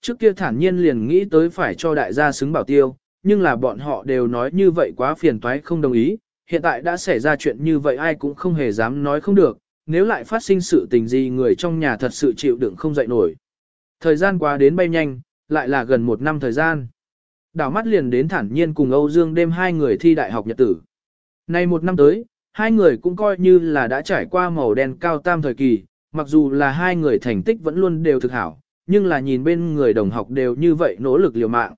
Trước kia thản nhiên liền nghĩ tới phải cho đại gia xứng bảo tiêu, nhưng là bọn họ đều nói như vậy quá phiền toái không đồng ý, hiện tại đã xảy ra chuyện như vậy ai cũng không hề dám nói không được, nếu lại phát sinh sự tình gì người trong nhà thật sự chịu đựng không dậy nổi. Thời gian qua đến bay nhanh, lại là gần một năm thời gian. Đảo mắt liền đến thản nhiên cùng Âu Dương đêm hai người thi đại học nhật tử. Nay một năm tới, hai người cũng coi như là đã trải qua màu đen cao tam thời kỳ, mặc dù là hai người thành tích vẫn luôn đều thực hảo, nhưng là nhìn bên người đồng học đều như vậy nỗ lực liều mạng.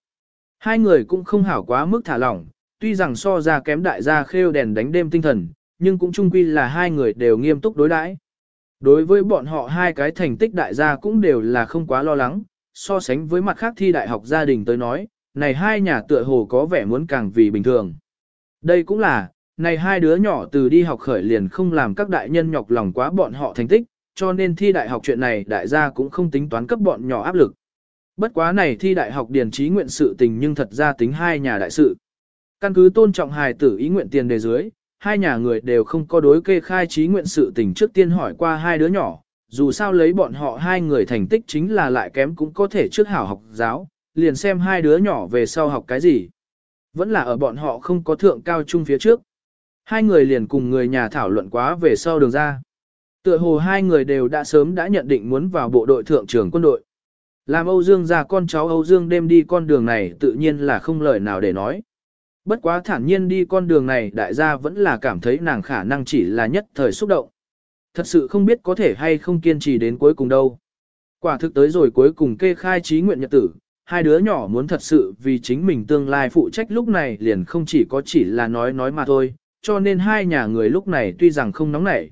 Hai người cũng không hảo quá mức thả lỏng, tuy rằng so ra kém đại gia khêu đèn đánh đêm tinh thần, nhưng cũng chung quy là hai người đều nghiêm túc đối đãi. Đối với bọn họ hai cái thành tích đại gia cũng đều là không quá lo lắng, so sánh với mặt khác thi đại học gia đình tới nói, này hai nhà tựa hồ có vẻ muốn càng vì bình thường. Đây cũng là, này hai đứa nhỏ từ đi học khởi liền không làm các đại nhân nhọc lòng quá bọn họ thành tích, cho nên thi đại học chuyện này đại gia cũng không tính toán cấp bọn nhỏ áp lực. Bất quá này thi đại học điền trí nguyện sự tình nhưng thật ra tính hai nhà đại sự. Căn cứ tôn trọng hài tử ý nguyện tiền đề dưới, hai nhà người đều không có đối kê khai trí nguyện sự tình trước tiên hỏi qua hai đứa nhỏ, dù sao lấy bọn họ hai người thành tích chính là lại kém cũng có thể trước hảo học giáo, liền xem hai đứa nhỏ về sau học cái gì. Vẫn là ở bọn họ không có thượng cao trung phía trước. Hai người liền cùng người nhà thảo luận quá về sau đường ra. Tựa hồ hai người đều đã sớm đã nhận định muốn vào bộ đội thượng trưởng quân đội. Làm Âu Dương ra con cháu Âu Dương đêm đi con đường này tự nhiên là không lời nào để nói. Bất quá thản nhiên đi con đường này đại gia vẫn là cảm thấy nàng khả năng chỉ là nhất thời xúc động. Thật sự không biết có thể hay không kiên trì đến cuối cùng đâu. Quả thực tới rồi cuối cùng kê khai trí nguyện nhật tử, hai đứa nhỏ muốn thật sự vì chính mình tương lai phụ trách lúc này liền không chỉ có chỉ là nói nói mà thôi, cho nên hai nhà người lúc này tuy rằng không nóng nảy.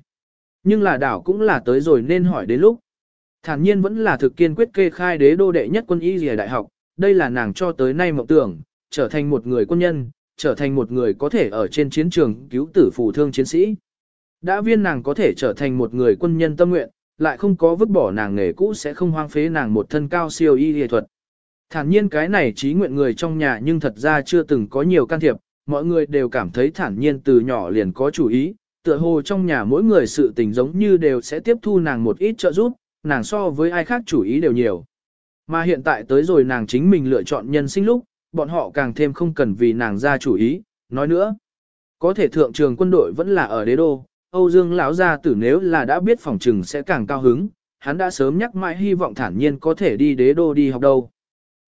Nhưng là đảo cũng là tới rồi nên hỏi đến lúc. Thản nhiên vẫn là thực kiên quyết kê khai đế đô đệ nhất quân y dìa đại học, đây là nàng cho tới nay mộng tưởng, trở thành một người quân nhân, trở thành một người có thể ở trên chiến trường cứu tử phù thương chiến sĩ. Đã viên nàng có thể trở thành một người quân nhân tâm nguyện, lại không có vứt bỏ nàng nghề cũ sẽ không hoang phế nàng một thân cao siêu y y thuật. Thản nhiên cái này trí nguyện người trong nhà nhưng thật ra chưa từng có nhiều can thiệp, mọi người đều cảm thấy thản nhiên từ nhỏ liền có chủ ý, tựa hồ trong nhà mỗi người sự tình giống như đều sẽ tiếp thu nàng một ít trợ giúp, nàng so với ai khác chủ ý đều nhiều. Mà hiện tại tới rồi nàng chính mình lựa chọn nhân sinh lúc, bọn họ càng thêm không cần vì nàng ra chủ ý, nói nữa. Có thể thượng trường quân đội vẫn là ở đế đô, Âu Dương lão gia tử nếu là đã biết phòng trừng sẽ càng cao hứng, hắn đã sớm nhắc mãi hy vọng thản nhiên có thể đi đế đô đi học đâu.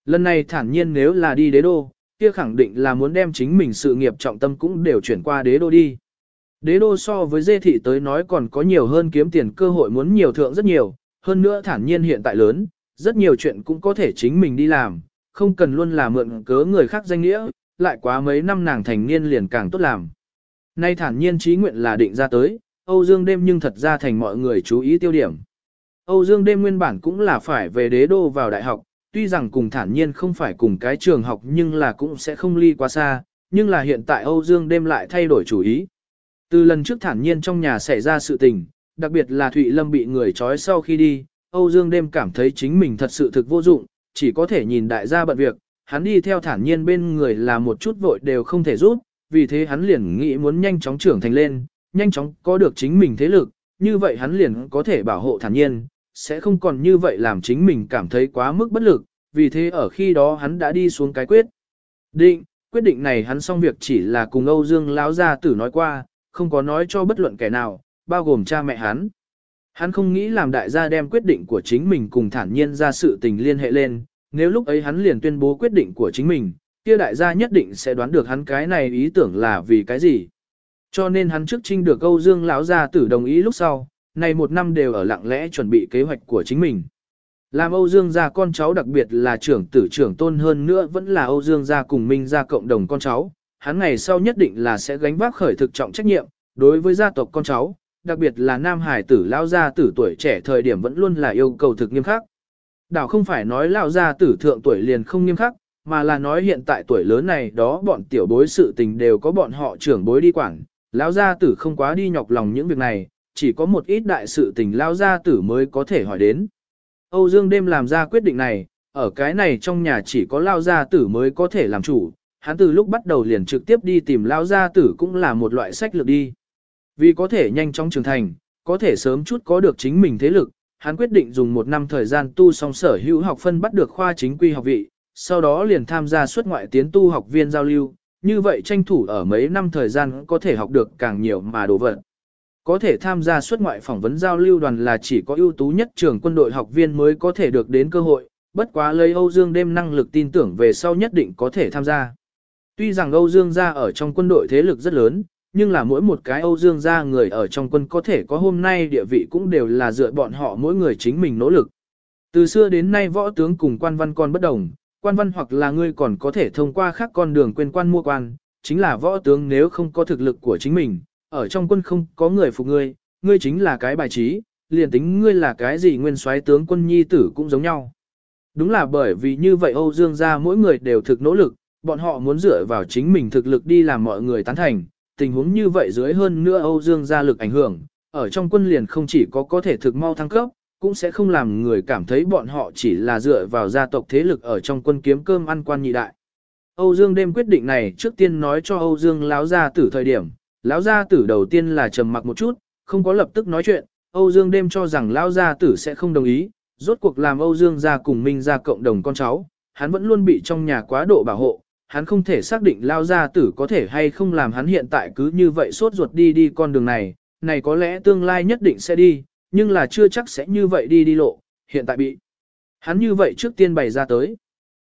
Lần này thản nhiên nếu là đi đế đô, kia khẳng định là muốn đem chính mình sự nghiệp trọng tâm cũng đều chuyển qua đế đô đi. Đế đô so với dê thị tới nói còn có nhiều hơn kiếm tiền cơ hội muốn nhiều thượng rất nhiều, hơn nữa thản nhiên hiện tại lớn, rất nhiều chuyện cũng có thể chính mình đi làm, không cần luôn là mượn cớ người khác danh nghĩa, lại quá mấy năm nàng thành niên liền càng tốt làm. Nay thản nhiên trí nguyện là định ra tới, Âu Dương đêm nhưng thật ra thành mọi người chú ý tiêu điểm. Âu Dương đêm nguyên bản cũng là phải về đế đô vào đại học, tuy rằng cùng thản nhiên không phải cùng cái trường học nhưng là cũng sẽ không ly quá xa, nhưng là hiện tại Âu Dương đêm lại thay đổi chủ ý. Từ lần trước thản nhiên trong nhà xảy ra sự tình, đặc biệt là Thụy Lâm bị người trói sau khi đi, Âu Dương đêm cảm thấy chính mình thật sự thực vô dụng, chỉ có thể nhìn đại gia bận việc, hắn đi theo thản nhiên bên người là một chút vội đều không thể giúp, vì thế hắn liền nghĩ muốn nhanh chóng trưởng thành lên, nhanh chóng có được chính mình thế lực, như vậy hắn liền có thể bảo hộ thản nhiên, sẽ không còn như vậy làm chính mình cảm thấy quá mức bất lực, vì thế ở khi đó hắn đã đi xuống cái quyết. Định, quyết định này hắn xong việc chỉ là cùng Âu Dương lão gia tử nói qua, không có nói cho bất luận kẻ nào, bao gồm cha mẹ hắn. Hắn không nghĩ làm đại gia đem quyết định của chính mình cùng thản nhiên ra sự tình liên hệ lên, nếu lúc ấy hắn liền tuyên bố quyết định của chính mình, kia đại gia nhất định sẽ đoán được hắn cái này ý tưởng là vì cái gì. Cho nên hắn trước trinh được Âu Dương lão gia tử đồng ý lúc sau, này một năm đều ở lặng lẽ chuẩn bị kế hoạch của chính mình. Làm Âu Dương gia con cháu đặc biệt là trưởng tử trưởng tôn hơn nữa vẫn là Âu Dương gia cùng Minh gia cộng đồng con cháu, hắn ngày sau nhất định là sẽ gánh vác khởi thực trọng trách nhiệm, đối với gia tộc con cháu, đặc biệt là nam hải tử lao gia tử tuổi trẻ thời điểm vẫn luôn là yêu cầu thực nghiêm khắc. Đảo không phải nói lao gia tử thượng tuổi liền không nghiêm khắc, mà là nói hiện tại tuổi lớn này đó bọn tiểu bối sự tình đều có bọn họ trưởng bối đi quản, lão gia tử không quá đi nhọc lòng những việc này, chỉ có một ít đại sự tình lao gia tử mới có thể hỏi đến. Âu Dương đêm làm ra quyết định này, ở cái này trong nhà chỉ có lao gia tử mới có thể làm chủ, hắn từ lúc bắt đầu liền trực tiếp đi tìm lao gia tử cũng là một loại sách lược đi. Vì có thể nhanh chóng trưởng thành, có thể sớm chút có được chính mình thế lực, hắn quyết định dùng một năm thời gian tu xong sở hữu học phân bắt được khoa chính quy học vị, sau đó liền tham gia xuất ngoại tiến tu học viên giao lưu, như vậy tranh thủ ở mấy năm thời gian có thể học được càng nhiều mà đồ vật. Có thể tham gia xuất ngoại phỏng vấn giao lưu đoàn là chỉ có ưu tú nhất trường quân đội học viên mới có thể được đến cơ hội, bất quá lấy Âu Dương đêm năng lực tin tưởng về sau nhất định có thể tham gia. Tuy rằng Âu Dương gia ở trong quân đội thế lực rất lớn, nhưng là mỗi một cái Âu Dương gia người ở trong quân có thể có hôm nay địa vị cũng đều là dựa bọn họ mỗi người chính mình nỗ lực. Từ xưa đến nay võ tướng cùng quan văn còn bất đồng, quan văn hoặc là ngươi còn có thể thông qua khác con đường quên quan mua quan, chính là võ tướng nếu không có thực lực của chính mình, ở trong quân không có người phục ngươi, ngươi chính là cái bài trí, liền tính ngươi là cái gì nguyên soái tướng quân nhi tử cũng giống nhau. Đúng là bởi vì như vậy Âu Dương gia mỗi người đều thực nỗ lực, bọn họ muốn dựa vào chính mình thực lực đi làm mọi người tán thành, tình huống như vậy dưới hơn nữa Âu Dương gia lực ảnh hưởng, ở trong quân liền không chỉ có có thể thực mau thăng cấp, cũng sẽ không làm người cảm thấy bọn họ chỉ là dựa vào gia tộc thế lực ở trong quân kiếm cơm ăn quan nhị đại. Âu Dương đêm quyết định này trước tiên nói cho Âu Dương lão gia tử thời điểm, lão gia tử đầu tiên là trầm mặc một chút, không có lập tức nói chuyện, Âu Dương đêm cho rằng lão gia tử sẽ không đồng ý, rốt cuộc làm Âu Dương gia cùng Minh gia cộng đồng con cháu, hắn vẫn luôn bị trong nhà quá độ bảo hộ, hắn không thể xác định lao gia tử có thể hay không làm hắn hiện tại cứ như vậy sốt ruột đi đi con đường này, này có lẽ tương lai nhất định sẽ đi, nhưng là chưa chắc sẽ như vậy đi đi lộ, hiện tại bị. Hắn như vậy trước tiên bày ra tới.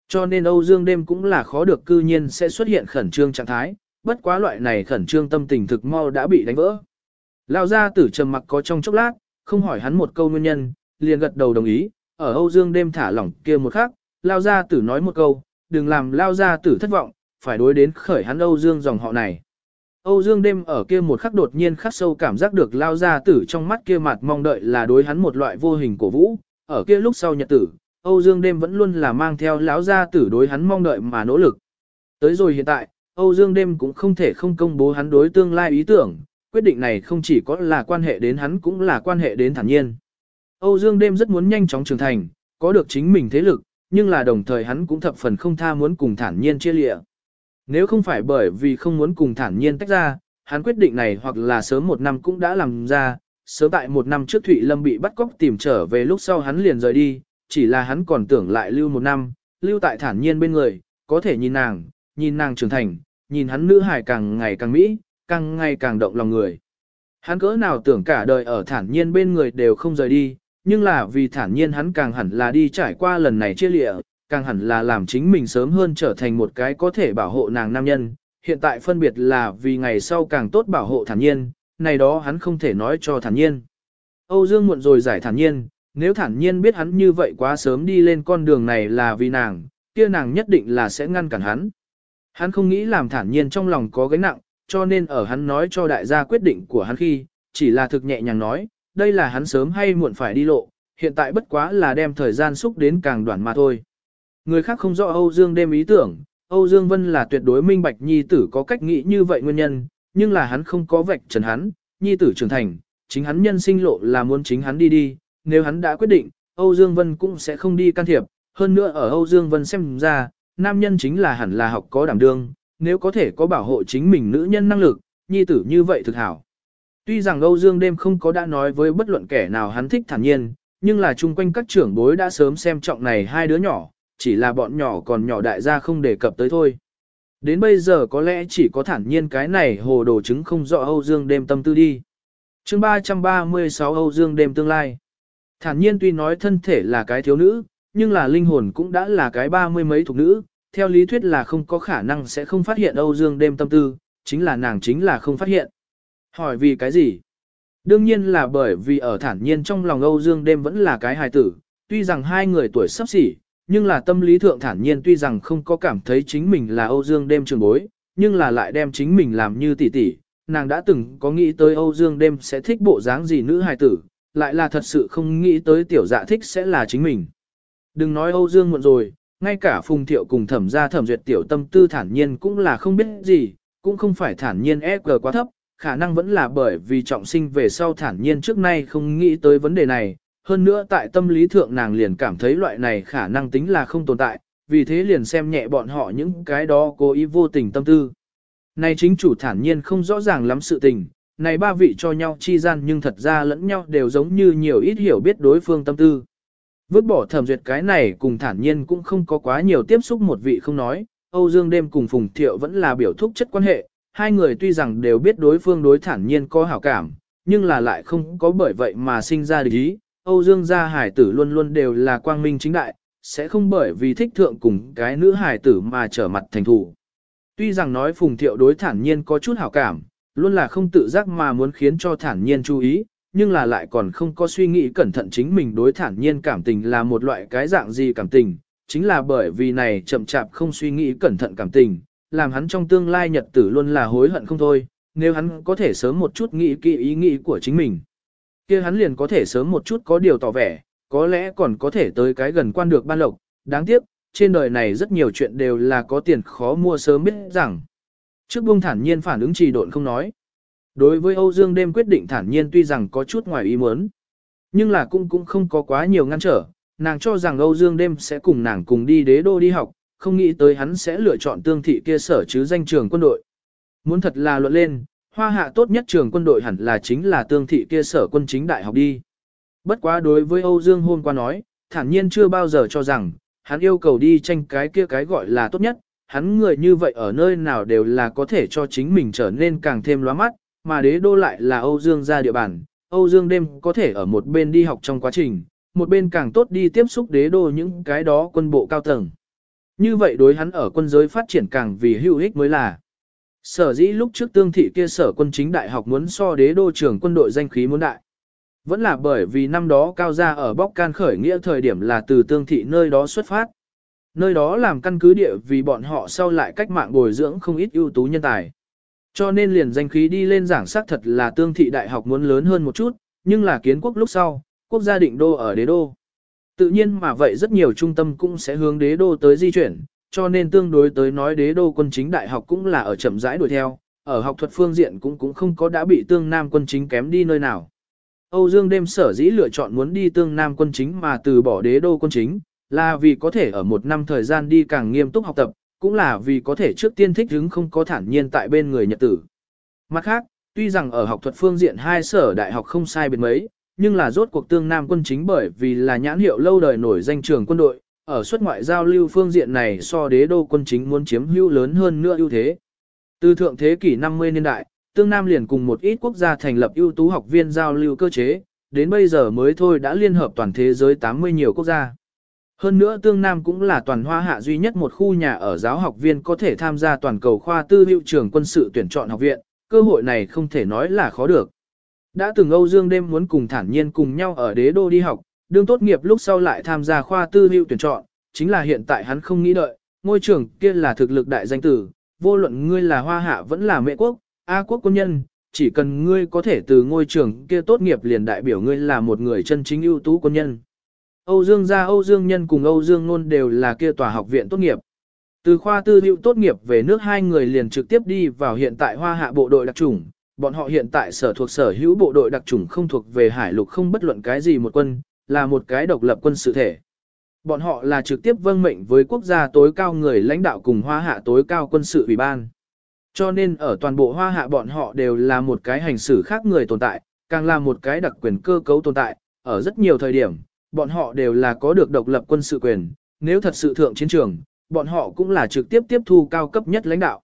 Cho nên Âu Dương đêm cũng là khó được cư nhiên sẽ xuất hiện khẩn trương trạng thái, bất quá loại này khẩn trương tâm tình thực mau đã bị đánh vỡ. Lao gia tử trầm mặc có trong chốc lát, không hỏi hắn một câu nguyên nhân, liền gật đầu đồng ý, ở Âu Dương đêm thả lỏng kia một khắc, Lao gia tử nói một câu, đừng làm Lao gia tử thất vọng, phải đối đến khởi hắn Âu Dương dòng họ này. Âu Dương đêm ở kia một khắc đột nhiên khắc sâu cảm giác được Lao gia tử trong mắt kia mặt mong đợi là đối hắn một loại vô hình cổ vũ, ở kia lúc sau nhật tử, Âu Dương đêm vẫn luôn là mang theo lão gia tử đối hắn mong đợi mà nỗ lực. Tới rồi hiện tại, Âu Dương đêm cũng không thể không công bố hắn đối tương lai ý tưởng, quyết định này không chỉ có là quan hệ đến hắn cũng là quan hệ đến thản nhiên. Âu Dương đêm rất muốn nhanh chóng trưởng thành, có được chính mình thế lực, nhưng là đồng thời hắn cũng thập phần không tha muốn cùng thản nhiên chia lịa. Nếu không phải bởi vì không muốn cùng thản nhiên tách ra, hắn quyết định này hoặc là sớm một năm cũng đã làm ra, sớm tại một năm trước Thụy Lâm bị bắt cóc tìm trở về lúc sau hắn liền rời đi, chỉ là hắn còn tưởng lại lưu một năm, lưu tại thản nhiên bên người, có thể nhìn nàng, nhìn nàng trưởng thành, nhìn hắn nữ hài càng ngày càng mỹ, càng ngày càng động lòng người. Hắn cỡ nào tưởng cả đời ở thản nhiên bên người đều không rời đi, nhưng là vì thản nhiên hắn càng hẳn là đi trải qua lần này chia lịa, càng hẳn là làm chính mình sớm hơn trở thành một cái có thể bảo hộ nàng nam nhân. Hiện tại phân biệt là vì ngày sau càng tốt bảo hộ thản nhiên, này đó hắn không thể nói cho thản nhiên. Âu Dương muộn rồi giải thản nhiên, nếu thản nhiên biết hắn như vậy quá sớm đi lên con đường này là vì nàng, kia nàng nhất định là sẽ ngăn cản hắn. Hắn không nghĩ làm thản nhiên trong lòng có gánh nặng, cho nên ở hắn nói cho đại gia quyết định của hắn khi, chỉ là thực nhẹ nhàng nói, đây là hắn sớm hay muộn phải đi lộ, hiện tại bất quá là đem thời gian xúc đến càng đoạn mà thôi. Người khác không rõ Âu Dương đêm ý tưởng, Âu Dương Vân là tuyệt đối minh bạch nhi tử có cách nghĩ như vậy nguyên nhân, nhưng là hắn không có vạch trần hắn, nhi tử trưởng thành, chính hắn nhân sinh lộ là muốn chính hắn đi đi, nếu hắn đã quyết định, Âu Dương Vân cũng sẽ không đi can thiệp, hơn nữa ở Âu Dương Vân xem ra, nam nhân chính là hẳn là học có đảm đương, nếu có thể có bảo hộ chính mình nữ nhân năng lực, nhi tử như vậy thực hảo. Tuy rằng Âu Dương đêm không có đã nói với bất luận kẻ nào hắn thích thản nhiên, nhưng là chung quanh các trưởng bối đã sớm xem trọng này hai đứa nhỏ, chỉ là bọn nhỏ còn nhỏ đại gia không đề cập tới thôi. Đến bây giờ có lẽ chỉ có thản nhiên cái này hồ đồ chứng không rõ Âu Dương đêm tâm tư đi. chương 336 Âu Dương đêm tương lai. Thản nhiên tuy nói thân thể là cái thiếu nữ, nhưng là linh hồn cũng đã là cái ba mươi mấy thuộc nữ, theo lý thuyết là không có khả năng sẽ không phát hiện Âu Dương đêm tâm tư, chính là nàng chính là không phát hiện. Hỏi vì cái gì? Đương nhiên là bởi vì ở thản nhiên trong lòng Âu Dương đêm vẫn là cái hài tử, tuy rằng hai người tuổi sắp xỉ, nhưng là tâm lý thượng thản nhiên tuy rằng không có cảm thấy chính mình là Âu Dương đêm trường bối, nhưng là lại đem chính mình làm như tỷ tỷ, nàng đã từng có nghĩ tới Âu Dương đêm sẽ thích bộ dáng gì nữ hài tử, lại là thật sự không nghĩ tới tiểu dạ thích sẽ là chính mình. Đừng nói Âu Dương muộn rồi, ngay cả Phùng Thiệu cùng thẩm gia thẩm duyệt tiểu tâm tư thản nhiên cũng là không biết gì, cũng không phải thản nhiên EQ quá thấp, khả năng vẫn là bởi vì trọng sinh về sau thản nhiên trước nay không nghĩ tới vấn đề này, hơn nữa tại tâm lý thượng nàng liền cảm thấy loại này khả năng tính là không tồn tại, vì thế liền xem nhẹ bọn họ những cái đó cố ý vô tình tâm tư. Này chính chủ thản nhiên không rõ ràng lắm sự tình, này ba vị cho nhau chi gian nhưng thật ra lẫn nhau đều giống như nhiều ít hiểu biết đối phương tâm tư. Vứt bỏ thẩm duyệt cái này cùng thản nhiên cũng không có quá nhiều tiếp xúc một vị không nói, Âu Dương đêm cùng Phùng Thiệu vẫn là biểu thúc chất quan hệ, hai người tuy rằng đều biết đối phương đối thản nhiên có hảo cảm, nhưng là lại không có bởi vậy mà sinh ra địch ý. Âu Dương gia hải tử luôn luôn đều là quang minh chính đại, sẽ không bởi vì thích thượng cùng cái nữ hải tử mà trở mặt thành thủ. Tuy rằng nói Phùng Thiệu đối thản nhiên có chút hảo cảm, luôn là không tự giác mà muốn khiến cho thản nhiên chú ý, nhưng là lại còn không có suy nghĩ cẩn thận chính mình đối thản nhiên cảm tình là một loại cái dạng gì cảm tình, chính là bởi vì này chậm chạp không suy nghĩ cẩn thận cảm tình, làm hắn trong tương lai nhật tử luôn là hối hận không thôi, nếu hắn có thể sớm một chút nghĩ kỹ ý nghĩ của chính mình. kia hắn liền có thể sớm một chút có điều tỏ vẻ, có lẽ còn có thể tới cái gần quan được ban lộc, đáng tiếc, trên đời này rất nhiều chuyện đều là có tiền khó mua sớm biết rằng. Trước buông thản nhiên phản ứng trì độn không nói. Đối với Âu Dương đêm quyết định thản nhiên tuy rằng có chút ngoài ý muốn, nhưng là cũng cũng không có quá nhiều ngăn trở, nàng cho rằng Âu Dương đêm sẽ cùng nàng cùng đi đế đô đi học, không nghĩ tới hắn sẽ lựa chọn tương thị kia sở chứ danh trường quân đội. Muốn thật là luận lên, hoa hạ tốt nhất trường quân đội hẳn là chính là tương thị kia sở quân chính đại học đi. Bất quá đối với Âu Dương hôm qua nói, thản nhiên chưa bao giờ cho rằng, hắn yêu cầu đi tranh cái kia cái gọi là tốt nhất, hắn người như vậy ở nơi nào đều là có thể cho chính mình trở nên càng thêm lóa mắt, mà đế đô lại là Âu Dương ra địa bàn, Âu Dương đêm có thể ở một bên đi học trong quá trình, một bên càng tốt đi tiếp xúc đế đô những cái đó quân bộ cao tầng. Như vậy đối hắn ở quân giới phát triển càng vì hữu ích mới là. Sở dĩ lúc trước tương thị kia sở quân chính đại học muốn so đế đô trưởng quân đội danh khí muốn đại. Vẫn là bởi vì năm đó cao gia ở Bóc Can khởi nghĩa thời điểm là từ tương thị nơi đó xuất phát. Nơi đó làm căn cứ địa vì bọn họ sau lại cách mạng bồi dưỡng không ít ưu tú nhân tài. Cho nên liền danh khí đi lên giảng xác thật là tương thị đại học muốn lớn hơn một chút, nhưng là kiến quốc lúc sau, quốc gia định đô ở đế đô. Tự nhiên mà vậy rất nhiều trung tâm cũng sẽ hướng đế đô tới di chuyển, cho nên tương đối tới nói đế đô quân chính đại học cũng là ở chậm rãi đuổi theo, ở học thuật phương diện cũng cũng không có đã bị tương nam quân chính kém đi nơi nào. Âu Dương đêm sở dĩ lựa chọn muốn đi tương nam quân chính mà từ bỏ đế đô quân chính, là vì có thể ở một năm thời gian đi càng nghiêm túc học tập, cũng là vì có thể trước tiên thích hứng không có thản nhiên tại bên người nhật tử. Mặt khác, tuy rằng ở học thuật phương diện hai sở đại học không sai biệt mấy, nhưng là rốt cuộc tương nam quân chính bởi vì là nhãn hiệu lâu đời nổi danh trường quân đội, ở xuất ngoại giao lưu phương diện này so đế đô quân chính muốn chiếm hữu lớn hơn nữa ưu thế. Từ thượng thế kỷ 50 niên đại, tương nam liền cùng một ít quốc gia thành lập ưu tú học viên giao lưu cơ chế, đến bây giờ mới thôi đã liên hợp toàn thế giới 80 nhiều quốc gia. Hơn nữa tương nam cũng là toàn hoa hạ duy nhất một khu nhà ở giáo học viên có thể tham gia toàn cầu khoa tư hữu trường quân sự tuyển chọn học viện, cơ hội này không thể nói là khó được. Đã từng Âu Dương đêm muốn cùng thản nhiên cùng nhau ở đế đô đi học, đương tốt nghiệp lúc sau lại tham gia khoa tư hữu tuyển chọn, chính là hiện tại hắn không nghĩ đợi, ngôi trường kia là thực lực đại danh tử, vô luận ngươi là hoa hạ vẫn là mẹ quốc, A quốc quân nhân, chỉ cần ngươi có thể từ ngôi trường kia tốt nghiệp liền đại biểu ngươi là một người chân chính ưu tú quân nhân. Âu Dương gia Âu Dương Nhân cùng Âu Dương Nôn đều là kia tòa học viện tốt nghiệp. Từ khoa tư hữu tốt nghiệp về nước hai người liền trực tiếp đi vào hiện tại hoa hạ bộ đội đặc chủng, bọn họ hiện tại sở thuộc sở hữu bộ đội đặc chủng không thuộc về hải lục không bất luận cái gì một quân, là một cái độc lập quân sự thể. Bọn họ là trực tiếp vâng mệnh với quốc gia tối cao người lãnh đạo cùng hoa hạ tối cao quân sự ủy ban. Cho nên ở toàn bộ hoa hạ bọn họ đều là một cái hành xử khác người tồn tại, càng là một cái đặc quyền cơ cấu tồn tại, ở rất nhiều thời điểm, bọn họ đều là có được độc lập quân sự quyền, nếu thật sự thượng chiến trường, bọn họ cũng là trực tiếp tiếp thu cao cấp nhất lãnh đạo.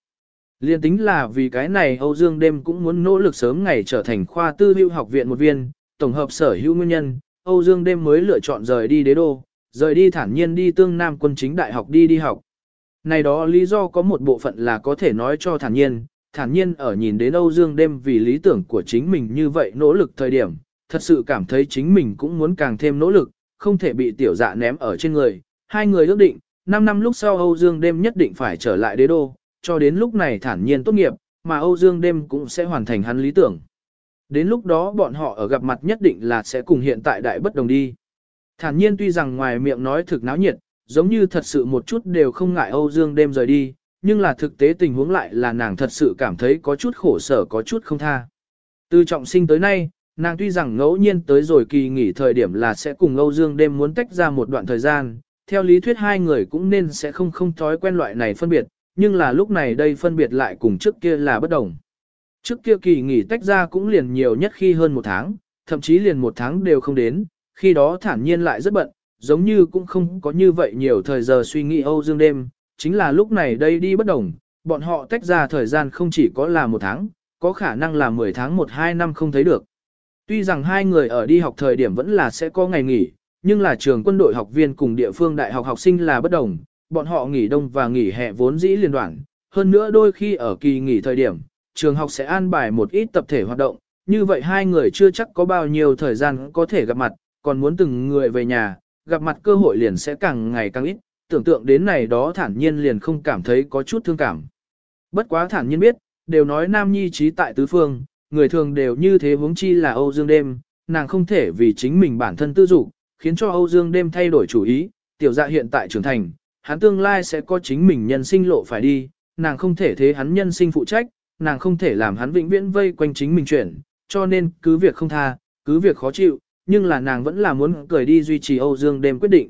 Liên tính là vì cái này Âu Dương đêm cũng muốn nỗ lực sớm ngày trở thành khoa tư hữu học viện một viên, tổng hợp sở hữu nguyên nhân, Âu Dương đêm mới lựa chọn rời đi đế đô, rời đi thản nhiên đi tương nam quân chính đại học đi đi học. Này đó lý do có một bộ phận là có thể nói cho thản nhiên, thản nhiên ở nhìn đến Âu Dương đêm vì lý tưởng của chính mình như vậy nỗ lực thời điểm, thật sự cảm thấy chính mình cũng muốn càng thêm nỗ lực, không thể bị tiểu dạ ném ở trên người. Hai người ước định, 5 năm lúc sau Âu Dương đêm nhất định phải trở lại đế đô, cho đến lúc này thản nhiên tốt nghiệp, mà Âu Dương đêm cũng sẽ hoàn thành hắn lý tưởng. Đến lúc đó bọn họ ở gặp mặt nhất định là sẽ cùng hiện tại đại bất đồng đi. Thản nhiên tuy rằng ngoài miệng nói thực náo nhiệt, giống như thật sự một chút đều không ngại Âu Dương đêm rời đi, nhưng là thực tế tình huống lại là nàng thật sự cảm thấy có chút khổ sở có chút không tha. Từ trọng sinh tới nay, nàng tuy rằng ngẫu nhiên tới rồi kỳ nghỉ thời điểm là sẽ cùng Âu Dương đêm muốn tách ra một đoạn thời gian, theo lý thuyết hai người cũng nên sẽ không không thói quen loại này phân biệt, nhưng là lúc này đây phân biệt lại cùng trước kia là bất đồng. Trước kia kỳ nghỉ tách ra cũng liền nhiều nhất khi hơn một tháng, thậm chí liền một tháng đều không đến, khi đó thản nhiên lại rất bận, giống như cũng không có như vậy nhiều thời giờ suy nghĩ Âu Dương đêm, chính là lúc này đây đi bất đồng, bọn họ tách ra thời gian không chỉ có là một tháng, có khả năng là 10 tháng 1-2 năm không thấy được. Tuy rằng hai người ở đi học thời điểm vẫn là sẽ có ngày nghỉ, nhưng là trường quân đội học viên cùng địa phương đại học học sinh là bất đồng, bọn họ nghỉ đông và nghỉ hè vốn dĩ liên đoạn, hơn nữa đôi khi ở kỳ nghỉ thời điểm, trường học sẽ an bài một ít tập thể hoạt động, như vậy hai người chưa chắc có bao nhiêu thời gian có thể gặp mặt, còn muốn từng người về nhà, gặp mặt cơ hội liền sẽ càng ngày càng ít, tưởng tượng đến này đó thản nhiên liền không cảm thấy có chút thương cảm. Bất quá thản nhiên biết, đều nói nam nhi trí tại tứ phương, người thường đều như thế huống chi là Âu Dương đêm, nàng không thể vì chính mình bản thân tư dục, khiến cho Âu Dương đêm thay đổi chủ ý, tiểu dạ hiện tại trưởng thành, hắn tương lai sẽ có chính mình nhân sinh lộ phải đi, nàng không thể thế hắn nhân sinh phụ trách, nàng không thể làm hắn vĩnh viễn vây quanh chính mình chuyển, cho nên cứ việc không tha, cứ việc khó chịu, nhưng là nàng vẫn là muốn cười đi duy trì Âu Dương đêm quyết định.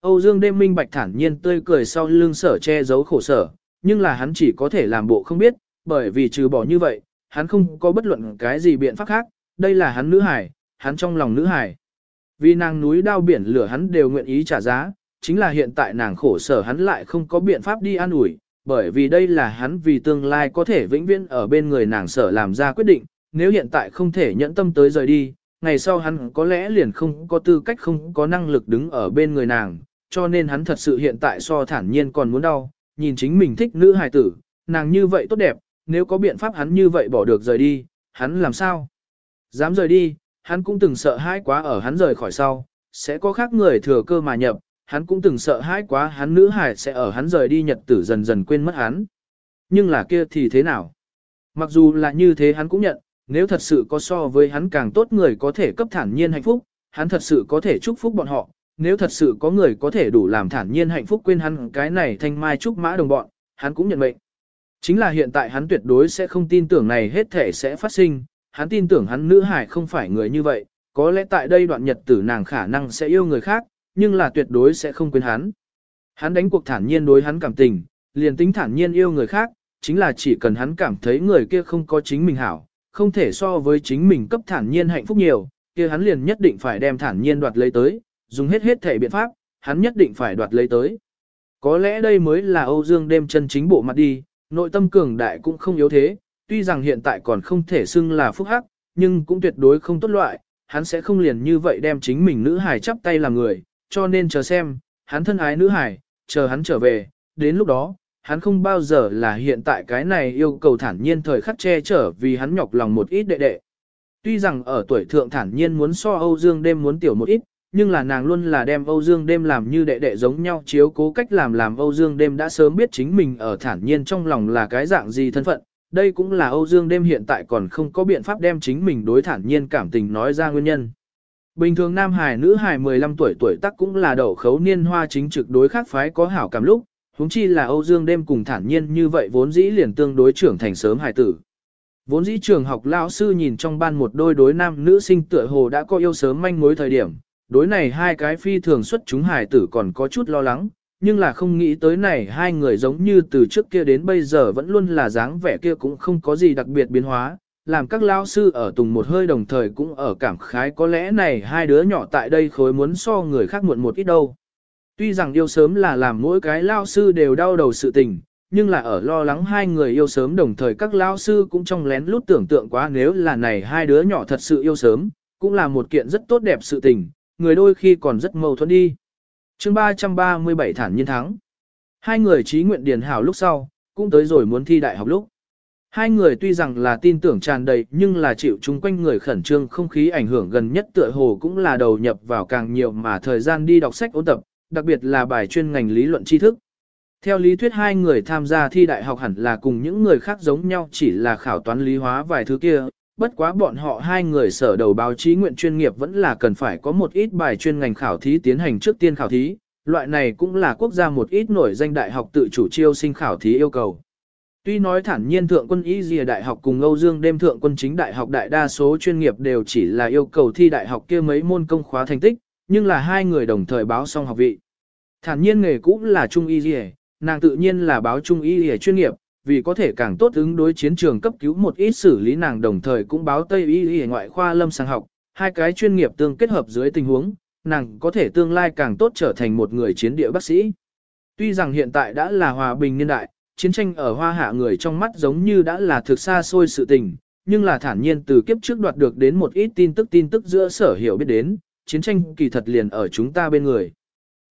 Âu Dương đêm minh bạch thản nhiên tươi cười sau lưng sở che giấu khổ sở, nhưng là hắn chỉ có thể làm bộ không biết, bởi vì trừ bỏ như vậy, hắn không có bất luận cái gì biện pháp khác, đây là hắn nữ hải, hắn trong lòng nữ hải. Vì nàng núi đao biển lửa hắn đều nguyện ý trả giá, chính là hiện tại nàng khổ sở hắn lại không có biện pháp đi an ủi, bởi vì đây là hắn vì tương lai có thể vĩnh viễn ở bên người nàng sở làm ra quyết định, nếu hiện tại không thể nhẫn tâm tới rời đi, ngày sau hắn có lẽ liền không có tư cách không có năng lực đứng ở bên người nàng, cho nên hắn thật sự hiện tại so thản nhiên còn muốn đau, nhìn chính mình thích nữ hài tử, nàng như vậy tốt đẹp, nếu có biện pháp hắn như vậy bỏ được rời đi, hắn làm sao? Dám rời đi, hắn cũng từng sợ hãi quá ở hắn rời khỏi sau, sẽ có khác người thừa cơ mà nhập, hắn cũng từng sợ hãi quá hắn nữ hải sẽ ở hắn rời đi nhật tử dần dần quên mất hắn. Nhưng là kia thì thế nào? Mặc dù là như thế hắn cũng nhận, nếu thật sự có so với hắn càng tốt người có thể cấp thản nhiên hạnh phúc, hắn thật sự có thể chúc phúc bọn họ, nếu thật sự có người có thể đủ làm thản nhiên hạnh phúc quên hắn cái này thanh mai trúc mã đồng bọn, hắn cũng nhận mệnh. Chính là hiện tại hắn tuyệt đối sẽ không tin tưởng này hết thể sẽ phát sinh, hắn tin tưởng hắn nữ hải không phải người như vậy, có lẽ tại đây đoạn nhật tử nàng khả năng sẽ yêu người khác, nhưng là tuyệt đối sẽ không quên hắn. Hắn đánh cuộc thản nhiên đối hắn cảm tình, liền tính thản nhiên yêu người khác, chính là chỉ cần hắn cảm thấy người kia không có chính mình hảo, không thể so với chính mình cấp thản nhiên hạnh phúc nhiều, kia hắn liền nhất định phải đem thản nhiên đoạt lấy tới, dùng hết hết thể biện pháp, hắn nhất định phải đoạt lấy tới. Có lẽ đây mới là Âu Dương đêm chân chính bộ mặt đi, nội tâm cường đại cũng không yếu thế, tuy rằng hiện tại còn không thể xưng là phúc hắc, nhưng cũng tuyệt đối không tốt loại, hắn sẽ không liền như vậy đem chính mình nữ hài chắp tay làm người, cho nên chờ xem, hắn thân ái nữ hải, chờ hắn trở về, đến lúc đó, hắn không bao giờ là hiện tại cái này yêu cầu thản nhiên thời khắc che chở vì hắn nhọc lòng một ít đệ đệ. Tuy rằng ở tuổi thượng thản nhiên muốn so Âu Dương đêm muốn tiểu một ít, nhưng là nàng luôn là đem Âu Dương đêm làm như đệ đệ giống nhau chiếu cố cách làm làm Âu Dương đêm đã sớm biết chính mình ở thản nhiên trong lòng là cái dạng gì thân phận. Đây cũng là Âu Dương đêm hiện tại còn không có biện pháp đem chính mình đối thản nhiên cảm tình nói ra nguyên nhân. Bình thường nam hài nữ hài 15 tuổi tuổi tác cũng là đậu khấu niên hoa chính trực đối khác phái có hảo cảm lúc, huống chi là Âu Dương đêm cùng thản nhiên như vậy vốn dĩ liền tương đối trưởng thành sớm hài tử. Vốn dĩ trường học lão sư nhìn trong ban một đôi đối nam nữ sinh tựa hồ đã có yêu sớm manh mối thời điểm, đối này hai cái phi thường xuất chúng hài tử còn có chút lo lắng, nhưng là không nghĩ tới này hai người giống như từ trước kia đến bây giờ vẫn luôn là dáng vẻ kia cũng không có gì đặc biệt biến hóa, làm các lao sư ở tùng một hơi đồng thời cũng ở cảm khái có lẽ này hai đứa nhỏ tại đây khối muốn so người khác muộn một ít đâu. Tuy rằng yêu sớm là làm mỗi cái lao sư đều đau đầu sự tình, nhưng là ở lo lắng hai người yêu sớm đồng thời các lao sư cũng trong lén lút tưởng tượng quá nếu là này hai đứa nhỏ thật sự yêu sớm, cũng là một kiện rất tốt đẹp sự tình, người đôi khi còn rất mâu thuẫn đi. chương 337 thản nhiên thắng. Hai người trí nguyện điền hảo lúc sau, cũng tới rồi muốn thi đại học lúc. Hai người tuy rằng là tin tưởng tràn đầy nhưng là chịu chung quanh người khẩn trương không khí ảnh hưởng gần nhất tựa hồ cũng là đầu nhập vào càng nhiều mà thời gian đi đọc sách ôn tập, đặc biệt là bài chuyên ngành lý luận tri thức. Theo lý thuyết hai người tham gia thi đại học hẳn là cùng những người khác giống nhau chỉ là khảo toán lý hóa vài thứ kia, bất quá bọn họ hai người sở đầu báo chí nguyện chuyên nghiệp vẫn là cần phải có một ít bài chuyên ngành khảo thí tiến hành trước tiên khảo thí, loại này cũng là quốc gia một ít nổi danh đại học tự chủ chiêu sinh khảo thí yêu cầu. Tuy nói thản nhiên thượng quân y dìa đại học cùng Âu Dương đêm thượng quân chính đại học đại đa số chuyên nghiệp đều chỉ là yêu cầu thi đại học kia mấy môn công khóa thành tích, nhưng là hai người đồng thời báo xong học vị. Thản nhiên nghề cũ là trung y dìa, nàng tự nhiên là báo trung y dìa chuyên nghiệp, vì có thể càng tốt ứng đối chiến trường cấp cứu một ít xử lý nàng đồng thời cũng báo Tây Y Y ngoại khoa lâm sàng học, hai cái chuyên nghiệp tương kết hợp dưới tình huống, nàng có thể tương lai càng tốt trở thành một người chiến địa bác sĩ. Tuy rằng hiện tại đã là hòa bình niên đại, chiến tranh ở hoa hạ người trong mắt giống như đã là thực xa xôi sự tình, nhưng là thản nhiên từ kiếp trước đoạt được đến một ít tin tức tin tức giữa sở hiểu biết đến, chiến tranh kỳ thật liền ở chúng ta bên người.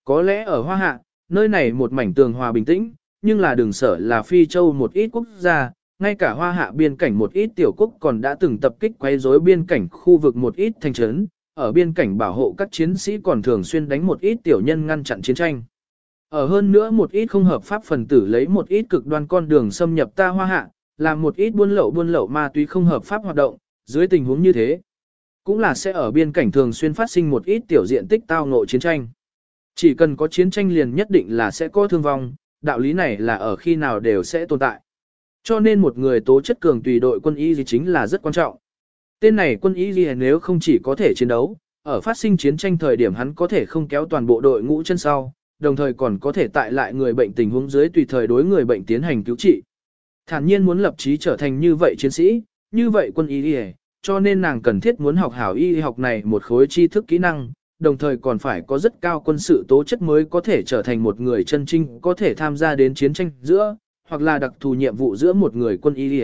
Có lẽ ở hoa hạ, nơi này một mảnh tường hòa bình tĩnh, nhưng là đường sở là phi châu một ít quốc gia, ngay cả hoa hạ biên cảnh một ít tiểu quốc còn đã từng tập kích quấy rối biên cảnh khu vực một ít thành trấn, ở biên cảnh bảo hộ các chiến sĩ còn thường xuyên đánh một ít tiểu nhân ngăn chặn chiến tranh. Ở hơn nữa một ít không hợp pháp phần tử lấy một ít cực đoan con đường xâm nhập ta hoa hạ, làm một ít buôn lậu buôn lậu ma túy không hợp pháp hoạt động, dưới tình huống như thế. Cũng là sẽ ở biên cảnh thường xuyên phát sinh một ít tiểu diện tích tao ngộ chiến tranh. Chỉ cần có chiến tranh liền nhất định là sẽ có thương vong, đạo lý này là ở khi nào đều sẽ tồn tại. Cho nên một người tố chất cường tùy đội quân y gì chính là rất quan trọng. Tên này quân y gì nếu không chỉ có thể chiến đấu, ở phát sinh chiến tranh thời điểm hắn có thể không kéo toàn bộ đội ngũ chân sau, đồng thời còn có thể tại lại người bệnh tình huống dưới tùy thời đối người bệnh tiến hành cứu trị. Thản nhiên muốn lập chí trở thành như vậy chiến sĩ, như vậy quân y đi cho nên nàng cần thiết muốn học hảo y học này một khối tri thức kỹ năng, đồng thời còn phải có rất cao quân sự tố chất mới có thể trở thành một người chân trinh có thể tham gia đến chiến tranh giữa, hoặc là đặc thù nhiệm vụ giữa một người quân y đi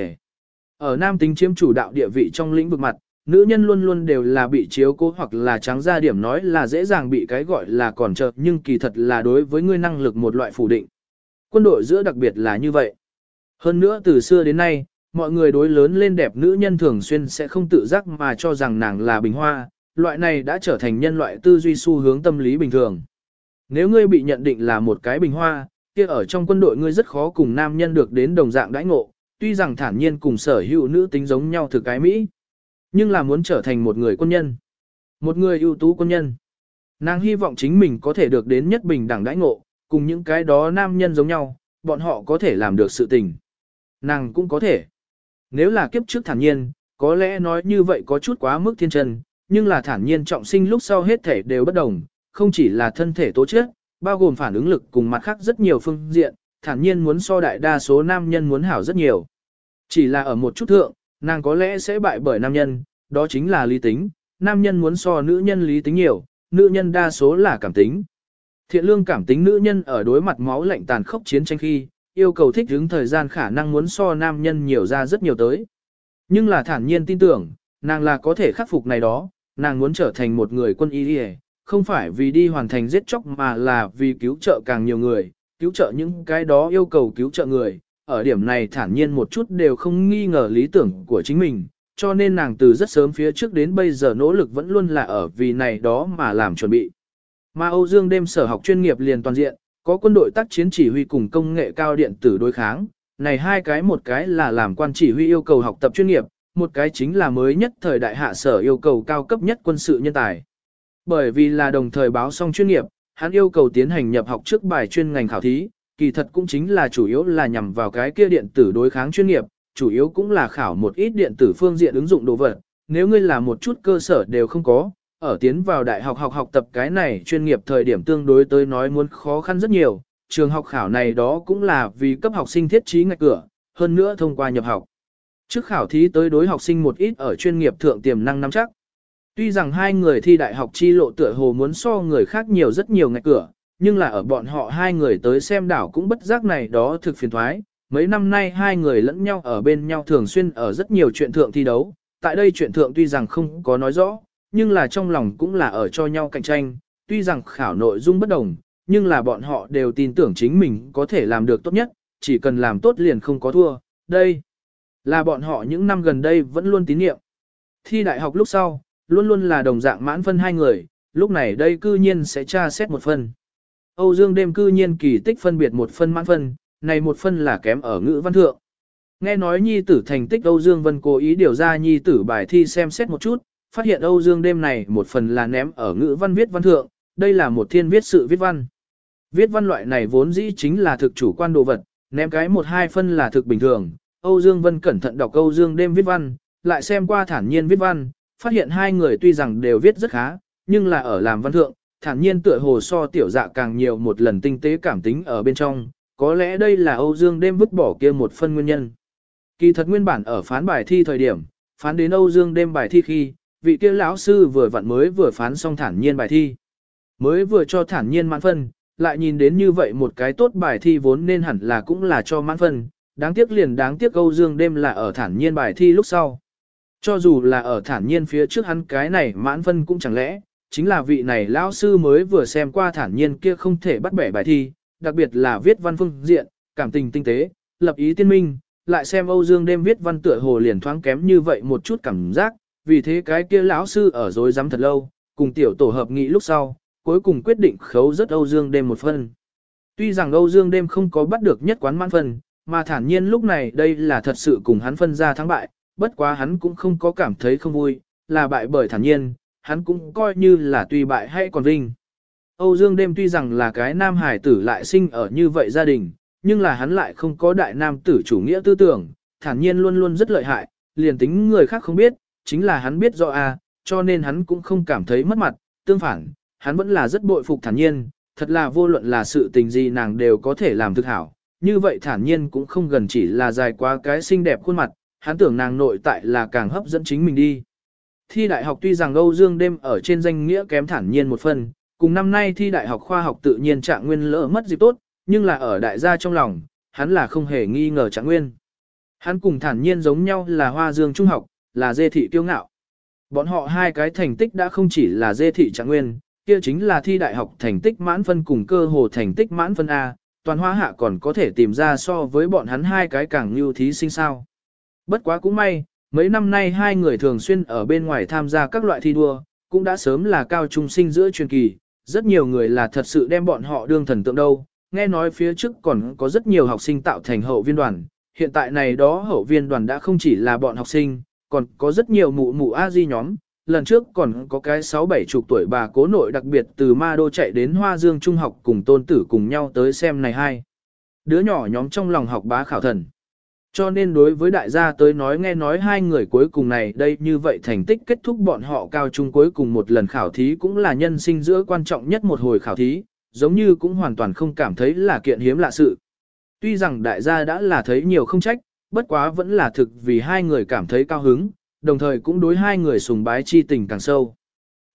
Ở nam tính chiếm chủ đạo địa vị trong lĩnh vực mặt, nữ nhân luôn luôn đều là bị chiếu cố hoặc là trắng ra điểm nói là dễ dàng bị cái gọi là còn chờ nhưng kỳ thật là đối với ngươi năng lực một loại phủ định. Quân đội giữa đặc biệt là như vậy. Hơn nữa từ xưa đến nay, mọi người đối lớn lên đẹp nữ nhân thường xuyên sẽ không tự giác mà cho rằng nàng là bình hoa, loại này đã trở thành nhân loại tư duy xu hướng tâm lý bình thường. Nếu ngươi bị nhận định là một cái bình hoa, kia ở trong quân đội ngươi rất khó cùng nam nhân được đến đồng dạng đãi ngộ, tuy rằng thản nhiên cùng sở hữu nữ tính giống nhau thực cái Mỹ. Nhưng là muốn trở thành một người quân nhân. Một người ưu tú quân nhân. Nàng hy vọng chính mình có thể được đến nhất bình đẳng đãi ngộ, cùng những cái đó nam nhân giống nhau, bọn họ có thể làm được sự tình. Nàng cũng có thể. Nếu là kiếp trước thản nhiên, có lẽ nói như vậy có chút quá mức thiên chân, nhưng là thản nhiên trọng sinh lúc sau hết thể đều bất đồng, không chỉ là thân thể tố chất, bao gồm phản ứng lực cùng mặt khác rất nhiều phương diện, thản nhiên muốn so đại đa số nam nhân muốn hảo rất nhiều. Chỉ là ở một chút thượng, nàng có lẽ sẽ bại bởi nam nhân, đó chính là lý tính, nam nhân muốn so nữ nhân lý tính nhiều, nữ nhân đa số là cảm tính. Thiện lương cảm tính nữ nhân ở đối mặt máu lạnh tàn khốc chiến tranh khi, yêu cầu thích ứng thời gian khả năng muốn so nam nhân nhiều ra rất nhiều tới. Nhưng là thản nhiên tin tưởng, nàng là có thể khắc phục này đó, nàng muốn trở thành một người quân y đi không phải vì đi hoàn thành giết chóc mà là vì cứu trợ càng nhiều người, cứu trợ những cái đó yêu cầu cứu trợ người. Ở điểm này thản nhiên một chút đều không nghi ngờ lý tưởng của chính mình, cho nên nàng từ rất sớm phía trước đến bây giờ nỗ lực vẫn luôn là ở vì này đó mà làm chuẩn bị. Mà Âu Dương đêm sở học chuyên nghiệp liền toàn diện, có quân đội tác chiến chỉ huy cùng công nghệ cao điện tử đối kháng, này hai cái một cái là làm quan chỉ huy yêu cầu học tập chuyên nghiệp, một cái chính là mới nhất thời đại hạ sở yêu cầu cao cấp nhất quân sự nhân tài. Bởi vì là đồng thời báo xong chuyên nghiệp, hắn yêu cầu tiến hành nhập học trước bài chuyên ngành khảo thí, kỳ thật cũng chính là chủ yếu là nhằm vào cái kia điện tử đối kháng chuyên nghiệp, chủ yếu cũng là khảo một ít điện tử phương diện ứng dụng đồ vật. Nếu ngươi là một chút cơ sở đều không có, ở tiến vào đại học học học tập cái này chuyên nghiệp thời điểm tương đối tới nói muốn khó khăn rất nhiều, trường học khảo này đó cũng là vì cấp học sinh thiết trí ngạch cửa, hơn nữa thông qua nhập học. Trước khảo thí tới đối học sinh một ít ở chuyên nghiệp thượng tiềm năng nắm chắc. Tuy rằng hai người thi đại học chi lộ tựa hồ muốn so người khác nhiều rất nhiều ngạch cửa, nhưng là ở bọn họ hai người tới xem đảo cũng bất giác này đó thực phiền thoái. Mấy năm nay hai người lẫn nhau ở bên nhau thường xuyên ở rất nhiều chuyện thượng thi đấu, tại đây chuyện thượng tuy rằng không có nói rõ, nhưng là trong lòng cũng là ở cho nhau cạnh tranh, tuy rằng khảo nội dung bất đồng, nhưng là bọn họ đều tin tưởng chính mình có thể làm được tốt nhất, chỉ cần làm tốt liền không có thua, đây là bọn họ những năm gần đây vẫn luôn tín nhiệm. Thi đại học lúc sau, luôn luôn là đồng dạng mãn phân hai người, lúc này đây cư nhiên sẽ tra xét một phần. Âu Dương đêm cư nhiên kỳ tích phân biệt một phân mãn phân, này một phân là kém ở ngữ văn thượng. Nghe nói nhi tử thành tích Âu Dương Vân cố ý điều ra nhi tử bài thi xem xét một chút, phát hiện Âu Dương đêm này một phần là ném ở ngữ văn viết văn thượng, đây là một thiên viết sự viết văn. Viết văn loại này vốn dĩ chính là thực chủ quan đồ vật, ném cái một hai phân là thực bình thường. Âu Dương Vân cẩn thận đọc Âu Dương đêm viết văn, lại xem qua thản nhiên viết văn, phát hiện hai người tuy rằng đều viết rất khá, nhưng là ở làm văn thượng, thản nhiên tựa hồ so tiểu dạ càng nhiều một lần tinh tế cảm tính ở bên trong, Có lẽ đây là Âu Dương đêm vứt bỏ kia một phân nguyên nhân. Kỳ thật nguyên bản ở phán bài thi thời điểm, phán đến Âu Dương đêm bài thi khi, vị kia lão sư vừa vặn mới vừa phán xong thản nhiên bài thi. Mới vừa cho thản nhiên mãn phân, lại nhìn đến như vậy một cái tốt bài thi vốn nên hẳn là cũng là cho mãn phân, đáng tiếc liền đáng tiếc Âu Dương đêm là ở thản nhiên bài thi lúc sau. Cho dù là ở thản nhiên phía trước hắn cái này mãn phân cũng chẳng lẽ, chính là vị này lão sư mới vừa xem qua thản nhiên kia không thể bắt bẻ bài thi, đặc biệt là viết văn phương diện, cảm tình tinh tế, lập ý tiên minh, lại xem Âu Dương đêm viết văn tựa hồ liền thoáng kém như vậy một chút cảm giác, vì thế cái kia lão sư ở dối rắm thật lâu, cùng tiểu tổ hợp nghị lúc sau, cuối cùng quyết định khấu rất Âu Dương đêm một phân. Tuy rằng Âu Dương đêm không có bắt được nhất quán mãn phân, mà thản nhiên lúc này đây là thật sự cùng hắn phân ra thắng bại, bất quá hắn cũng không có cảm thấy không vui, là bại bởi thản nhiên, hắn cũng coi như là tùy bại hay còn vinh. Âu Dương đêm tuy rằng là cái nam hải tử lại sinh ở như vậy gia đình, nhưng là hắn lại không có đại nam tử chủ nghĩa tư tưởng, thản nhiên luôn luôn rất lợi hại, liền tính người khác không biết, chính là hắn biết rõ a, cho nên hắn cũng không cảm thấy mất mặt, tương phản, hắn vẫn là rất bội phục thản nhiên, thật là vô luận là sự tình gì nàng đều có thể làm thực hảo, như vậy thản nhiên cũng không gần chỉ là dài quá cái xinh đẹp khuôn mặt, hắn tưởng nàng nội tại là càng hấp dẫn chính mình đi. Thi đại học tuy rằng Âu Dương đêm ở trên danh nghĩa kém thản nhiên một phần, cùng năm nay thi đại học khoa học tự nhiên trạng nguyên lỡ mất dịp tốt, nhưng là ở đại gia trong lòng, hắn là không hề nghi ngờ trạng nguyên. Hắn cùng thản nhiên giống nhau là hoa dương trung học, là dê thị tiêu ngạo. Bọn họ hai cái thành tích đã không chỉ là dê thị trạng nguyên, kia chính là thi đại học thành tích mãn phân cùng cơ hồ thành tích mãn phân A, toàn hoa hạ còn có thể tìm ra so với bọn hắn hai cái càng như thí sinh sao. Bất quá cũng may, mấy năm nay hai người thường xuyên ở bên ngoài tham gia các loại thi đua, cũng đã sớm là cao trung sinh giữa truyền kỳ, rất nhiều người là thật sự đem bọn họ đương thần tượng đâu, nghe nói phía trước còn có rất nhiều học sinh tạo thành hậu viên đoàn, hiện tại này đó hậu viên đoàn đã không chỉ là bọn học sinh, còn có rất nhiều mụ mụ a di nhóm, lần trước còn có cái sáu bảy chục tuổi bà cố nội đặc biệt từ ma đô chạy đến Hoa Dương Trung học cùng tôn tử cùng nhau tới xem này hai. Đứa nhỏ nhóm trong lòng học bá khảo thần. Cho nên đối với đại gia tới nói nghe nói hai người cuối cùng này đây như vậy thành tích kết thúc bọn họ cao trung cuối cùng một lần khảo thí cũng là nhân sinh giữa quan trọng nhất một hồi khảo thí, giống như cũng hoàn toàn không cảm thấy là kiện hiếm lạ sự. Tuy rằng đại gia đã là thấy nhiều không trách, bất quá vẫn là thực vì hai người cảm thấy cao hứng, đồng thời cũng đối hai người sùng bái chi tình càng sâu.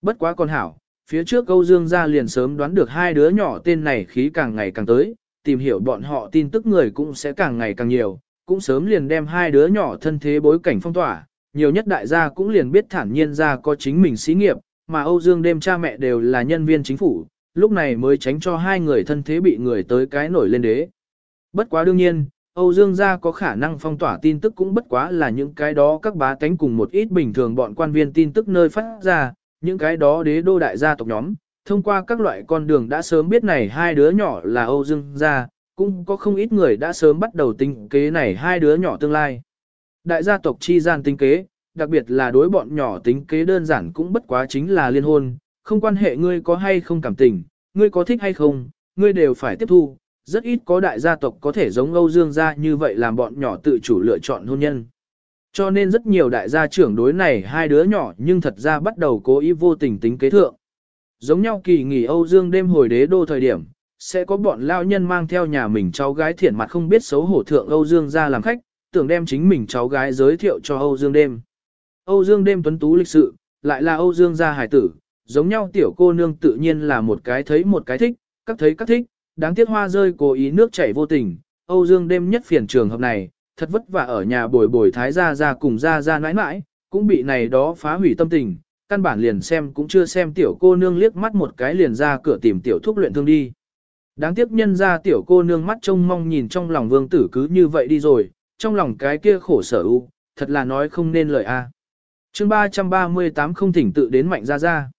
Bất quá con hảo, phía trước câu dương gia liền sớm đoán được hai đứa nhỏ tên này khí càng ngày càng tới, tìm hiểu bọn họ tin tức người cũng sẽ càng ngày càng nhiều, cũng sớm liền đem hai đứa nhỏ thân thế bối cảnh phong tỏa, nhiều nhất đại gia cũng liền biết thản nhiên ra có chính mình xí nghiệp, mà Âu Dương đêm cha mẹ đều là nhân viên chính phủ, lúc này mới tránh cho hai người thân thế bị người tới cái nổi lên đế. Bất quá đương nhiên, Âu Dương gia có khả năng phong tỏa tin tức cũng bất quá là những cái đó các bá tánh cùng một ít bình thường bọn quan viên tin tức nơi phát ra, những cái đó đế đô đại gia tộc nhóm, thông qua các loại con đường đã sớm biết này hai đứa nhỏ là Âu Dương gia, cũng có không ít người đã sớm bắt đầu tính kế này hai đứa nhỏ tương lai. Đại gia tộc chi gian tính kế, đặc biệt là đối bọn nhỏ tính kế đơn giản cũng bất quá chính là liên hôn, không quan hệ ngươi có hay không cảm tình, ngươi có thích hay không, ngươi đều phải tiếp thu, rất ít có đại gia tộc có thể giống Âu Dương gia như vậy làm bọn nhỏ tự chủ lựa chọn hôn nhân. Cho nên rất nhiều đại gia trưởng đối này hai đứa nhỏ nhưng thật ra bắt đầu cố ý vô tình tính kế thượng. Giống nhau kỳ nghỉ Âu Dương đêm hồi đế đô thời điểm, sẽ có bọn lao nhân mang theo nhà mình cháu gái thiện mặt không biết xấu hổ thượng Âu Dương ra làm khách, tưởng đem chính mình cháu gái giới thiệu cho Âu Dương đêm. Âu Dương đêm tuấn tú lịch sự, lại là Âu Dương gia hải tử, giống nhau tiểu cô nương tự nhiên là một cái thấy một cái thích, các thấy các thích, đáng tiếc hoa rơi cố ý nước chảy vô tình, Âu Dương đêm nhất phiền trường hợp này, thật vất vả ở nhà bồi bồi thái gia gia cùng gia gia nãi nãi, cũng bị này đó phá hủy tâm tình, căn bản liền xem cũng chưa xem tiểu cô nương liếc mắt một cái liền ra cửa tìm tiểu thuốc luyện thương đi. Đáng tiếc nhân ra tiểu cô nương mắt trông mong nhìn trong lòng vương tử cứ như vậy đi rồi, trong lòng cái kia khổ sở u, thật là nói không nên lời a. À. Chương 338 không thỉnh tự đến mạnh ra ra.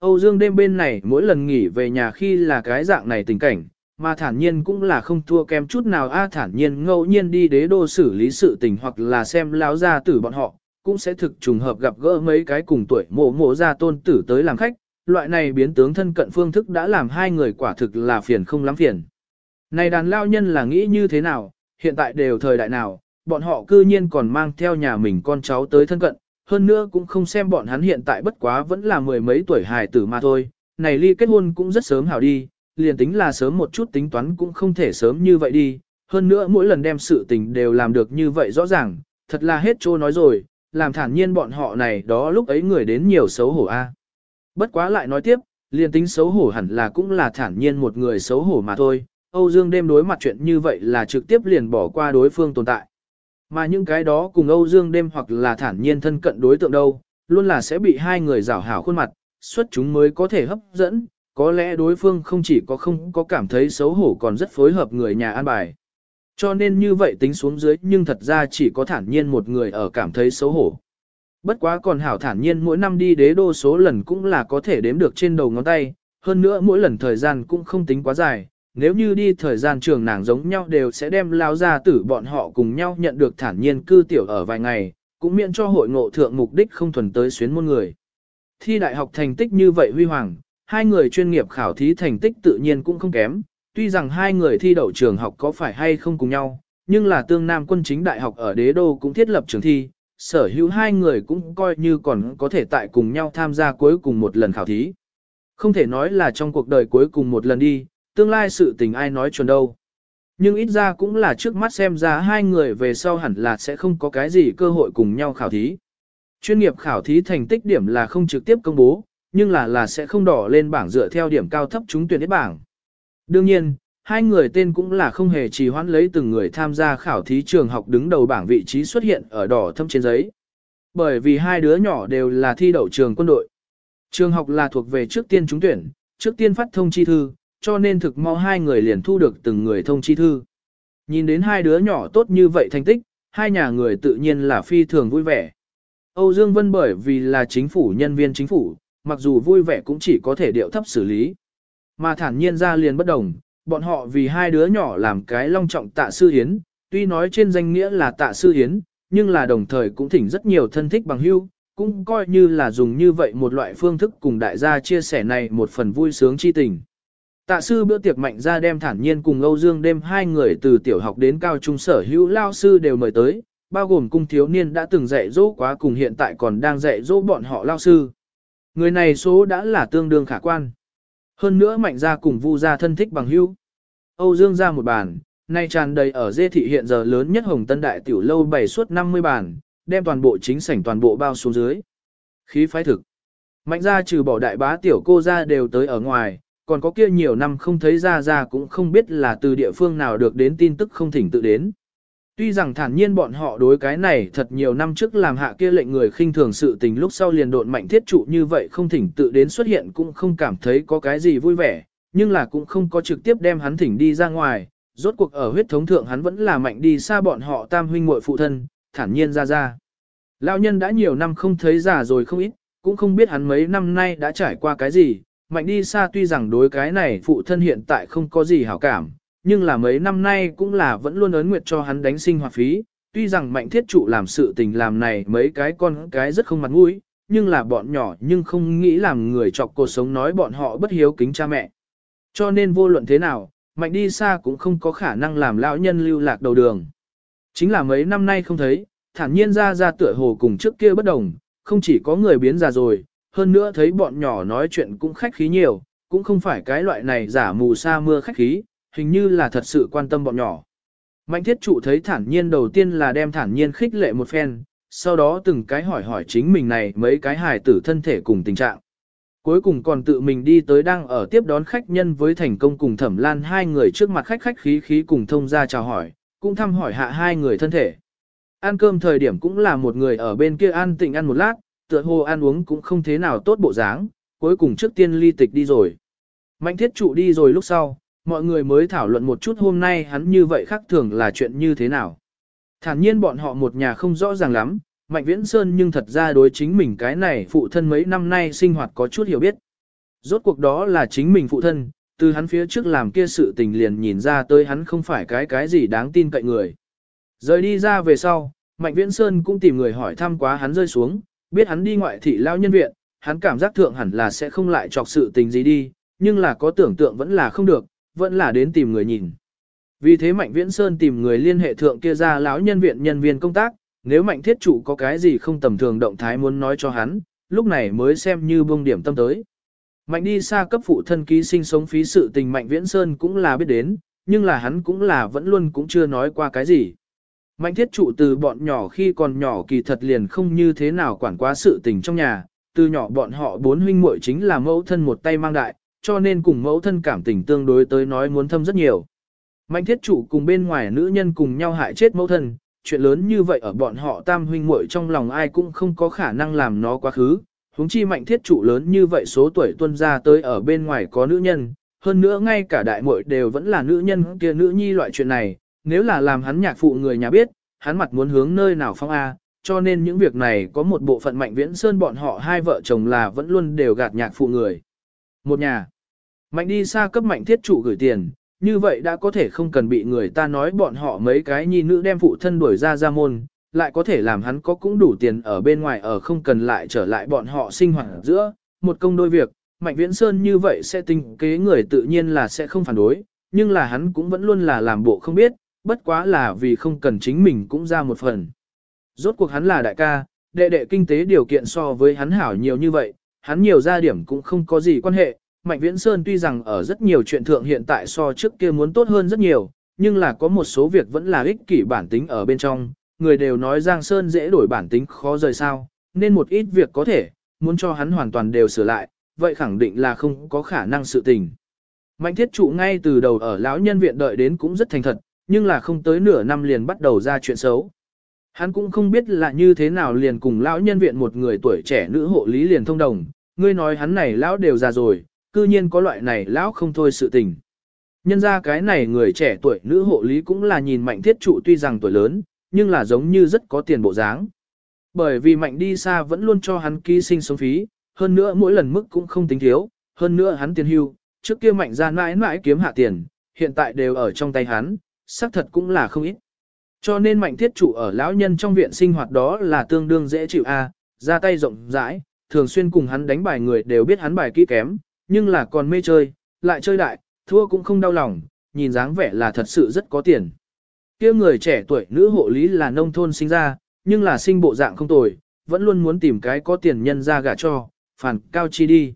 Âu Dương đêm bên này mỗi lần nghỉ về nhà khi là cái dạng này tình cảnh, mà thản nhiên cũng là không thua kém chút nào a thản nhiên ngẫu nhiên đi đế đô xử lý sự tình hoặc là xem lão gia tử bọn họ, cũng sẽ thực trùng hợp gặp gỡ mấy cái cùng tuổi mộ mộ gia tôn tử tới làm khách, loại này biến tướng thân cận phương thức đã làm hai người quả thực là phiền không lắm phiền. Này đàn lao nhân là nghĩ như thế nào, hiện tại đều thời đại nào, bọn họ cư nhiên còn mang theo nhà mình con cháu tới thân cận, hơn nữa cũng không xem bọn hắn hiện tại bất quá vẫn là mười mấy tuổi hài tử mà thôi, này ly kết hôn cũng rất sớm hảo đi, liền tính là sớm một chút tính toán cũng không thể sớm như vậy đi, hơn nữa mỗi lần đem sự tình đều làm được như vậy rõ ràng, thật là hết trô nói rồi, làm thản nhiên bọn họ này đó lúc ấy người đến nhiều xấu hổ a. Bất quá lại nói tiếp, liền tính xấu hổ hẳn là cũng là thản nhiên một người xấu hổ mà thôi, Âu Dương đêm đối mặt chuyện như vậy là trực tiếp liền bỏ qua đối phương tồn tại. Mà những cái đó cùng Âu Dương đêm hoặc là thản nhiên thân cận đối tượng đâu, luôn là sẽ bị hai người rảo hảo khuôn mặt, xuất chúng mới có thể hấp dẫn, có lẽ đối phương không chỉ có không có cảm thấy xấu hổ còn rất phối hợp người nhà an bài. Cho nên như vậy tính xuống dưới nhưng thật ra chỉ có thản nhiên một người ở cảm thấy xấu hổ. Bất quá còn hảo thản nhiên mỗi năm đi đế đô số lần cũng là có thể đếm được trên đầu ngón tay, hơn nữa mỗi lần thời gian cũng không tính quá dài, nếu như đi thời gian trường nàng giống nhau đều sẽ đem lao ra tử bọn họ cùng nhau nhận được thản nhiên cư tiểu ở vài ngày, cũng miễn cho hội ngộ thượng mục đích không thuần tới xuyến môn người. Thi đại học thành tích như vậy huy hoàng, hai người chuyên nghiệp khảo thí thành tích tự nhiên cũng không kém, tuy rằng hai người thi đậu trường học có phải hay không cùng nhau, nhưng là tương nam quân chính đại học ở đế đô cũng thiết lập trường thi, sở hữu hai người cũng coi như còn có thể tại cùng nhau tham gia cuối cùng một lần khảo thí. Không thể nói là trong cuộc đời cuối cùng một lần đi, tương lai sự tình ai nói chuẩn đâu. Nhưng ít ra cũng là trước mắt xem ra hai người về sau hẳn là sẽ không có cái gì cơ hội cùng nhau khảo thí. Chuyên nghiệp khảo thí thành tích điểm là không trực tiếp công bố, nhưng là là sẽ không đỏ lên bảng dựa theo điểm cao thấp chúng tuyển hết bảng. Đương nhiên, hai người tên cũng là không hề trì hoãn lấy từng người tham gia khảo thí trường học đứng đầu bảng vị trí xuất hiện ở đỏ thâm trên giấy. Bởi vì hai đứa nhỏ đều là thi đậu trường quân đội. Trường học là thuộc về trước tiên trúng tuyển, trước tiên phát thông chi thư, cho nên thực mau hai người liền thu được từng người thông chi thư. Nhìn đến hai đứa nhỏ tốt như vậy thành tích, hai nhà người tự nhiên là phi thường vui vẻ. Âu Dương Vân bởi vì là chính phủ nhân viên chính phủ, mặc dù vui vẻ cũng chỉ có thể điệu thấp xử lý. Mà thản nhiên ra liền bất đồng, bọn họ vì hai đứa nhỏ làm cái long trọng tạ sư hiến, tuy nói trên danh nghĩa là tạ sư hiến, nhưng là đồng thời cũng thỉnh rất nhiều thân thích bằng hưu, cũng coi như là dùng như vậy một loại phương thức cùng đại gia chia sẻ này một phần vui sướng chi tình. Tạ sư bữa tiệc mạnh ra đem thản nhiên cùng Âu Dương đêm hai người từ tiểu học đến cao trung sở hữu lao sư đều mời tới, bao gồm cung thiếu niên đã từng dạy dỗ quá cùng hiện tại còn đang dạy dỗ bọn họ lao sư. Người này số đã là tương đương khả quan. Hơn nữa mạnh ra cùng vu ra thân thích bằng hữu. Âu Dương ra một bàn, nay tràn đầy ở dê thị hiện giờ lớn nhất hồng tân đại tiểu lâu bày suốt 50 bàn, đem toàn bộ chính sảnh toàn bộ bao xuống dưới. Khí phái thực. Mạnh ra trừ bỏ đại bá tiểu cô ra đều tới ở ngoài, còn có kia nhiều năm không thấy ra ra cũng không biết là từ địa phương nào được đến tin tức không thỉnh tự đến. Tuy rằng thản nhiên bọn họ đối cái này thật nhiều năm trước làm hạ kia lệnh người khinh thường sự tình lúc sau liền độn mạnh thiết trụ như vậy không thỉnh tự đến xuất hiện cũng không cảm thấy có cái gì vui vẻ, nhưng là cũng không có trực tiếp đem hắn thỉnh đi ra ngoài, rốt cuộc ở huyết thống thượng hắn vẫn là mạnh đi xa bọn họ tam huynh muội phụ thân, thản nhiên ra ra. Lão nhân đã nhiều năm không thấy già rồi không ít, cũng không biết hắn mấy năm nay đã trải qua cái gì, mạnh đi xa tuy rằng đối cái này phụ thân hiện tại không có gì hảo cảm, nhưng là mấy năm nay cũng là vẫn luôn ấn nguyệt cho hắn đánh sinh hoạt phí, tuy rằng mạnh thiết trụ làm sự tình làm này mấy cái con cái rất không mặt mũi, nhưng là bọn nhỏ nhưng không nghĩ làm người chọc cuộc sống nói bọn họ bất hiếu kính cha mẹ. Cho nên vô luận thế nào, mạnh đi xa cũng không có khả năng làm lão nhân lưu lạc đầu đường. Chính là mấy năm nay không thấy, thản nhiên ra ra tựa hồ cùng trước kia bất đồng, không chỉ có người biến già rồi, hơn nữa thấy bọn nhỏ nói chuyện cũng khách khí nhiều, cũng không phải cái loại này giả mù sa mưa khách khí, hình như là thật sự quan tâm bọn nhỏ. Mạnh thiết trụ thấy thản nhiên đầu tiên là đem thản nhiên khích lệ một phen, sau đó từng cái hỏi hỏi chính mình này mấy cái hài tử thân thể cùng tình trạng. Cuối cùng còn tự mình đi tới đang ở tiếp đón khách nhân với thành công cùng thẩm lan hai người trước mặt khách khách khí khí cùng thông ra chào hỏi, cũng thăm hỏi hạ hai người thân thể. Ăn cơm thời điểm cũng là một người ở bên kia ăn tịnh ăn một lát, tựa hồ ăn uống cũng không thế nào tốt bộ dáng, cuối cùng trước tiên ly tịch đi rồi. Mạnh thiết trụ đi rồi lúc sau, mọi người mới thảo luận một chút hôm nay hắn như vậy khác thường là chuyện như thế nào. Thản nhiên bọn họ một nhà không rõ ràng lắm, Mạnh Viễn Sơn nhưng thật ra đối chính mình cái này phụ thân mấy năm nay sinh hoạt có chút hiểu biết. Rốt cuộc đó là chính mình phụ thân, từ hắn phía trước làm kia sự tình liền nhìn ra tới hắn không phải cái cái gì đáng tin cậy người. Rời đi ra về sau, Mạnh Viễn Sơn cũng tìm người hỏi thăm quá hắn rơi xuống, biết hắn đi ngoại thị lao nhân viện, hắn cảm giác thượng hẳn là sẽ không lại chọc sự tình gì đi, nhưng là có tưởng tượng vẫn là không được, vẫn là đến tìm người nhìn. Vì thế Mạnh Viễn Sơn tìm người liên hệ thượng kia ra lão nhân viện nhân viên công tác, nếu Mạnh Thiết Chủ có cái gì không tầm thường động thái muốn nói cho hắn, lúc này mới xem như bông điểm tâm tới. Mạnh đi xa cấp phụ thân ký sinh sống phí sự tình Mạnh Viễn Sơn cũng là biết đến, nhưng là hắn cũng là vẫn luôn cũng chưa nói qua cái gì. Mạnh thiết trụ từ bọn nhỏ khi còn nhỏ kỳ thật liền không như thế nào quản quá sự tình trong nhà, từ nhỏ bọn họ bốn huynh muội chính là mẫu thân một tay mang đại, cho nên cùng mẫu thân cảm tình tương đối tới nói muốn thâm rất nhiều. Mạnh thiết trụ cùng bên ngoài nữ nhân cùng nhau hại chết mẫu thân, chuyện lớn như vậy ở bọn họ tam huynh muội trong lòng ai cũng không có khả năng làm nó quá khứ. Huống chi mạnh thiết trụ lớn như vậy số tuổi tuân ra tới ở bên ngoài có nữ nhân, hơn nữa ngay cả đại muội đều vẫn là nữ nhân kia nữ nhi loại chuyện này, nếu là làm hắn nhạc phụ người nhà biết, hắn mặt muốn hướng nơi nào phong A, cho nên những việc này có một bộ phận mạnh viễn sơn bọn họ hai vợ chồng là vẫn luôn đều gạt nhạc phụ người. Một nhà, mạnh đi xa cấp mạnh thiết trụ gửi tiền, như vậy đã có thể không cần bị người ta nói bọn họ mấy cái nhi nữ đem phụ thân đuổi ra ra môn, lại có thể làm hắn có cũng đủ tiền ở bên ngoài ở không cần lại trở lại bọn họ sinh hoạt giữa, một công đôi việc, Mạnh Viễn Sơn như vậy sẽ tinh kế người tự nhiên là sẽ không phản đối, nhưng là hắn cũng vẫn luôn là làm bộ không biết, bất quá là vì không cần chính mình cũng ra một phần. Rốt cuộc hắn là đại ca, đệ đệ kinh tế điều kiện so với hắn hảo nhiều như vậy, hắn nhiều gia điểm cũng không có gì quan hệ. Mạnh Viễn Sơn tuy rằng ở rất nhiều chuyện thượng hiện tại so trước kia muốn tốt hơn rất nhiều, nhưng là có một số việc vẫn là ích kỷ bản tính ở bên trong, người đều nói Giang Sơn dễ đổi bản tính khó rời sao, nên một ít việc có thể, muốn cho hắn hoàn toàn đều sửa lại, vậy khẳng định là không có khả năng sự tình. Mạnh thiết trụ ngay từ đầu ở lão nhân viện đợi đến cũng rất thành thật, nhưng là không tới nửa năm liền bắt đầu ra chuyện xấu. Hắn cũng không biết là như thế nào liền cùng lão nhân viện một người tuổi trẻ nữ hộ lý liền thông đồng, ngươi nói hắn này lão đều già rồi, cư nhiên có loại này lão không thôi sự tình. Nhân ra cái này người trẻ tuổi nữ hộ lý cũng là nhìn mạnh thiết trụ tuy rằng tuổi lớn, nhưng là giống như rất có tiền bộ dáng. Bởi vì mạnh đi xa vẫn luôn cho hắn ký sinh sống phí, hơn nữa mỗi lần mức cũng không tính thiếu, hơn nữa hắn tiền hưu, trước kia mạnh ra mãi mãi kiếm hạ tiền, hiện tại đều ở trong tay hắn, xác thật cũng là không ít. Cho nên mạnh thiết chủ ở lão nhân trong viện sinh hoạt đó là tương đương dễ chịu a, ra tay rộng rãi, thường xuyên cùng hắn đánh bài người đều biết hắn bài kỹ kém, nhưng là còn mê chơi, lại chơi đại, thua cũng không đau lòng, nhìn dáng vẻ là thật sự rất có tiền. Kia người trẻ tuổi nữ hộ lý là nông thôn sinh ra, nhưng là sinh bộ dạng không tồi, vẫn luôn muốn tìm cái có tiền nhân ra gả cho, phản cao chi đi.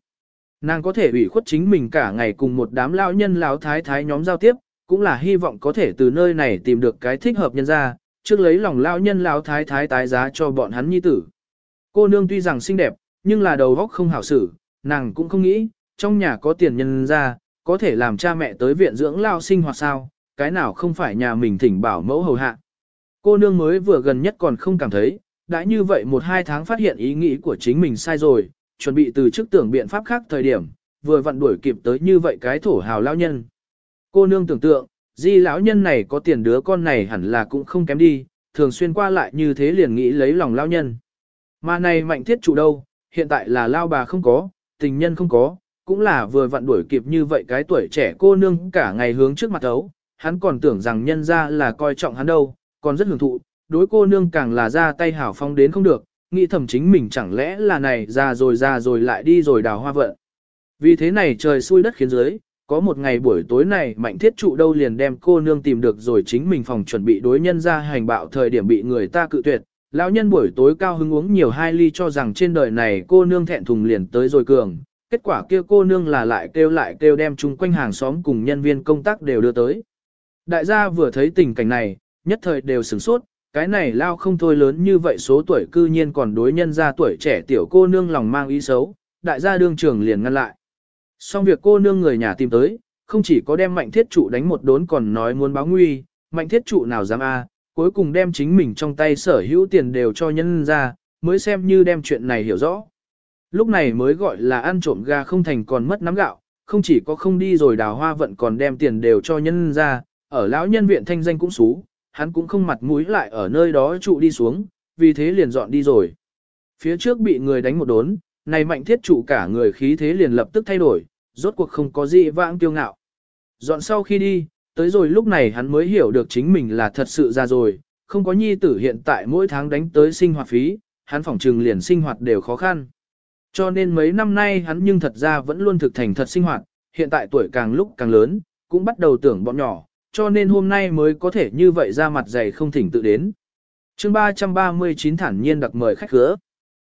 Nàng có thể ủy khuất chính mình cả ngày cùng một đám lão nhân lão thái thái nhóm giao tiếp, cũng là hy vọng có thể từ nơi này tìm được cái thích hợp nhân ra, trước lấy lòng lão nhân lão thái thái tái giá cho bọn hắn nhi tử. Cô nương tuy rằng xinh đẹp, nhưng là đầu óc không hảo xử, nàng cũng không nghĩ, trong nhà có tiền nhân ra, có thể làm cha mẹ tới viện dưỡng lao sinh hoạt sao, cái nào không phải nhà mình thỉnh bảo mẫu hầu hạ. Cô nương mới vừa gần nhất còn không cảm thấy, đã như vậy một hai tháng phát hiện ý nghĩ của chính mình sai rồi, chuẩn bị từ chức tưởng biện pháp khác thời điểm, vừa vặn đuổi kịp tới như vậy cái thổ hào lão nhân. Cô nương tưởng tượng, di lão nhân này có tiền đứa con này hẳn là cũng không kém đi, thường xuyên qua lại như thế liền nghĩ lấy lòng lão nhân. Mà này mạnh thiết chủ đâu, hiện tại là lao bà không có, tình nhân không có, cũng là vừa vặn đuổi kịp như vậy cái tuổi trẻ cô nương cả ngày hướng trước mặt ấu, hắn còn tưởng rằng nhân ra là coi trọng hắn đâu, còn rất hưởng thụ, đối cô nương càng là ra tay hảo phong đến không được, nghĩ thầm chính mình chẳng lẽ là này ra rồi ra rồi lại đi rồi đào hoa vận. Vì thế này trời xui đất khiến dưới, có một ngày buổi tối này mạnh thiết trụ đâu liền đem cô nương tìm được rồi chính mình phòng chuẩn bị đối nhân ra hành bạo thời điểm bị người ta cự tuyệt. Lão nhân buổi tối cao hứng uống nhiều hai ly cho rằng trên đời này cô nương thẹn thùng liền tới rồi cường. Kết quả kia cô nương là lại kêu lại kêu đem chung quanh hàng xóm cùng nhân viên công tác đều đưa tới. Đại gia vừa thấy tình cảnh này, nhất thời đều sửng sốt, cái này lao không thôi lớn như vậy số tuổi cư nhiên còn đối nhân ra tuổi trẻ tiểu cô nương lòng mang ý xấu, đại gia đương trưởng liền ngăn lại. Xong việc cô nương người nhà tìm tới, không chỉ có đem mạnh thiết trụ đánh một đốn còn nói muốn báo nguy, mạnh thiết trụ nào dám a, à, cuối cùng đem chính mình trong tay sở hữu tiền đều cho nhân ra, mới xem như đem chuyện này hiểu rõ. Lúc này mới gọi là ăn trộm gà không thành còn mất nắm gạo, không chỉ có không đi rồi đào hoa vận còn đem tiền đều cho nhân ra, ở lão nhân viện thanh danh cũng xú, hắn cũng không mặt mũi lại ở nơi đó trụ đi xuống, vì thế liền dọn đi rồi. Phía trước bị người đánh một đốn, này mạnh thiết trụ cả người khí thế liền lập tức thay đổi, rốt cuộc không có gì vãng kiêu ngạo. Dọn sau khi đi, tới rồi lúc này hắn mới hiểu được chính mình là thật sự ra rồi, không có nhi tử hiện tại mỗi tháng đánh tới sinh hoạt phí, hắn phỏng trừng liền sinh hoạt đều khó khăn. Cho nên mấy năm nay hắn nhưng thật ra vẫn luôn thực thành thật sinh hoạt, hiện tại tuổi càng lúc càng lớn, cũng bắt đầu tưởng bọn nhỏ, cho nên hôm nay mới có thể như vậy ra mặt dày không thỉnh tự đến. chương 339 thản nhiên đặc mời khách khứa.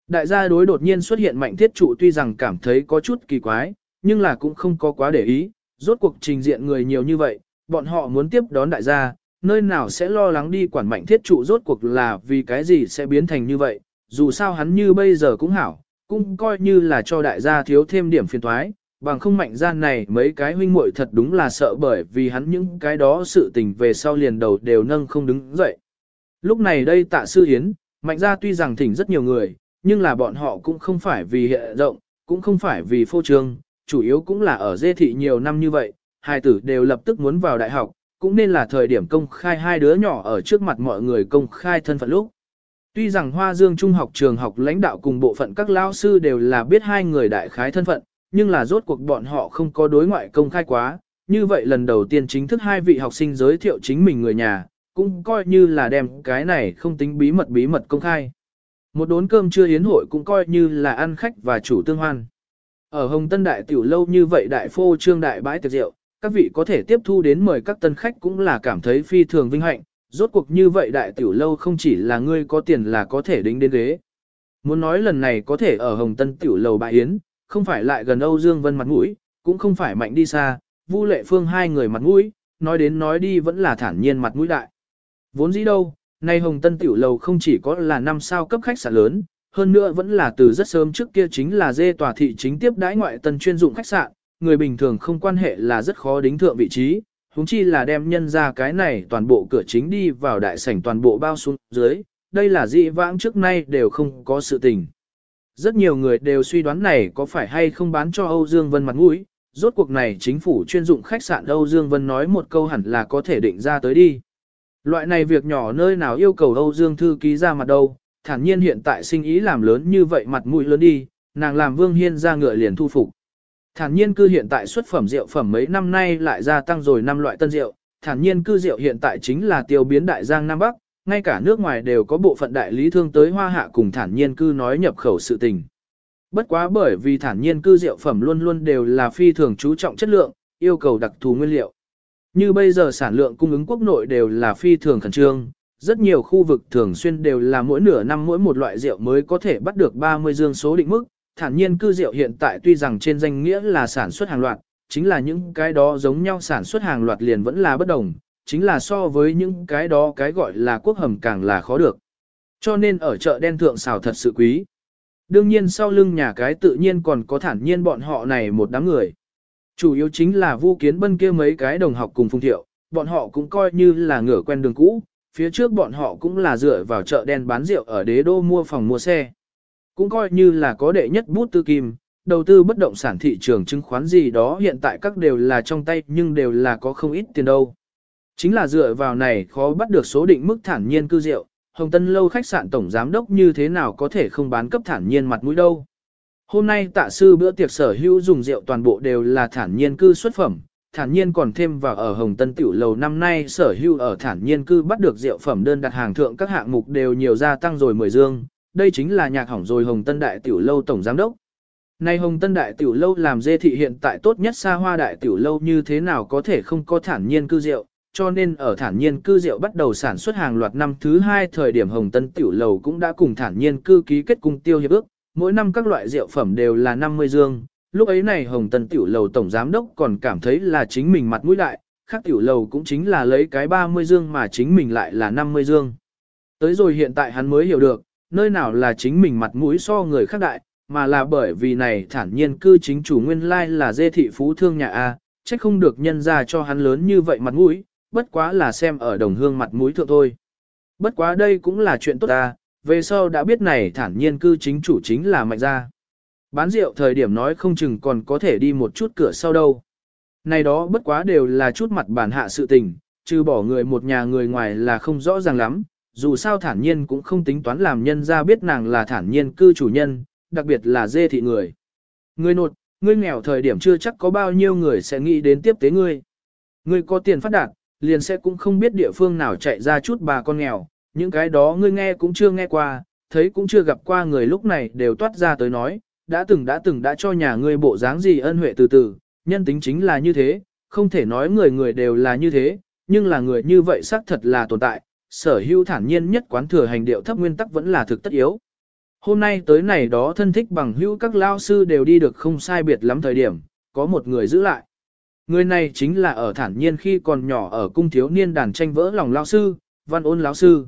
Đại gia đối đột nhiên xuất hiện mạnh thiết trụ tuy rằng cảm thấy có chút kỳ quái, nhưng là cũng không có quá để ý, rốt cuộc trình diện người nhiều như vậy, bọn họ muốn tiếp đón đại gia, nơi nào sẽ lo lắng đi quản mạnh thiết trụ rốt cuộc là vì cái gì sẽ biến thành như vậy, dù sao hắn như bây giờ cũng hảo, cũng coi như là cho đại gia thiếu thêm điểm phiền thoái, bằng không mạnh gian này mấy cái huynh muội thật đúng là sợ bởi vì hắn những cái đó sự tình về sau liền đầu đều nâng không đứng dậy. Lúc này đây tạ sư hiến, mạnh gia tuy rằng thỉnh rất nhiều người, nhưng là bọn họ cũng không phải vì hiện rộng, cũng không phải vì phô trương, chủ yếu cũng là ở dê thị nhiều năm như vậy, hai tử đều lập tức muốn vào đại học, cũng nên là thời điểm công khai hai đứa nhỏ ở trước mặt mọi người công khai thân phận lúc. Tuy rằng Hoa Dương Trung học trường học lãnh đạo cùng bộ phận các lao sư đều là biết hai người đại khái thân phận, nhưng là rốt cuộc bọn họ không có đối ngoại công khai quá, như vậy lần đầu tiên chính thức hai vị học sinh giới thiệu chính mình người nhà, cũng coi như là đem cái này không tính bí mật bí mật công khai. Một đốn cơm trưa yến hội cũng coi như là ăn khách và chủ tương hoan. Ở Hồng Tân Đại Tiểu Lâu như vậy đại phô trương đại bãi tiệc rượu, các vị có thể tiếp thu đến mời các tân khách cũng là cảm thấy phi thường vinh hạnh, rốt cuộc như vậy đại tiểu lâu không chỉ là ngươi có tiền là có thể đính đến ghế. Muốn nói lần này có thể ở Hồng Tân tiểu lầu bại yến, không phải lại gần Âu Dương Vân mặt mũi, cũng không phải mạnh đi xa, Vu Lệ Phương hai người mặt mũi, nói đến nói đi vẫn là thản nhiên mặt mũi đại. Vốn dĩ đâu, nay Hồng Tân tiểu lầu không chỉ có là năm sao cấp khách sạn lớn, hơn nữa vẫn là từ rất sớm trước kia chính là dê tòa thị chính tiếp đãi ngoại tân chuyên dụng khách sạn, người bình thường không quan hệ là rất khó đính thượng vị trí, huống chi là đem nhân ra cái này toàn bộ cửa chính đi vào đại sảnh toàn bộ bao xuống dưới, đây là dị vãng trước nay đều không có sự tình. Rất nhiều người đều suy đoán này có phải hay không bán cho Âu Dương Vân mặt mũi, rốt cuộc này chính phủ chuyên dụng khách sạn Âu Dương Vân nói một câu hẳn là có thể định ra tới đi. Loại này việc nhỏ nơi nào yêu cầu Âu Dương thư ký ra mặt đâu, thản nhiên hiện tại sinh ý làm lớn như vậy mặt mũi lớn đi, nàng làm Vương Hiên ra ngựa liền thu phục. Thản nhiên cư hiện tại xuất phẩm rượu phẩm mấy năm nay lại gia tăng rồi năm loại tân rượu, thản nhiên cư rượu hiện tại chính là tiêu biến đại giang Nam Bắc, ngay cả nước ngoài đều có bộ phận đại lý thương tới hoa hạ cùng thản nhiên cư nói nhập khẩu sự tình. Bất quá bởi vì thản nhiên cư rượu phẩm luôn luôn đều là phi thường chú trọng chất lượng, yêu cầu đặc thù nguyên liệu. Như bây giờ sản lượng cung ứng quốc nội đều là phi thường khẩn trương, rất nhiều khu vực thường xuyên đều là mỗi nửa năm mỗi một loại rượu mới có thể bắt được 30 dương số định mức, thản nhiên cư rượu hiện tại tuy rằng trên danh nghĩa là sản xuất hàng loạt, chính là những cái đó giống nhau sản xuất hàng loạt liền vẫn là bất đồng, chính là so với những cái đó cái gọi là quốc hầm càng là khó được. Cho nên ở chợ đen thượng xào thật sự quý. Đương nhiên sau lưng nhà cái tự nhiên còn có thản nhiên bọn họ này một đám người. Chủ yếu chính là vu kiến bân kia mấy cái đồng học cùng phung thiệu, bọn họ cũng coi như là ngửa quen đường cũ, phía trước bọn họ cũng là dựa vào chợ đen bán rượu ở đế đô mua phòng mua xe. Cũng coi như là có đệ nhất bút tư kim, đầu tư bất động sản thị trường chứng khoán gì đó hiện tại các đều là trong tay nhưng đều là có không ít tiền đâu. Chính là dựa vào này khó bắt được số định mức thản nhiên cư rượu, Hồng Tân Lâu khách sạn tổng giám đốc như thế nào có thể không bán cấp thản nhiên mặt mũi đâu. Hôm nay tạ sư bữa tiệc sở hữu dùng rượu toàn bộ đều là thản nhiên cư xuất phẩm, thản nhiên còn thêm vào ở Hồng Tân Tiểu Lầu năm nay sở hữu ở thản nhiên cư bắt được rượu phẩm đơn đặt hàng thượng các hạng mục đều nhiều gia tăng rồi 10 dương, đây chính là nhạc hỏng rồi Hồng Tân Đại Tiểu Lâu Tổng Giám Đốc. Nay Hồng Tân Đại Tiểu Lâu làm dê thị hiện tại tốt nhất xa hoa Đại Tiểu Lâu như thế nào có thể không có thản nhiên cư rượu, cho nên ở thản nhiên cư rượu bắt đầu sản xuất hàng loạt năm thứ hai thời điểm Hồng Tân Tiểu Lầu cũng đã cùng thản nhiên cư ký kết cung tiêu hiệp ước, mỗi năm các loại rượu phẩm đều là 50 dương. Lúc ấy này Hồng Tân Tiểu Lầu Tổng Giám Đốc còn cảm thấy là chính mình mặt mũi đại, khác Tiểu Lầu cũng chính là lấy cái 30 dương mà chính mình lại là 50 dương. Tới rồi hiện tại hắn mới hiểu được, nơi nào là chính mình mặt mũi so người khác đại, mà là bởi vì này thản nhiên cư chính chủ nguyên lai là dê thị phú thương nhà A, trách không được nhân ra cho hắn lớn như vậy mặt mũi, bất quá là xem ở đồng hương mặt mũi thượng thôi. Bất quá đây cũng là chuyện tốt ta, về sau đã biết này thản nhiên cư chính chủ chính là mạnh gia. Bán rượu thời điểm nói không chừng còn có thể đi một chút cửa sau đâu. Này đó bất quá đều là chút mặt bản hạ sự tình, trừ bỏ người một nhà người ngoài là không rõ ràng lắm, dù sao thản nhiên cũng không tính toán làm nhân ra biết nàng là thản nhiên cư chủ nhân, đặc biệt là dê thị người. Ngươi nột, ngươi nghèo thời điểm chưa chắc có bao nhiêu người sẽ nghĩ đến tiếp tế ngươi. Ngươi có tiền phát đạt, liền sẽ cũng không biết địa phương nào chạy ra chút bà con nghèo, những cái đó ngươi nghe cũng chưa nghe qua, thấy cũng chưa gặp qua người lúc này đều toát ra tới nói, đã từng đã từng đã cho nhà ngươi bộ dáng gì ân huệ từ từ, nhân tính chính là như thế, không thể nói người người đều là như thế, nhưng là người như vậy xác thật là tồn tại, sở hữu thản nhiên nhất quán thừa hành điệu thấp nguyên tắc vẫn là thực tất yếu. Hôm nay tới này đó thân thích bằng hữu các lao sư đều đi được không sai biệt lắm thời điểm, có một người giữ lại. Người này chính là ở thản nhiên khi còn nhỏ ở cung thiếu niên đàn tranh vỡ lòng lao sư, văn ôn lão sư.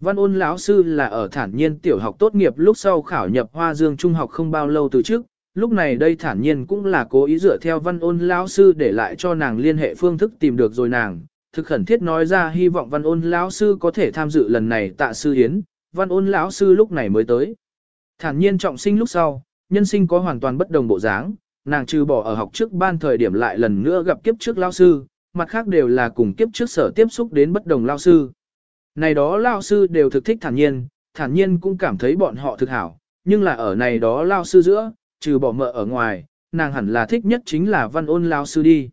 Văn ôn lão sư là ở thản nhiên tiểu học tốt nghiệp lúc sau khảo nhập hoa dương trung học không bao lâu từ trước, lúc này đây thản nhiên cũng là cố ý dựa theo văn ôn lão sư để lại cho nàng liên hệ phương thức tìm được rồi nàng, thực khẩn thiết nói ra hy vọng văn ôn lão sư có thể tham dự lần này tạ sư hiến, văn ôn lão sư lúc này mới tới. Thản nhiên trọng sinh lúc sau, nhân sinh có hoàn toàn bất đồng bộ dáng, nàng trừ bỏ ở học trước ban thời điểm lại lần nữa gặp kiếp trước lão sư, mặt khác đều là cùng kiếp trước sở tiếp xúc đến bất đồng lão sư. Này đó lão sư đều thực thích thản nhiên, thản nhiên cũng cảm thấy bọn họ thực hảo, nhưng là ở này đó lão sư giữa, trừ bỏ mợ ở ngoài, nàng hẳn là thích nhất chính là văn ôn lão sư đi.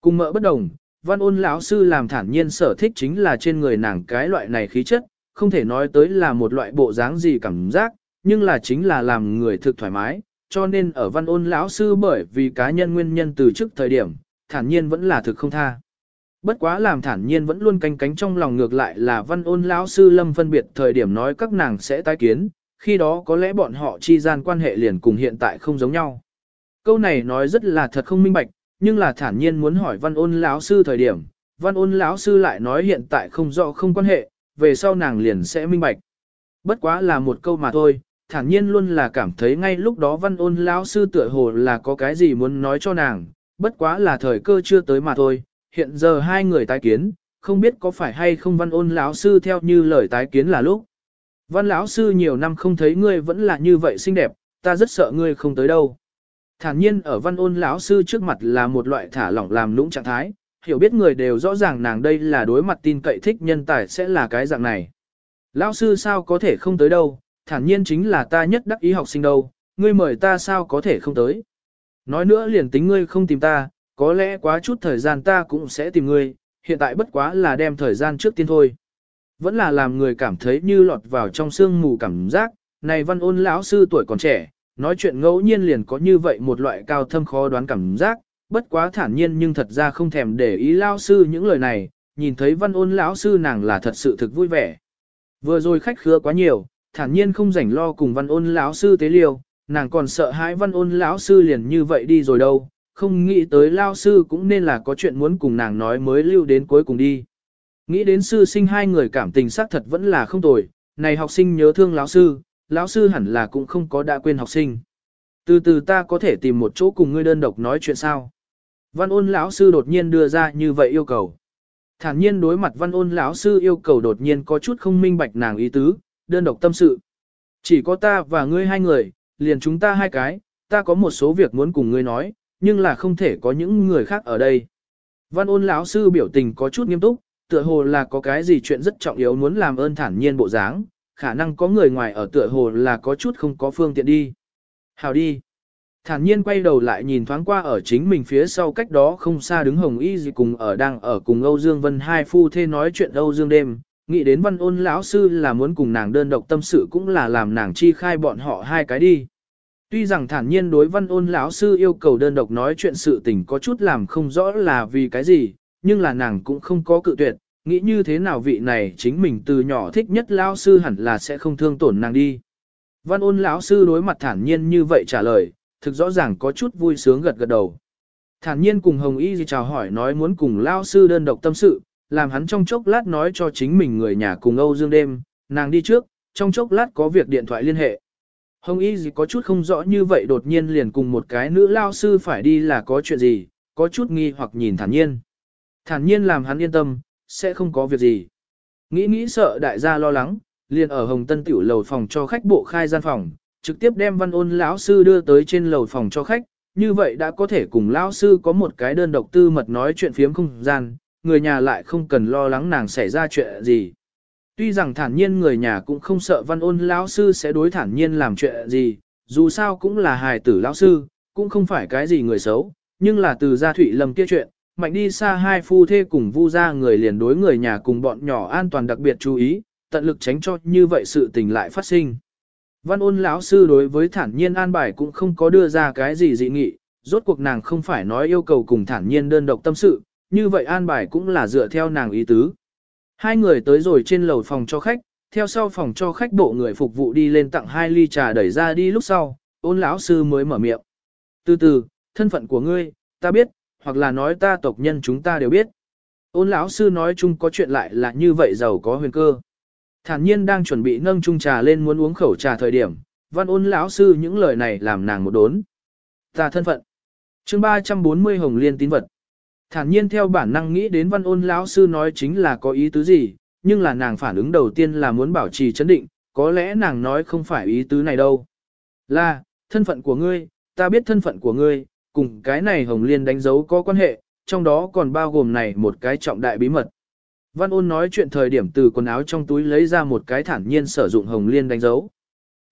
Cùng mợ bất đồng, văn ôn lão sư làm thản nhiên sở thích chính là trên người nàng cái loại này khí chất, không thể nói tới là một loại bộ dáng gì cảm giác, nhưng là chính là làm người thực thoải mái, cho nên ở văn ôn lão sư bởi vì cá nhân nguyên nhân từ trước thời điểm, thản nhiên vẫn là thực không tha. Bất quá làm thản nhiên vẫn luôn canh cánh trong lòng ngược lại là văn ôn lão sư lâm phân biệt thời điểm nói các nàng sẽ tái kiến, khi đó có lẽ bọn họ chi gian quan hệ liền cùng hiện tại không giống nhau. Câu này nói rất là thật không minh bạch, nhưng là thản nhiên muốn hỏi văn ôn lão sư thời điểm, văn ôn lão sư lại nói hiện tại không rõ không quan hệ, về sau nàng liền sẽ minh bạch. Bất quá là một câu mà thôi, thản nhiên luôn là cảm thấy ngay lúc đó văn ôn lão sư tựa hồ là có cái gì muốn nói cho nàng, bất quá là thời cơ chưa tới mà thôi, hiện giờ hai người tái kiến, không biết có phải hay không văn ôn lão sư theo như lời tái kiến là lúc. Văn lão sư nhiều năm không thấy ngươi vẫn là như vậy xinh đẹp, ta rất sợ ngươi không tới đâu. Thản nhiên ở văn ôn lão sư trước mặt là một loại thả lỏng làm nũng trạng thái, hiểu biết người đều rõ ràng nàng đây là đối mặt tin cậy thích nhân tài sẽ là cái dạng này. Lão sư sao có thể không tới đâu, thản nhiên chính là ta nhất đắc ý học sinh đâu, ngươi mời ta sao có thể không tới. Nói nữa liền tính ngươi không tìm ta, có lẽ quá chút thời gian ta cũng sẽ tìm ngươi, hiện tại bất quá là đem thời gian trước tiên thôi. Vẫn là làm người cảm thấy như lọt vào trong sương mù cảm giác, này văn ôn lão sư tuổi còn trẻ, nói chuyện ngẫu nhiên liền có như vậy một loại cao thâm khó đoán cảm giác, bất quá thản nhiên nhưng thật ra không thèm để ý lão sư những lời này, nhìn thấy văn ôn lão sư nàng là thật sự thực vui vẻ. Vừa rồi khách khứa quá nhiều, thản nhiên không rảnh lo cùng văn ôn lão sư tế liêu, nàng còn sợ hãi văn ôn lão sư liền như vậy đi rồi đâu, không nghĩ tới lão sư cũng nên là có chuyện muốn cùng nàng nói mới lưu đến cuối cùng đi. Nghĩ đến sư sinh hai người cảm tình xác thật vẫn là không tồi, này học sinh nhớ thương lão sư, lão sư hẳn là cũng không có đã quên học sinh. Từ từ ta có thể tìm một chỗ cùng ngươi đơn độc nói chuyện sao. Văn ôn lão sư đột nhiên đưa ra như vậy yêu cầu. Thản nhiên đối mặt văn ôn lão sư yêu cầu đột nhiên có chút không minh bạch nàng ý tứ, đơn độc tâm sự. Chỉ có ta và ngươi hai người, liền chúng ta hai cái, ta có một số việc muốn cùng ngươi nói, nhưng là không thể có những người khác ở đây. Văn ôn lão sư biểu tình có chút nghiêm túc, tựa hồ là có cái gì chuyện rất trọng yếu muốn làm ơn thản nhiên bộ dáng, khả năng có người ngoài ở tựa hồ là có chút không có phương tiện đi. Hào đi. Thản nhiên quay đầu lại nhìn thoáng qua ở chính mình phía sau cách đó không xa đứng Hồng Y gì cùng ở đang ở cùng Âu Dương Vân hai phu thê nói chuyện Âu Dương đêm, nghĩ đến văn ôn lão sư là muốn cùng nàng đơn độc tâm sự cũng là làm nàng chi khai bọn họ hai cái đi. Tuy rằng thản nhiên đối văn ôn lão sư yêu cầu đơn độc nói chuyện sự tình có chút làm không rõ là vì cái gì, nhưng là nàng cũng không có cự tuyệt, nghĩ như thế nào vị này chính mình từ nhỏ thích nhất lão sư hẳn là sẽ không thương tổn nàng đi. Văn ôn lão sư đối mặt thản nhiên như vậy trả lời, thực rõ ràng có chút vui sướng gật gật đầu. Thản nhiên cùng Hồng Y chào hỏi nói muốn cùng lão sư đơn độc tâm sự, làm hắn trong chốc lát nói cho chính mình người nhà cùng Âu Dương đêm, nàng đi trước, trong chốc lát có việc điện thoại liên hệ. Hồng Y gì có chút không rõ như vậy đột nhiên liền cùng một cái nữ lao sư phải đi là có chuyện gì, có chút nghi hoặc nhìn thản nhiên. Thản nhiên làm hắn yên tâm, sẽ không có việc gì. Nghĩ nghĩ sợ đại gia lo lắng, liền ở Hồng Tân tiểu lầu phòng cho khách bộ khai gian phòng, trực tiếp đem văn ôn lão sư đưa tới trên lầu phòng cho khách, như vậy đã có thể cùng lão sư có một cái đơn độc tư mật nói chuyện phiếm không gian, người nhà lại không cần lo lắng nàng xảy ra chuyện gì. Tuy rằng thản nhiên người nhà cũng không sợ văn ôn lão sư sẽ đối thản nhiên làm chuyện gì, dù sao cũng là hài tử lão sư, cũng không phải cái gì người xấu, nhưng là từ gia thủy lầm kia chuyện, mạnh đi xa hai phu thê cùng vu ra người liền đối người nhà cùng bọn nhỏ an toàn đặc biệt chú ý, tận lực tránh cho như vậy sự tình lại phát sinh. Văn ôn lão sư đối với thản nhiên an bài cũng không có đưa ra cái gì dị nghị, rốt cuộc nàng không phải nói yêu cầu cùng thản nhiên đơn độc tâm sự, như vậy an bài cũng là dựa theo nàng ý tứ. Hai người tới rồi trên lầu phòng cho khách, theo sau phòng cho khách bộ người phục vụ đi lên tặng hai ly trà đẩy ra đi lúc sau, ôn lão sư mới mở miệng. Từ từ, thân phận của ngươi, ta biết, hoặc là nói ta tộc nhân chúng ta đều biết. Ôn lão sư nói chung có chuyện lại là như vậy giàu có huyền cơ. Thản nhiên đang chuẩn bị nâng chung trà lên muốn uống khẩu trà thời điểm, văn ôn lão sư những lời này làm nàng một đốn. Ta thân phận. chương 340 Hồng Liên tín vật. Thản nhiên theo bản năng nghĩ đến văn ôn lão sư nói chính là có ý tứ gì, nhưng là nàng phản ứng đầu tiên là muốn bảo trì chấn định, có lẽ nàng nói không phải ý tứ này đâu. Là, thân phận của ngươi, ta biết thân phận của ngươi, cùng cái này Hồng Liên đánh dấu có quan hệ, trong đó còn bao gồm này một cái trọng đại bí mật. Văn ôn nói chuyện thời điểm từ quần áo trong túi lấy ra một cái thản nhiên sử dụng Hồng Liên đánh dấu.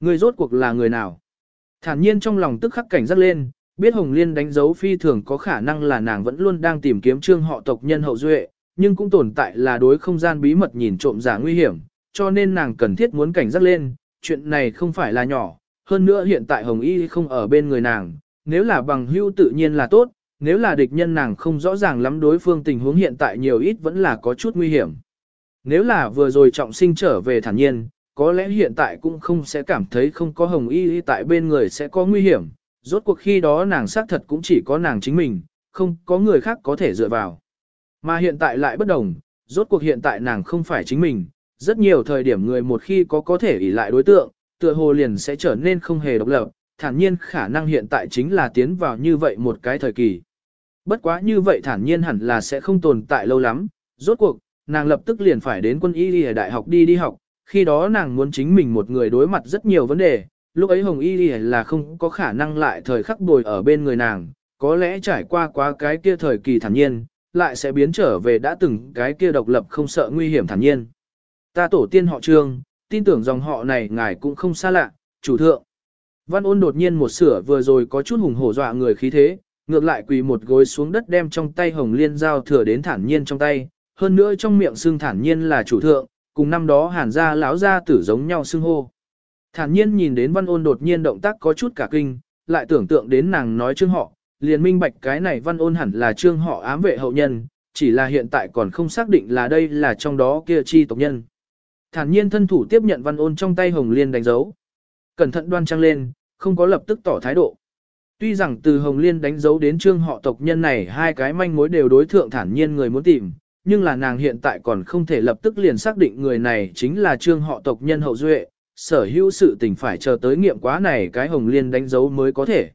người rốt cuộc là người nào? Thản nhiên trong lòng tức khắc cảnh giác lên, biết Hồng Liên đánh dấu phi thường có khả năng là nàng vẫn luôn đang tìm kiếm trương họ tộc nhân hậu duệ, nhưng cũng tồn tại là đối không gian bí mật nhìn trộm giả nguy hiểm, cho nên nàng cần thiết muốn cảnh giác lên, chuyện này không phải là nhỏ, hơn nữa hiện tại Hồng Y không ở bên người nàng, nếu là bằng hữu tự nhiên là tốt, nếu là địch nhân nàng không rõ ràng lắm đối phương tình huống hiện tại nhiều ít vẫn là có chút nguy hiểm. Nếu là vừa rồi trọng sinh trở về thản nhiên, có lẽ hiện tại cũng không sẽ cảm thấy không có Hồng Y tại bên người sẽ có nguy hiểm, rốt cuộc khi đó nàng xác thật cũng chỉ có nàng chính mình, không có người khác có thể dựa vào. Mà hiện tại lại bất đồng, rốt cuộc hiện tại nàng không phải chính mình, rất nhiều thời điểm người một khi có có thể ỷ lại đối tượng, tựa hồ liền sẽ trở nên không hề độc lập, thản nhiên khả năng hiện tại chính là tiến vào như vậy một cái thời kỳ. Bất quá như vậy thản nhiên hẳn là sẽ không tồn tại lâu lắm, rốt cuộc, nàng lập tức liền phải đến quân y ở đại học đi đi học, khi đó nàng muốn chính mình một người đối mặt rất nhiều vấn đề, lúc ấy Hồng Y là không có khả năng lại thời khắc bồi ở bên người nàng, có lẽ trải qua quá cái kia thời kỳ thản nhiên, lại sẽ biến trở về đã từng cái kia độc lập không sợ nguy hiểm thản nhiên. Ta tổ tiên họ trương, tin tưởng dòng họ này ngài cũng không xa lạ, chủ thượng. Văn ôn đột nhiên một sửa vừa rồi có chút hùng hổ dọa người khí thế, ngược lại quỳ một gối xuống đất đem trong tay hồng liên giao thừa đến thản nhiên trong tay, hơn nữa trong miệng xương thản nhiên là chủ thượng, cùng năm đó hàn gia lão gia tử giống nhau xưng hô. Thản nhiên nhìn đến văn ôn đột nhiên động tác có chút cả kinh, lại tưởng tượng đến nàng nói trương họ, liền minh bạch cái này văn ôn hẳn là trương họ ám vệ hậu nhân, chỉ là hiện tại còn không xác định là đây là trong đó kia chi tộc nhân. Thản nhiên thân thủ tiếp nhận văn ôn trong tay hồng liên đánh dấu. Cẩn thận đoan trang lên, không có lập tức tỏ thái độ. Tuy rằng từ hồng liên đánh dấu đến trương họ tộc nhân này hai cái manh mối đều đối thượng thản nhiên người muốn tìm, nhưng là nàng hiện tại còn không thể lập tức liền xác định người này chính là trương họ tộc nhân hậu duệ, sở hữu sự tình phải chờ tới nghiệm quá này cái hồng liên đánh dấu mới có thể.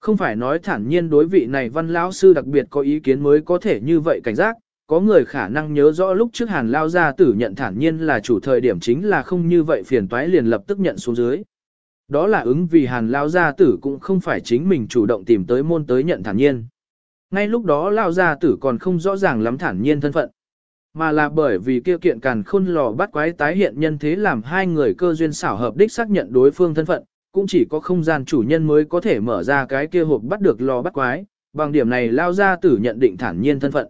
Không phải nói thản nhiên đối vị này văn lão sư đặc biệt có ý kiến mới có thể như vậy cảnh giác, có người khả năng nhớ rõ lúc trước hàn lao gia tử nhận thản nhiên là chủ thời điểm chính là không như vậy phiền toái liền lập tức nhận xuống dưới. Đó là ứng vì hàn lao gia tử cũng không phải chính mình chủ động tìm tới môn tới nhận thản nhiên. Ngay lúc đó lao gia tử còn không rõ ràng lắm thản nhiên thân phận. Mà là bởi vì kia kiện càn khôn lò bắt quái tái hiện nhân thế làm hai người cơ duyên xảo hợp đích xác nhận đối phương thân phận, cũng chỉ có không gian chủ nhân mới có thể mở ra cái kia hộp bắt được lò bắt quái, bằng điểm này lao gia tử nhận định thản nhiên thân phận.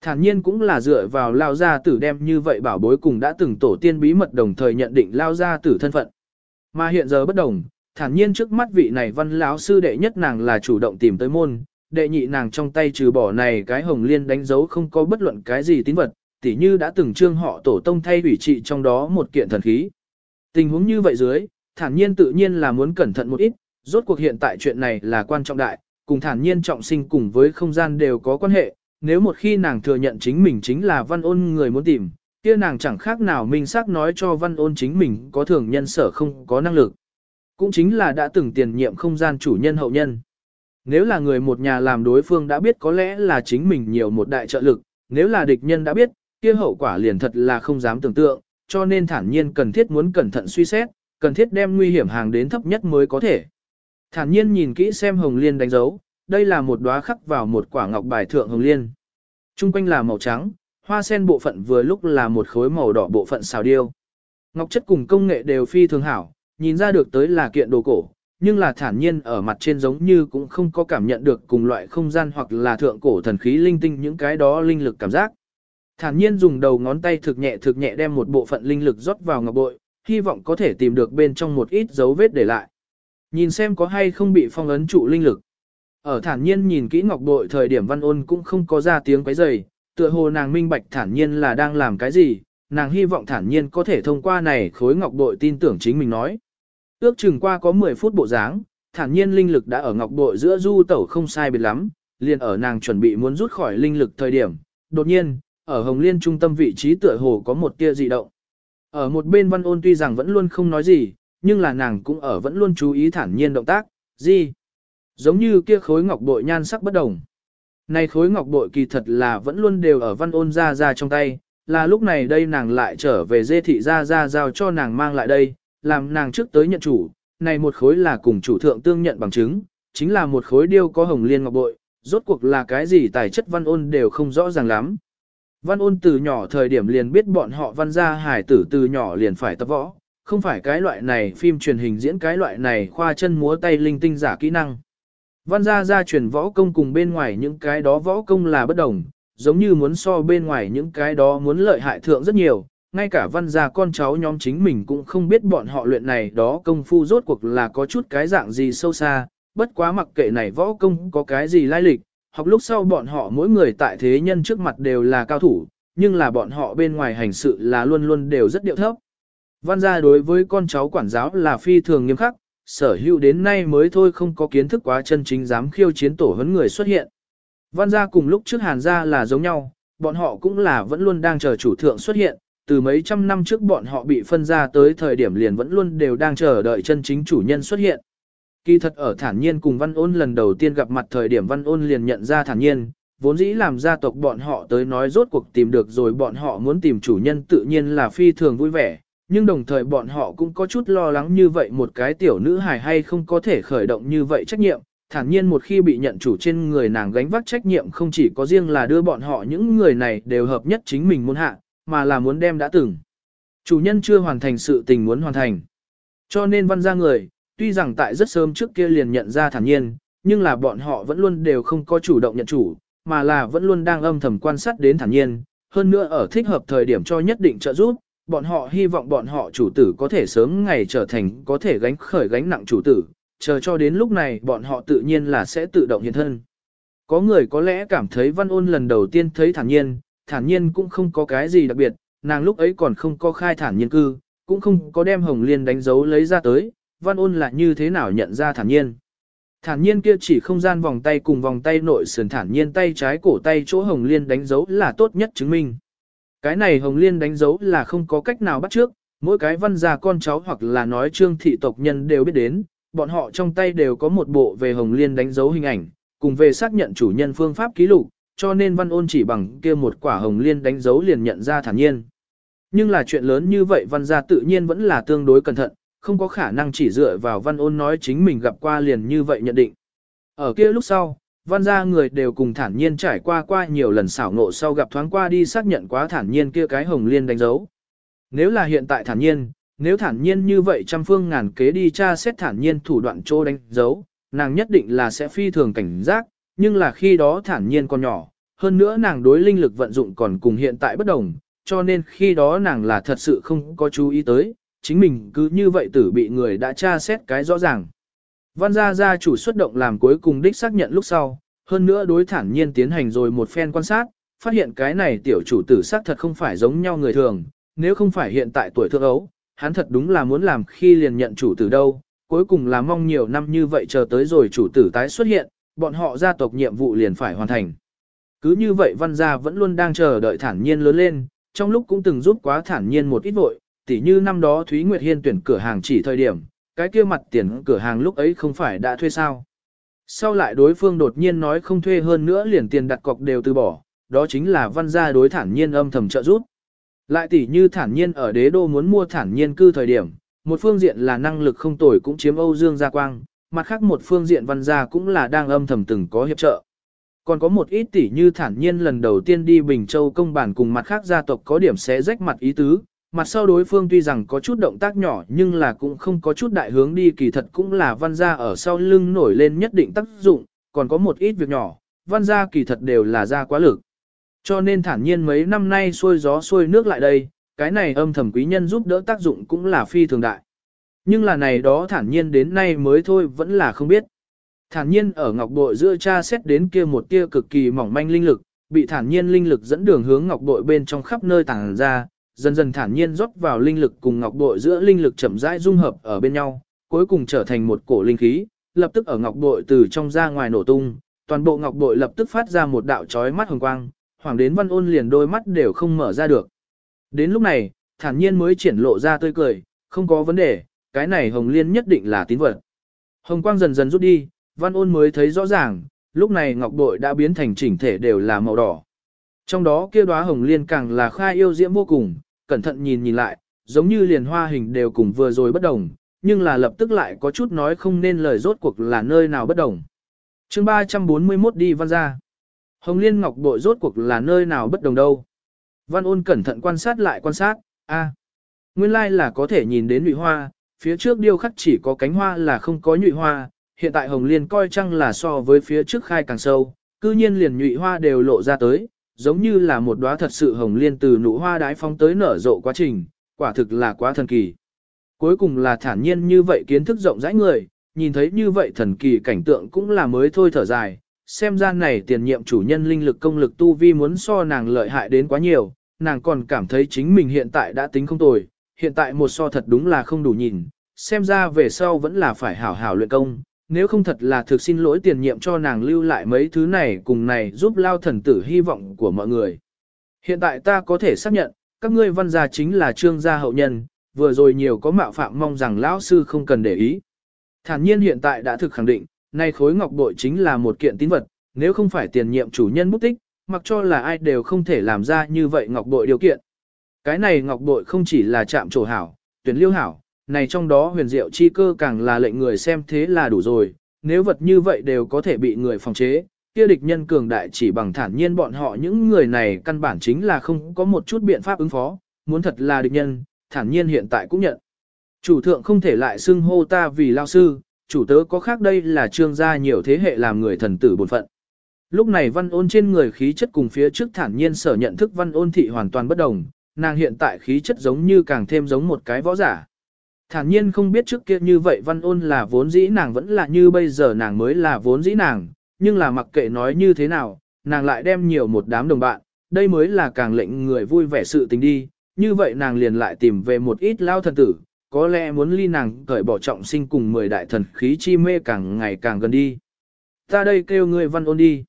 Thản nhiên cũng là dựa vào lao gia tử đem như vậy bảo bối cùng đã từng tổ tiên bí mật đồng thời nhận định lao gia tử thân phận. Mà hiện giờ bất đồng, thản nhiên trước mắt vị này văn lão sư đệ nhất nàng là chủ động tìm tới môn, đệ nhị nàng trong tay trừ bỏ này cái hồng liên đánh dấu không có bất luận cái gì tín vật, tỉ như đã từng trương họ tổ tông thay ủy trị trong đó một kiện thần khí. Tình huống như vậy dưới, thản nhiên tự nhiên là muốn cẩn thận một ít, rốt cuộc hiện tại chuyện này là quan trọng đại, cùng thản nhiên trọng sinh cùng với không gian đều có quan hệ, nếu một khi nàng thừa nhận chính mình chính là văn ôn người muốn tìm, kia nàng chẳng khác nào minh xác nói cho văn ôn chính mình có thường nhân sở không có năng lực. Cũng chính là đã từng tiền nhiệm không gian chủ nhân hậu nhân. Nếu là người một nhà làm đối phương đã biết có lẽ là chính mình nhiều một đại trợ lực, nếu là địch nhân đã biết, kia hậu quả liền thật là không dám tưởng tượng, cho nên thản nhiên cần thiết muốn cẩn thận suy xét, cần thiết đem nguy hiểm hàng đến thấp nhất mới có thể. Thản nhiên nhìn kỹ xem hồng liên đánh dấu, đây là một đóa khắc vào một quả ngọc bài thượng hồng liên. Trung quanh là màu trắng, hoa sen bộ phận vừa lúc là một khối màu đỏ bộ phận xào điêu. Ngọc chất cùng công nghệ đều phi thường hảo, nhìn ra được tới là kiện đồ cổ, nhưng là thản nhiên ở mặt trên giống như cũng không có cảm nhận được cùng loại không gian hoặc là thượng cổ thần khí linh tinh những cái đó linh lực cảm giác. Thản nhiên dùng đầu ngón tay thực nhẹ thực nhẹ đem một bộ phận linh lực rót vào ngọc bội, hy vọng có thể tìm được bên trong một ít dấu vết để lại. Nhìn xem có hay không bị phong ấn trụ linh lực. Ở thản nhiên nhìn kỹ ngọc bội thời điểm văn ôn cũng không có ra tiếng quấy rầy, tựa hồ nàng minh bạch thản nhiên là đang làm cái gì, nàng hy vọng thản nhiên có thể thông qua này khối ngọc bội tin tưởng chính mình nói. Ước chừng qua có 10 phút bộ dáng, thản nhiên linh lực đã ở ngọc bội giữa du tẩu không sai biệt lắm, liền ở nàng chuẩn bị muốn rút khỏi linh lực thời điểm. Đột nhiên, ở Hồng Liên trung tâm vị trí tựa hồ có một tia dị động. Ở một bên văn ôn tuy rằng vẫn luôn không nói gì, nhưng là nàng cũng ở vẫn luôn chú ý thản nhiên động tác, gì? Giống như kia khối ngọc bội nhan sắc bất đồng. Này khối ngọc bội kỳ thật là vẫn luôn đều ở văn ôn ra ra trong tay, là lúc này đây nàng lại trở về dê thị ra ra giao cho nàng mang lại đây, làm nàng trước tới nhận chủ, này một khối là cùng chủ thượng tương nhận bằng chứng, chính là một khối điêu có hồng liên ngọc bội, rốt cuộc là cái gì tài chất văn ôn đều không rõ ràng lắm. Văn ôn từ nhỏ thời điểm liền biết bọn họ văn gia hải tử từ nhỏ liền phải tập võ, không phải cái loại này phim truyền hình diễn cái loại này khoa chân múa tay linh tinh giả kỹ năng. Văn gia gia truyền võ công cùng bên ngoài những cái đó võ công là bất đồng, giống như muốn so bên ngoài những cái đó muốn lợi hại thượng rất nhiều, ngay cả văn gia con cháu nhóm chính mình cũng không biết bọn họ luyện này đó công phu rốt cuộc là có chút cái dạng gì sâu xa, bất quá mặc kệ này võ công có cái gì lai lịch, học lúc sau bọn họ mỗi người tại thế nhân trước mặt đều là cao thủ, nhưng là bọn họ bên ngoài hành sự là luôn luôn đều rất điệu thấp. Văn gia đối với con cháu quản giáo là phi thường nghiêm khắc, sở hữu đến nay mới thôi không có kiến thức quá chân chính dám khiêu chiến tổ huấn người xuất hiện. Văn gia cùng lúc trước hàn gia là giống nhau, bọn họ cũng là vẫn luôn đang chờ chủ thượng xuất hiện, từ mấy trăm năm trước bọn họ bị phân ra tới thời điểm liền vẫn luôn đều đang chờ đợi chân chính chủ nhân xuất hiện. Kỳ thật ở thản nhiên cùng văn ôn lần đầu tiên gặp mặt thời điểm văn ôn liền nhận ra thản nhiên, vốn dĩ làm gia tộc bọn họ tới nói rốt cuộc tìm được rồi bọn họ muốn tìm chủ nhân tự nhiên là phi thường vui vẻ, nhưng đồng thời bọn họ cũng có chút lo lắng như vậy một cái tiểu nữ hài hay không có thể khởi động như vậy trách nhiệm, thản nhiên một khi bị nhận chủ trên người nàng gánh vác trách nhiệm không chỉ có riêng là đưa bọn họ những người này đều hợp nhất chính mình muốn hạ, mà là muốn đem đã từng. Chủ nhân chưa hoàn thành sự tình muốn hoàn thành. Cho nên văn ra người, tuy rằng tại rất sớm trước kia liền nhận ra thản nhiên, nhưng là bọn họ vẫn luôn đều không có chủ động nhận chủ, mà là vẫn luôn đang âm thầm quan sát đến thản nhiên, hơn nữa ở thích hợp thời điểm cho nhất định trợ giúp, bọn họ hy vọng bọn họ chủ tử có thể sớm ngày trở thành có thể gánh khởi gánh nặng chủ tử, chờ cho đến lúc này bọn họ tự nhiên là sẽ tự động hiện thân. Có người có lẽ cảm thấy văn ôn lần đầu tiên thấy thản nhiên, thản nhiên cũng không có cái gì đặc biệt, nàng lúc ấy còn không có khai thản nhiên cư, cũng không có đem hồng liên đánh dấu lấy ra tới, văn ôn là như thế nào nhận ra thản nhiên. Thản nhiên kia chỉ không gian vòng tay cùng vòng tay nội sườn thản nhiên tay trái cổ tay chỗ hồng liên đánh dấu là tốt nhất chứng minh. Cái này hồng liên đánh dấu là không có cách nào bắt trước, mỗi cái văn gia con cháu hoặc là nói trương thị tộc nhân đều biết đến, bọn họ trong tay đều có một bộ về hồng liên đánh dấu hình ảnh, cùng về xác nhận chủ nhân phương pháp ký lục, cho nên văn ôn chỉ bằng kia một quả hồng liên đánh dấu liền nhận ra thản nhiên. Nhưng là chuyện lớn như vậy văn gia tự nhiên vẫn là tương đối cẩn thận, không có khả năng chỉ dựa vào văn ôn nói chính mình gặp qua liền như vậy nhận định. Ở kia lúc sau, văn gia người đều cùng thản nhiên trải qua qua nhiều lần xảo ngộ sau gặp thoáng qua đi xác nhận quá thản nhiên kia cái hồng liên đánh dấu. Nếu là hiện tại thản nhiên, nếu thản nhiên như vậy trăm phương ngàn kế đi tra xét thản nhiên thủ đoạn trô đánh dấu, nàng nhất định là sẽ phi thường cảnh giác, nhưng là khi đó thản nhiên còn nhỏ, hơn nữa nàng đối linh lực vận dụng còn cùng hiện tại bất đồng, cho nên khi đó nàng là thật sự không có chú ý tới, chính mình cứ như vậy tử bị người đã tra xét cái rõ ràng. Văn gia gia chủ xuất động làm cuối cùng đích xác nhận lúc sau, hơn nữa đối thản nhiên tiến hành rồi một phen quan sát, phát hiện cái này tiểu chủ tử xác thật không phải giống nhau người thường, nếu không phải hiện tại tuổi thượng ấu, hắn thật đúng là muốn làm khi liền nhận chủ tử đâu, cuối cùng là mong nhiều năm như vậy chờ tới rồi chủ tử tái xuất hiện, bọn họ gia tộc nhiệm vụ liền phải hoàn thành. Cứ như vậy văn gia vẫn luôn đang chờ đợi thản nhiên lớn lên, trong lúc cũng từng giúp quá thản nhiên một ít vội, tỉ như năm đó Thúy Nguyệt Hiên tuyển cửa hàng chỉ thời điểm, cái kia mặt tiền cửa hàng lúc ấy không phải đã thuê sao. Sau lại đối phương đột nhiên nói không thuê hơn nữa liền tiền đặt cọc đều từ bỏ, đó chính là văn gia đối thản nhiên âm thầm trợ giúp. Lại tỉ như thản nhiên ở đế đô muốn mua thản nhiên cư thời điểm, một phương diện là năng lực không tồi cũng chiếm Âu Dương Gia Quang, mặt khác một phương diện văn gia cũng là đang âm thầm từng có hiệp trợ. Còn có một ít tỷ như thản nhiên lần đầu tiên đi Bình Châu công bản cùng mặt khác gia tộc có điểm sẽ rách mặt ý tứ, mặt sau đối phương tuy rằng có chút động tác nhỏ nhưng là cũng không có chút đại hướng đi kỳ thật cũng là văn gia ở sau lưng nổi lên nhất định tác dụng, còn có một ít việc nhỏ, văn gia kỳ thật đều là gia quá lực. Cho nên thản nhiên mấy năm nay xuôi gió xuôi nước lại đây, cái này âm thầm quý nhân giúp đỡ tác dụng cũng là phi thường đại. Nhưng là này đó thản nhiên đến nay mới thôi vẫn là không biết. Thản nhiên ở ngọc bội giữa cha xét đến kia một tia cực kỳ mỏng manh linh lực, bị thản nhiên linh lực dẫn đường hướng ngọc bội bên trong khắp nơi tàng ra, dần dần thản nhiên rót vào linh lực cùng ngọc bội giữa linh lực chậm rãi dung hợp ở bên nhau, cuối cùng trở thành một cổ linh khí, lập tức ở ngọc bội từ trong ra ngoài nổ tung, toàn bộ ngọc bội lập tức phát ra một đạo chói mắt hồng quang, hoàng đến văn ôn liền đôi mắt đều không mở ra được. Đến lúc này, thản nhiên mới triển lộ ra tươi cười, không có vấn đề, cái này hồng liên nhất định là tín vật. Hồng quang dần dần rút đi, văn ôn mới thấy rõ ràng, lúc này ngọc bội đã biến thành chỉnh thể đều là màu đỏ. Trong đó kia đóa hồng liên càng là khai yêu diễm vô cùng, cẩn thận nhìn nhìn lại, giống như liền hoa hình đều cùng vừa rồi bất đồng, nhưng là lập tức lại có chút nói không nên lời rốt cuộc là nơi nào bất đồng. chương 341 đi văn ra. Hồng liên ngọc bội rốt cuộc là nơi nào bất đồng đâu. Văn ôn cẩn thận quan sát lại quan sát, a nguyên lai là có thể nhìn đến nhụy hoa, phía trước điêu khắc chỉ có cánh hoa là không có nhụy hoa, hiện tại hồng liên coi chăng là so với phía trước khai càng sâu, cư nhiên liền nhụy hoa đều lộ ra tới, giống như là một đóa thật sự hồng liên từ nụ hoa đái phong tới nở rộ quá trình, quả thực là quá thần kỳ. Cuối cùng là thản nhiên như vậy kiến thức rộng rãi người, nhìn thấy như vậy thần kỳ cảnh tượng cũng là mới thôi thở dài, xem ra này tiền nhiệm chủ nhân linh lực công lực tu vi muốn so nàng lợi hại đến quá nhiều, nàng còn cảm thấy chính mình hiện tại đã tính không tồi, hiện tại một so thật đúng là không đủ nhìn, xem ra về sau vẫn là phải hảo hảo luyện công, nếu không thật là thực xin lỗi tiền nhiệm cho nàng lưu lại mấy thứ này cùng này giúp lao thần tử hy vọng của mọi người. Hiện tại ta có thể xác nhận, các ngươi văn gia chính là trương gia hậu nhân, vừa rồi nhiều có mạo phạm mong rằng lão sư không cần để ý. Thản nhiên hiện tại đã thực khẳng định, nay khối ngọc bội chính là một kiện tín vật, nếu không phải tiền nhiệm chủ nhân bút tích, mặc cho là ai đều không thể làm ra như vậy ngọc bội điều kiện. Cái này ngọc bội không chỉ là chạm trổ hảo, tuyển liêu hảo, này trong đó huyền diệu chi cơ càng là lệnh người xem thế là đủ rồi, nếu vật như vậy đều có thể bị người phòng chế, kia địch nhân cường đại chỉ bằng thản nhiên bọn họ những người này căn bản chính là không có một chút biện pháp ứng phó, muốn thật là địch nhân, thản nhiên hiện tại cũng nhận. Chủ thượng không thể lại xưng hô ta vì lao sư, chủ tớ có khác đây là trương gia nhiều thế hệ làm người thần tử bổn phận. Lúc này văn ôn trên người khí chất cùng phía trước thản nhiên sở nhận thức văn ôn thị hoàn toàn bất đồng, nàng hiện tại khí chất giống như càng thêm giống một cái võ giả. Thản nhiên không biết trước kia như vậy văn ôn là vốn dĩ nàng vẫn là như bây giờ nàng mới là vốn dĩ nàng, nhưng là mặc kệ nói như thế nào, nàng lại đem nhiều một đám đồng bạn, đây mới là càng lệnh người vui vẻ sự tình đi, như vậy nàng liền lại tìm về một ít lao thần tử, có lẽ muốn ly nàng cởi bỏ trọng sinh cùng mười đại thần khí chi mê càng ngày càng gần đi. Ta đây kêu người văn ôn đi.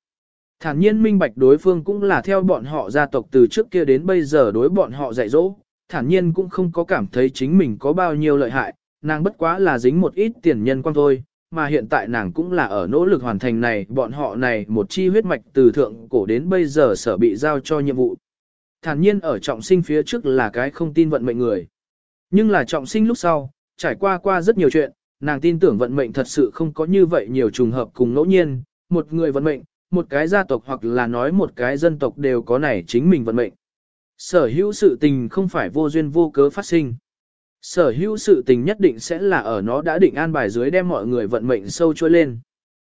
Thản nhiên minh bạch đối phương cũng là theo bọn họ gia tộc từ trước kia đến bây giờ đối bọn họ dạy dỗ, thản nhiên cũng không có cảm thấy chính mình có bao nhiêu lợi hại, nàng bất quá là dính một ít tiền nhân quan thôi, mà hiện tại nàng cũng là ở nỗ lực hoàn thành này, bọn họ này một chi huyết mạch từ thượng cổ đến bây giờ sở bị giao cho nhiệm vụ. Thản nhiên ở trọng sinh phía trước là cái không tin vận mệnh người. Nhưng là trọng sinh lúc sau, trải qua qua rất nhiều chuyện, nàng tin tưởng vận mệnh thật sự không có như vậy nhiều trùng hợp cùng ngẫu nhiên, một người vận mệnh, một cái gia tộc hoặc là nói một cái dân tộc đều có này chính mình vận mệnh. Sở hữu sự tình không phải vô duyên vô cớ phát sinh. Sở hữu sự tình nhất định sẽ là ở nó đã định an bài dưới đem mọi người vận mệnh sâu trôi lên.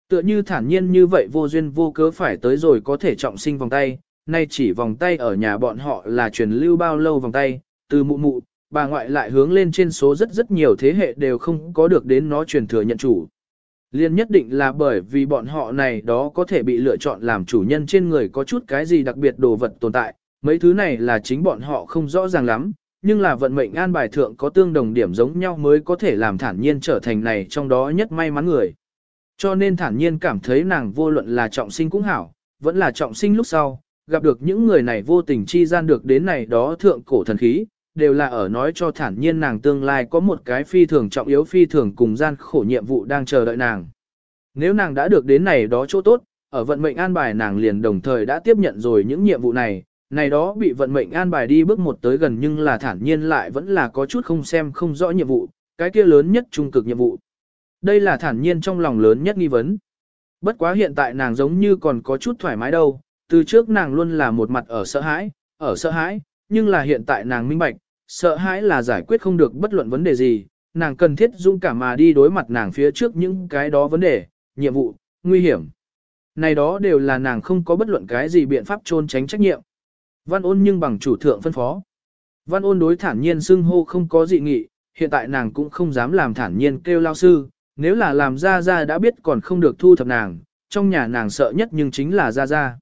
Tựa như thản nhiên như vậy vô duyên vô cớ phải tới rồi có thể trọng sinh vòng tay, nay chỉ vòng tay ở nhà bọn họ là truyền lưu bao lâu vòng tay, từ mụ mụ, bà ngoại lại hướng lên trên số rất rất nhiều thế hệ đều không có được đến nó truyền thừa nhận chủ. Liên nhất định là bởi vì bọn họ này đó có thể bị lựa chọn làm chủ nhân trên người có chút cái gì đặc biệt đồ vật tồn tại, mấy thứ này là chính bọn họ không rõ ràng lắm, nhưng là vận mệnh an bài thượng có tương đồng điểm giống nhau mới có thể làm thản nhiên trở thành này trong đó nhất may mắn người. Cho nên thản nhiên cảm thấy nàng vô luận là trọng sinh cũng hảo, vẫn là trọng sinh lúc sau, gặp được những người này vô tình chi gian được đến này đó thượng cổ thần khí, đều là ở nói cho thản nhiên nàng tương lai có một cái phi thường trọng yếu phi thường cùng gian khổ nhiệm vụ đang chờ đợi nàng. Nếu nàng đã được đến này đó chỗ tốt, ở vận mệnh an bài nàng liền đồng thời đã tiếp nhận rồi những nhiệm vụ này, này đó bị vận mệnh an bài đi bước một tới gần nhưng là thản nhiên lại vẫn là có chút không xem không rõ nhiệm vụ, cái kia lớn nhất trung cực nhiệm vụ. Đây là thản nhiên trong lòng lớn nhất nghi vấn. Bất quá hiện tại nàng giống như còn có chút thoải mái đâu, từ trước nàng luôn là một mặt ở sợ hãi, ở sợ hãi, nhưng là hiện tại nàng minh bạch, sợ hãi là giải quyết không được bất luận vấn đề gì, nàng cần thiết dung cảm mà đi đối mặt nàng phía trước những cái đó vấn đề, nhiệm vụ, nguy hiểm. Này đó đều là nàng không có bất luận cái gì biện pháp trôn tránh trách nhiệm. Văn ôn nhưng bằng chủ thượng phân phó. Văn ôn đối thản nhiên xưng hô không có dị nghị, hiện tại nàng cũng không dám làm thản nhiên kêu lao sư, nếu là làm ra ra đã biết còn không được thu thập nàng, trong nhà nàng sợ nhất nhưng chính là ra ra.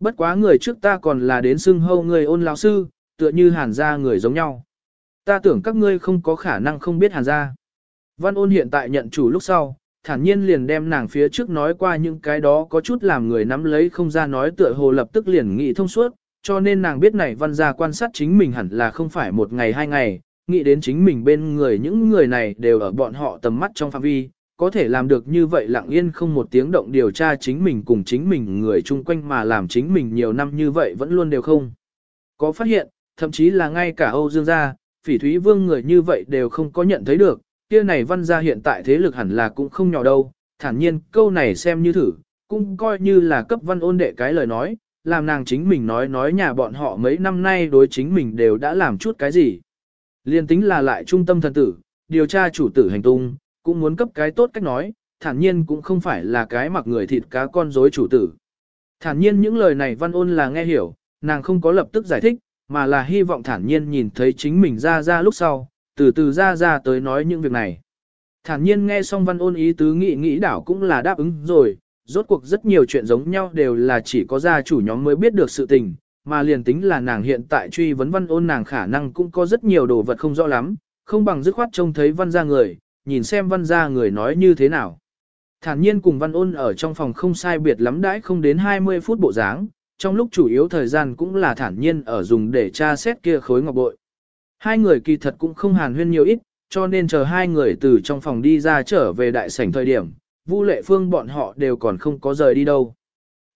Bất quá người trước ta còn là đến xưng hô người ôn lao sư, tựa như hàn gia người giống nhau. Ta tưởng các ngươi không có khả năng không biết hàn gia. Văn ôn hiện tại nhận chủ lúc sau, thản nhiên liền đem nàng phía trước nói qua những cái đó có chút làm người nắm lấy không ra nói tựa hồ lập tức liền nghĩ thông suốt, cho nên nàng biết này văn gia quan sát chính mình hẳn là không phải một ngày hai ngày, nghĩ đến chính mình bên người những người này đều ở bọn họ tầm mắt trong phạm vi, có thể làm được như vậy lặng yên không một tiếng động điều tra chính mình cùng chính mình người chung quanh mà làm chính mình nhiều năm như vậy vẫn luôn đều không. Có phát hiện, thậm chí là ngay cả Âu Dương gia, phỉ thúy vương người như vậy đều không có nhận thấy được, kia này văn gia hiện tại thế lực hẳn là cũng không nhỏ đâu, thản nhiên câu này xem như thử, cũng coi như là cấp văn ôn đệ cái lời nói, làm nàng chính mình nói nói nhà bọn họ mấy năm nay đối chính mình đều đã làm chút cái gì. Liên tính là lại trung tâm thần tử, điều tra chủ tử hành tung, cũng muốn cấp cái tốt cách nói, thản nhiên cũng không phải là cái mặc người thịt cá con dối chủ tử. Thản nhiên những lời này văn ôn là nghe hiểu, nàng không có lập tức giải thích, mà là hy vọng thản nhiên nhìn thấy chính mình ra ra lúc sau, từ từ ra ra tới nói những việc này. Thản nhiên nghe xong văn ôn ý tứ nghĩ nghĩ đảo cũng là đáp ứng rồi, rốt cuộc rất nhiều chuyện giống nhau đều là chỉ có gia chủ nhóm mới biết được sự tình, mà liền tính là nàng hiện tại truy vấn văn ôn nàng khả năng cũng có rất nhiều đồ vật không rõ lắm, không bằng dứt khoát trông thấy văn gia người, nhìn xem văn gia người nói như thế nào. Thản nhiên cùng văn ôn ở trong phòng không sai biệt lắm đãi không đến 20 phút bộ dáng, trong lúc chủ yếu thời gian cũng là thản nhiên ở dùng để tra xét kia khối ngọc bội. Hai người kỳ thật cũng không hàn huyên nhiều ít, cho nên chờ hai người từ trong phòng đi ra trở về đại sảnh thời điểm, Vu Lệ Phương bọn họ đều còn không có rời đi đâu.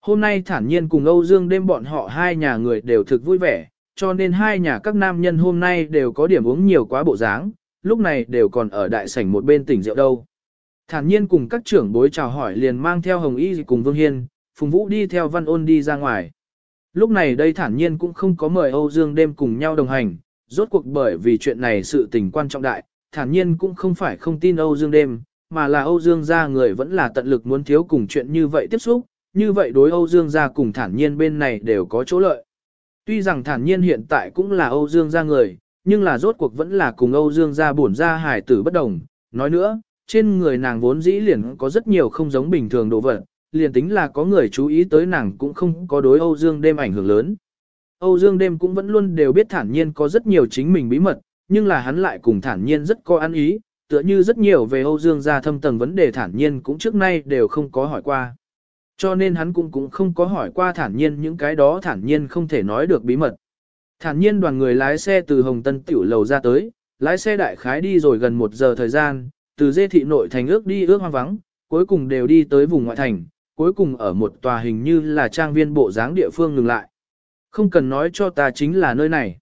Hôm nay thản nhiên cùng Âu Dương đêm bọn họ hai nhà người đều thực vui vẻ, cho nên hai nhà các nam nhân hôm nay đều có điểm uống nhiều quá bộ dáng, lúc này đều còn ở đại sảnh một bên tỉnh rượu đâu. Thản nhiên cùng các trưởng bối chào hỏi liền mang theo Hồng Y cùng Vương Hiên, Phùng Vũ đi theo Văn Ôn đi ra ngoài. Lúc này đây thản nhiên cũng không có mời Âu Dương đêm cùng nhau đồng hành, rốt cuộc bởi vì chuyện này sự tình quan trọng đại, thản nhiên cũng không phải không tin Âu Dương đêm, mà là Âu Dương gia người vẫn là tận lực muốn thiếu cùng chuyện như vậy tiếp xúc, như vậy đối Âu Dương gia cùng thản nhiên bên này đều có chỗ lợi. Tuy rằng thản nhiên hiện tại cũng là Âu Dương gia người, nhưng là rốt cuộc vẫn là cùng Âu Dương gia bổn gia hải tử bất đồng. Nói nữa, trên người nàng vốn dĩ liền có rất nhiều không giống bình thường đồ vật, liền tính là có người chú ý tới nàng cũng không có đối Âu Dương đêm ảnh hưởng lớn. Âu Dương đêm cũng vẫn luôn đều biết thản nhiên có rất nhiều chính mình bí mật, nhưng là hắn lại cùng thản nhiên rất có ăn ý, tựa như rất nhiều về Âu Dương gia thâm tầng vấn đề thản nhiên cũng trước nay đều không có hỏi qua. Cho nên hắn cũng cũng không có hỏi qua thản nhiên những cái đó thản nhiên không thể nói được bí mật. Thản nhiên đoàn người lái xe từ Hồng Tân Tiểu Lầu ra tới, lái xe đại khái đi rồi gần một giờ thời gian, từ dê thị nội thành ước đi ước hoang vắng, cuối cùng đều đi tới vùng ngoại thành, cuối cùng ở một tòa hình như là trang viên bộ dáng địa phương ngừng lại. Không cần nói cho ta chính là nơi này.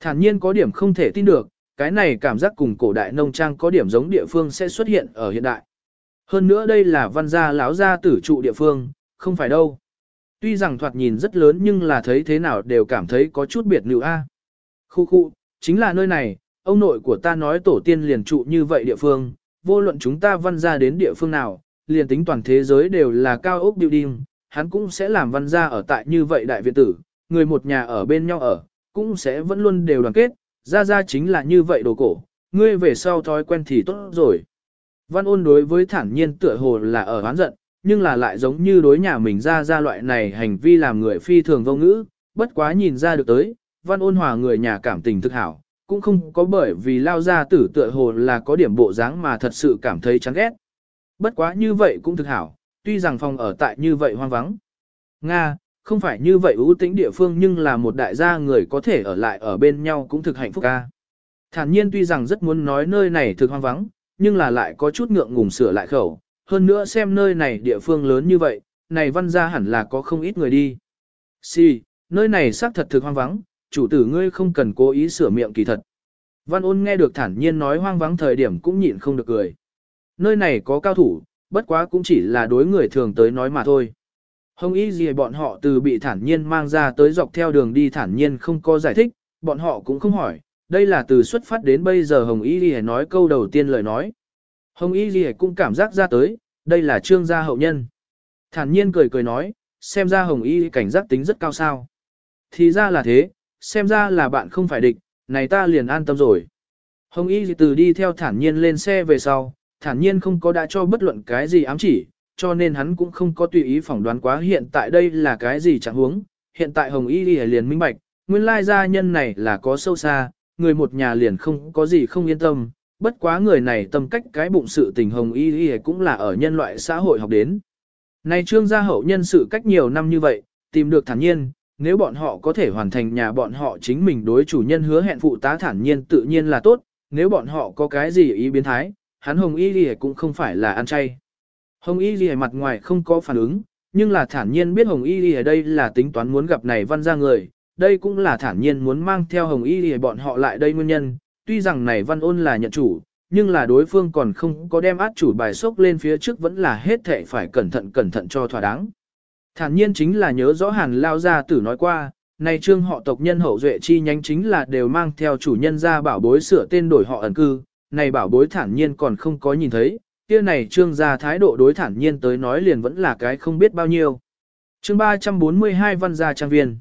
Thản nhiên có điểm không thể tin được, cái này cảm giác cùng cổ đại nông trang có điểm giống địa phương sẽ xuất hiện ở hiện đại. Hơn nữa đây là văn gia lão gia tử trụ địa phương, không phải đâu. Tuy rằng thoạt nhìn rất lớn nhưng là thấy thế nào đều cảm thấy có chút biệt nữ a. Khu khu, chính là nơi này, ông nội của ta nói tổ tiên liền trụ như vậy địa phương, vô luận chúng ta văn gia đến địa phương nào, liền tính toàn thế giới đều là cao ốc building, hắn cũng sẽ làm văn gia ở tại như vậy đại viện tử, người một nhà ở bên nhau ở, cũng sẽ vẫn luôn đều đoàn kết, ra ra chính là như vậy đồ cổ, ngươi về sau thói quen thì tốt rồi. Văn ôn đối với thản nhiên tựa hồ là ở oán giận, nhưng là lại giống như đối nhà mình ra ra loại này hành vi làm người phi thường vô ngữ, bất quá nhìn ra được tới, văn ôn hòa người nhà cảm tình thực hảo, cũng không có bởi vì lao ra tử tựa hồ là có điểm bộ dáng mà thật sự cảm thấy chán ghét. Bất quá như vậy cũng thực hảo, tuy rằng phòng ở tại như vậy hoang vắng. Nga, không phải như vậy ưu tĩnh địa phương nhưng là một đại gia người có thể ở lại ở bên nhau cũng thực hạnh phúc ca. Thản nhiên tuy rằng rất muốn nói nơi này thực hoang vắng, nhưng là lại có chút ngượng ngùng sửa lại khẩu, hơn nữa xem nơi này địa phương lớn như vậy, này văn gia hẳn là có không ít người đi. Si, nơi này xác thật thực hoang vắng, chủ tử ngươi không cần cố ý sửa miệng kỳ thật. Văn ôn nghe được thản nhiên nói hoang vắng thời điểm cũng nhịn không được cười. Nơi này có cao thủ, bất quá cũng chỉ là đối người thường tới nói mà thôi. Hồng y gì bọn họ từ bị thản nhiên mang ra tới dọc theo đường đi thản nhiên không có giải thích, bọn họ cũng không hỏi, đây là từ xuất phát đến bây giờ Hồng y gì nói câu đầu tiên lời nói. Hồng y gì cũng cảm giác ra tới, đây là trương gia hậu nhân. Thản nhiên cười cười nói, xem ra Hồng y cảnh giác tính rất cao sao. Thì ra là thế, xem ra là bạn không phải địch, này ta liền an tâm rồi. Hồng y từ đi theo thản nhiên lên xe về sau, thản nhiên không có đã cho bất luận cái gì ám chỉ, cho nên hắn cũng không có tùy ý phỏng đoán quá hiện tại đây là cái gì chẳng huống. Hiện tại Hồng Y Ghi liền minh bạch, nguyên lai gia nhân này là có sâu xa, người một nhà liền không có gì không yên tâm, bất quá người này tâm cách cái bụng sự tình hồng y y cũng là ở nhân loại xã hội học đến. Này trương gia hậu nhân sự cách nhiều năm như vậy, tìm được thản nhiên, nếu bọn họ có thể hoàn thành nhà bọn họ chính mình đối chủ nhân hứa hẹn phụ tá thản nhiên tự nhiên là tốt, nếu bọn họ có cái gì ý biến thái, hắn hồng y y cũng không phải là ăn chay. Hồng y Ghi mặt ngoài không có phản ứng, nhưng là thản nhiên biết hồng y Ghi ở đây là tính toán muốn gặp này văn gia người, đây cũng là thản nhiên muốn mang theo hồng y Ghi bọn họ lại đây nguyên nhân, tuy rằng này văn ôn là nhận chủ, nhưng là đối phương còn không có đem át chủ bài sốc lên phía trước vẫn là hết thệ phải cẩn thận cẩn thận cho thỏa đáng. Thản nhiên chính là nhớ rõ hàn lao gia tử nói qua, này trương họ tộc nhân hậu duệ chi nhánh chính là đều mang theo chủ nhân ra bảo bối sửa tên đổi họ ẩn cư, này bảo bối thản nhiên còn không có nhìn thấy, kia này trương gia thái độ đối thản nhiên tới nói liền vẫn là cái không biết bao nhiêu. chương 342 văn gia trang viên.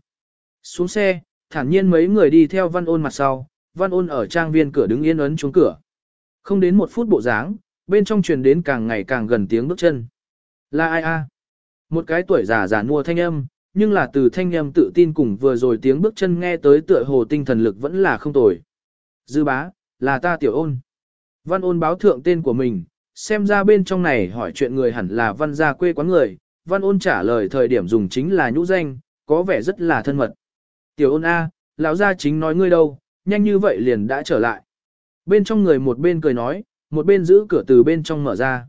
Xuống xe, thản nhiên mấy người đi theo văn ôn mặt sau, văn ôn ở trang viên cửa đứng yên ấn chuông cửa. Không đến một phút bộ dáng, bên trong truyền đến càng ngày càng gần tiếng bước chân. Là ai a? Một cái tuổi già già mua thanh âm, nhưng là từ thanh âm tự tin cùng vừa rồi tiếng bước chân nghe tới tựa hồ tinh thần lực vẫn là không tồi. Dư bá, là ta tiểu ôn. Văn ôn báo thượng tên của mình, xem ra bên trong này hỏi chuyện người hẳn là văn gia quê quán người, văn ôn trả lời thời điểm dùng chính là nhũ danh, có vẻ rất là thân mật. Tiểu ôn A, lão gia chính nói ngươi đâu, nhanh như vậy liền đã trở lại. Bên trong người một bên cười nói, một bên giữ cửa từ bên trong mở ra.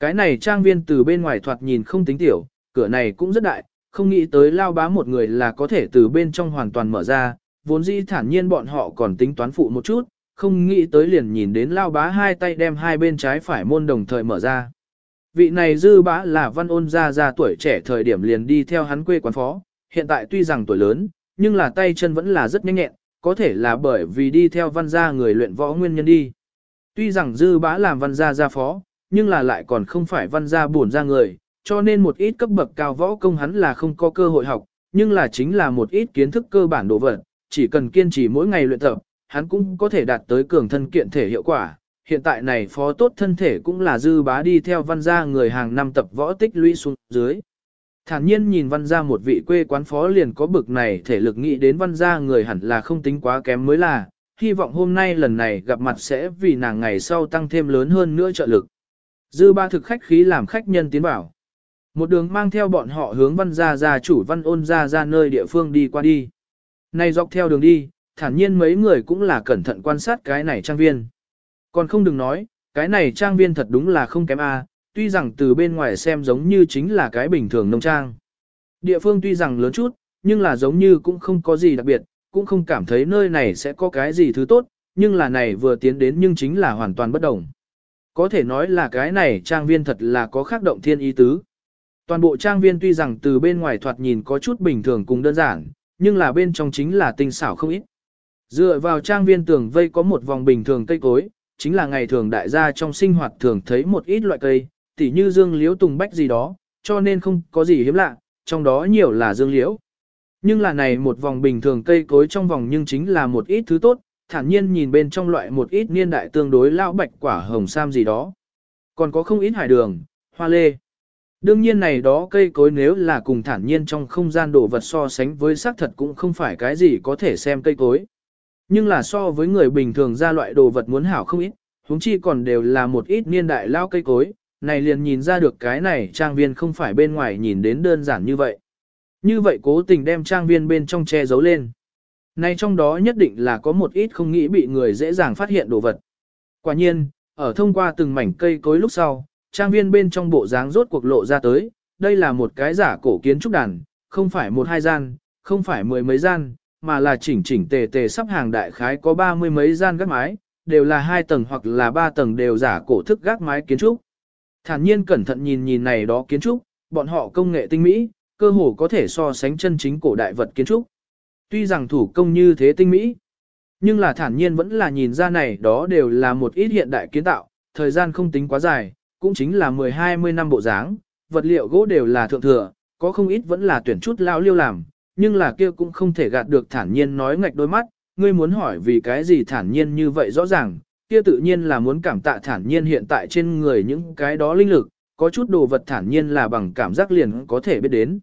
Cái này trang viên từ bên ngoài thoạt nhìn không tính tiểu, cửa này cũng rất đại, không nghĩ tới lao bá một người là có thể từ bên trong hoàn toàn mở ra, vốn dĩ thản nhiên bọn họ còn tính toán phụ một chút, không nghĩ tới liền nhìn đến lao bá hai tay đem hai bên trái phải môn đồng thời mở ra. Vị này dư bá là văn ôn gia gia tuổi trẻ thời điểm liền đi theo hắn quê quán phó, hiện tại tuy rằng tuổi lớn, nhưng là tay chân vẫn là rất nhanh nhẹn, có thể là bởi vì đi theo văn gia người luyện võ nguyên nhân đi. Tuy rằng dư bá làm văn gia gia phó, nhưng là lại còn không phải văn gia buồn ra người, cho nên một ít cấp bậc cao võ công hắn là không có cơ hội học, nhưng là chính là một ít kiến thức cơ bản đồ vật, chỉ cần kiên trì mỗi ngày luyện tập, hắn cũng có thể đạt tới cường thân kiện thể hiệu quả. Hiện tại này phó tốt thân thể cũng là dư bá đi theo văn gia người hàng năm tập võ tích lũy xuống dưới. Thản nhiên nhìn văn gia một vị quê quán phó liền có bực này thể lực nghĩ đến văn gia người hẳn là không tính quá kém mới là, hy vọng hôm nay lần này gặp mặt sẽ vì nàng ngày sau tăng thêm lớn hơn nữa trợ lực. Dư ba thực khách khí làm khách nhân tiến bảo. Một đường mang theo bọn họ hướng văn gia gia chủ văn ôn gia ra nơi địa phương đi qua đi. Này dọc theo đường đi, thản nhiên mấy người cũng là cẩn thận quan sát cái này trang viên. Còn không đừng nói, cái này trang viên thật đúng là không kém a, tuy rằng từ bên ngoài xem giống như chính là cái bình thường nông trang. Địa phương tuy rằng lớn chút, nhưng là giống như cũng không có gì đặc biệt, cũng không cảm thấy nơi này sẽ có cái gì thứ tốt, nhưng là này vừa tiến đến nhưng chính là hoàn toàn bất đồng. Có thể nói là cái này trang viên thật là có khác động thiên ý tứ. Toàn bộ trang viên tuy rằng từ bên ngoài thoạt nhìn có chút bình thường cùng đơn giản, nhưng là bên trong chính là tinh xảo không ít. Dựa vào trang viên tường vây có một vòng bình thường cây cối, chính là ngày thường đại gia trong sinh hoạt thường thấy một ít loại cây, tỉ như dương liễu tùng bách gì đó, cho nên không có gì hiếm lạ, trong đó nhiều là dương liễu. Nhưng là này một vòng bình thường cây cối trong vòng nhưng chính là một ít thứ tốt, thản nhiên nhìn bên trong loại một ít niên đại tương đối lão bạch quả hồng sam gì đó. Còn có không ít hải đường, hoa lê. Đương nhiên này đó cây cối nếu là cùng thản nhiên trong không gian đồ vật so sánh với xác thật cũng không phải cái gì có thể xem cây cối. Nhưng là so với người bình thường ra loại đồ vật muốn hảo không ít, huống chi còn đều là một ít niên đại lao cây cối, này liền nhìn ra được cái này trang viên không phải bên ngoài nhìn đến đơn giản như vậy. Như vậy cố tình đem trang viên bên trong che giấu lên. Này trong đó nhất định là có một ít không nghĩ bị người dễ dàng phát hiện đồ vật. Quả nhiên, ở thông qua từng mảnh cây cối lúc sau, trang viên bên trong bộ dáng rốt cuộc lộ ra tới, đây là một cái giả cổ kiến trúc đàn, không phải một hai gian, không phải mười mấy gian, mà là chỉnh chỉnh tề tề sắp hàng đại khái có ba mươi mấy gian gác mái, đều là hai tầng hoặc là ba tầng đều giả cổ thức gác mái kiến trúc. Thản nhiên cẩn thận nhìn nhìn này đó kiến trúc, bọn họ công nghệ tinh mỹ, cơ hồ có thể so sánh chân chính cổ đại vật kiến trúc. Tuy rằng thủ công như thế tinh mỹ, nhưng là thản nhiên vẫn là nhìn ra này đó đều là một ít hiện đại kiến tạo, thời gian không tính quá dài, cũng chính là 10-20 năm bộ dáng, vật liệu gỗ đều là thượng thừa, có không ít vẫn là tuyển chút lao liêu làm, nhưng là kia cũng không thể gạt được thản nhiên nói ngạch đôi mắt, ngươi muốn hỏi vì cái gì thản nhiên như vậy rõ ràng, kia tự nhiên là muốn cảm tạ thản nhiên hiện tại trên người những cái đó linh lực, có chút đồ vật thản nhiên là bằng cảm giác liền có thể biết đến.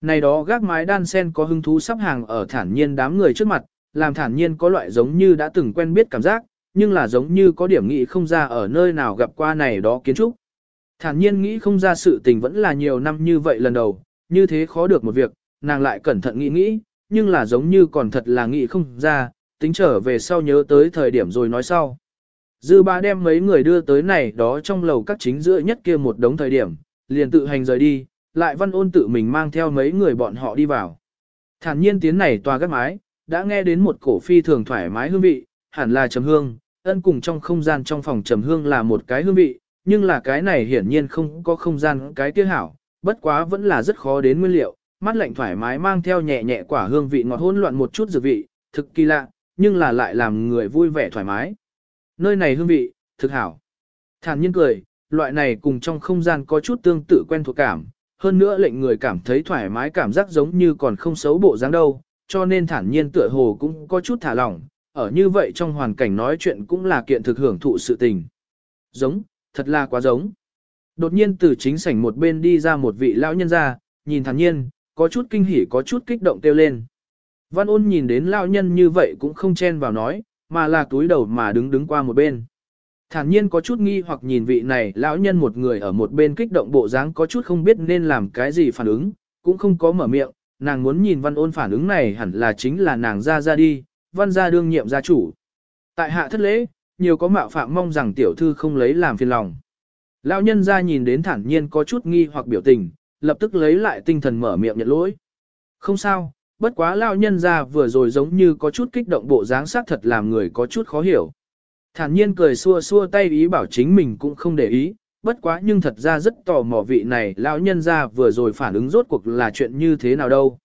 Này đó gác mái đan sen có hứng thú sắp hàng ở thản nhiên đám người trước mặt, làm thản nhiên có loại giống như đã từng quen biết cảm giác, nhưng là giống như có điểm nghĩ không ra ở nơi nào gặp qua này đó kiến trúc. Thản nhiên nghĩ không ra sự tình vẫn là nhiều năm như vậy lần đầu, như thế khó được một việc, nàng lại cẩn thận nghĩ nghĩ, nhưng là giống như còn thật là nghĩ không ra, tính trở về sau nhớ tới thời điểm rồi nói sau. Dư ba đem mấy người đưa tới này đó trong lầu các chính giữa nhất kia một đống thời điểm, liền tự hành rời đi, lại văn ôn tự mình mang theo mấy người bọn họ đi vào. Thản nhiên tiến này tòa gác mái, đã nghe đến một cổ phi thường thoải mái hương vị, hẳn là trầm hương, ân cùng trong không gian trong phòng trầm hương là một cái hương vị, nhưng là cái này hiển nhiên không có không gian cái kia hảo, bất quá vẫn là rất khó đến nguyên liệu, mắt lạnh thoải mái mang theo nhẹ nhẹ quả hương vị ngọt hỗn loạn một chút dược vị, thực kỳ lạ, nhưng là lại làm người vui vẻ thoải mái. Nơi này hương vị, thực hảo. Thản nhiên cười, loại này cùng trong không gian có chút tương tự quen thuộc cảm, hơn nữa lệnh người cảm thấy thoải mái cảm giác giống như còn không xấu bộ dáng đâu, cho nên thản nhiên tựa hồ cũng có chút thả lỏng, ở như vậy trong hoàn cảnh nói chuyện cũng là kiện thực hưởng thụ sự tình. Giống, thật là quá giống. Đột nhiên từ chính sảnh một bên đi ra một vị lão nhân ra, nhìn thản nhiên, có chút kinh hỉ có chút kích động kêu lên. Văn ôn nhìn đến lão nhân như vậy cũng không chen vào nói, mà là túi đầu mà đứng đứng qua một bên. Thản nhiên có chút nghi hoặc nhìn vị này lão nhân một người ở một bên kích động bộ dáng có chút không biết nên làm cái gì phản ứng, cũng không có mở miệng, nàng muốn nhìn văn ôn phản ứng này hẳn là chính là nàng ra ra đi, văn gia đương nhiệm gia chủ. Tại hạ thất lễ, nhiều có mạo phạm mong rằng tiểu thư không lấy làm phiền lòng. Lão nhân ra nhìn đến thản nhiên có chút nghi hoặc biểu tình, lập tức lấy lại tinh thần mở miệng nhận lỗi. Không sao, bất quá lão nhân ra vừa rồi giống như có chút kích động bộ dáng sắc thật làm người có chút khó hiểu. Thản nhiên cười xua xua tay ý bảo chính mình cũng không để ý, bất quá nhưng thật ra rất tò mò vị này lão nhân ra vừa rồi phản ứng rốt cuộc là chuyện như thế nào đâu.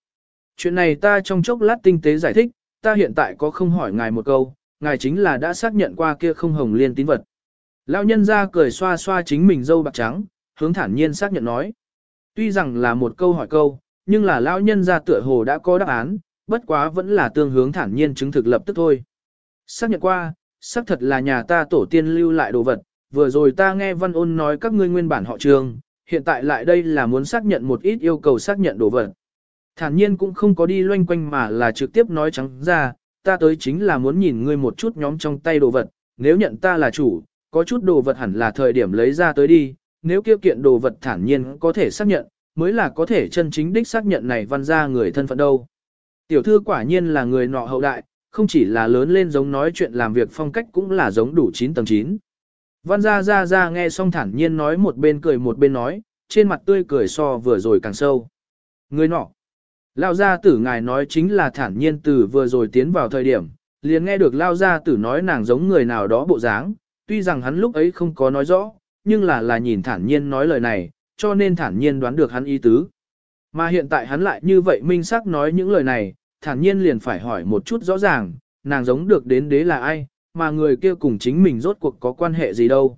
Chuyện này ta trong chốc lát tinh tế giải thích, ta hiện tại có không hỏi ngài một câu, ngài chính là đã xác nhận qua kia không hồng liên tín vật. Lão nhân ra cười xoa xoa chính mình dâu bạc trắng, hướng thản nhiên xác nhận nói. Tuy rằng là một câu hỏi câu, nhưng là lão nhân ra tựa hồ đã có đáp án, bất quá vẫn là tương hướng thản nhiên chứng thực lập tức thôi. Xác nhận qua, xác thật là nhà ta tổ tiên lưu lại đồ vật, vừa rồi ta nghe văn ôn nói các ngươi nguyên bản họ trường, hiện tại lại đây là muốn xác nhận một ít yêu cầu xác nhận đồ vật. Thản nhiên cũng không có đi loanh quanh mà là trực tiếp nói trắng ra, ta tới chính là muốn nhìn ngươi một chút nhóm trong tay đồ vật, nếu nhận ta là chủ, có chút đồ vật hẳn là thời điểm lấy ra tới đi, nếu kêu kiện đồ vật thản nhiên có thể xác nhận, mới là có thể chân chính đích xác nhận này văn ra người thân phận đâu. Tiểu thư quả nhiên là người nọ hậu đại, không chỉ là lớn lên giống nói chuyện làm việc phong cách cũng là giống đủ 9 tầng 9. Văn gia ra ra nghe xong thản nhiên nói một bên cười một bên nói, trên mặt tươi cười so vừa rồi càng sâu. Người nọ. Lao gia tử ngài nói chính là thản nhiên từ vừa rồi tiến vào thời điểm, liền nghe được Lao gia tử nói nàng giống người nào đó bộ dáng, tuy rằng hắn lúc ấy không có nói rõ, nhưng là là nhìn thản nhiên nói lời này, cho nên thản nhiên đoán được hắn ý tứ. Mà hiện tại hắn lại như vậy minh xác nói những lời này, thản nhiên liền phải hỏi một chút rõ ràng, nàng giống được đến đế là ai, mà người kia cùng chính mình rốt cuộc có quan hệ gì đâu.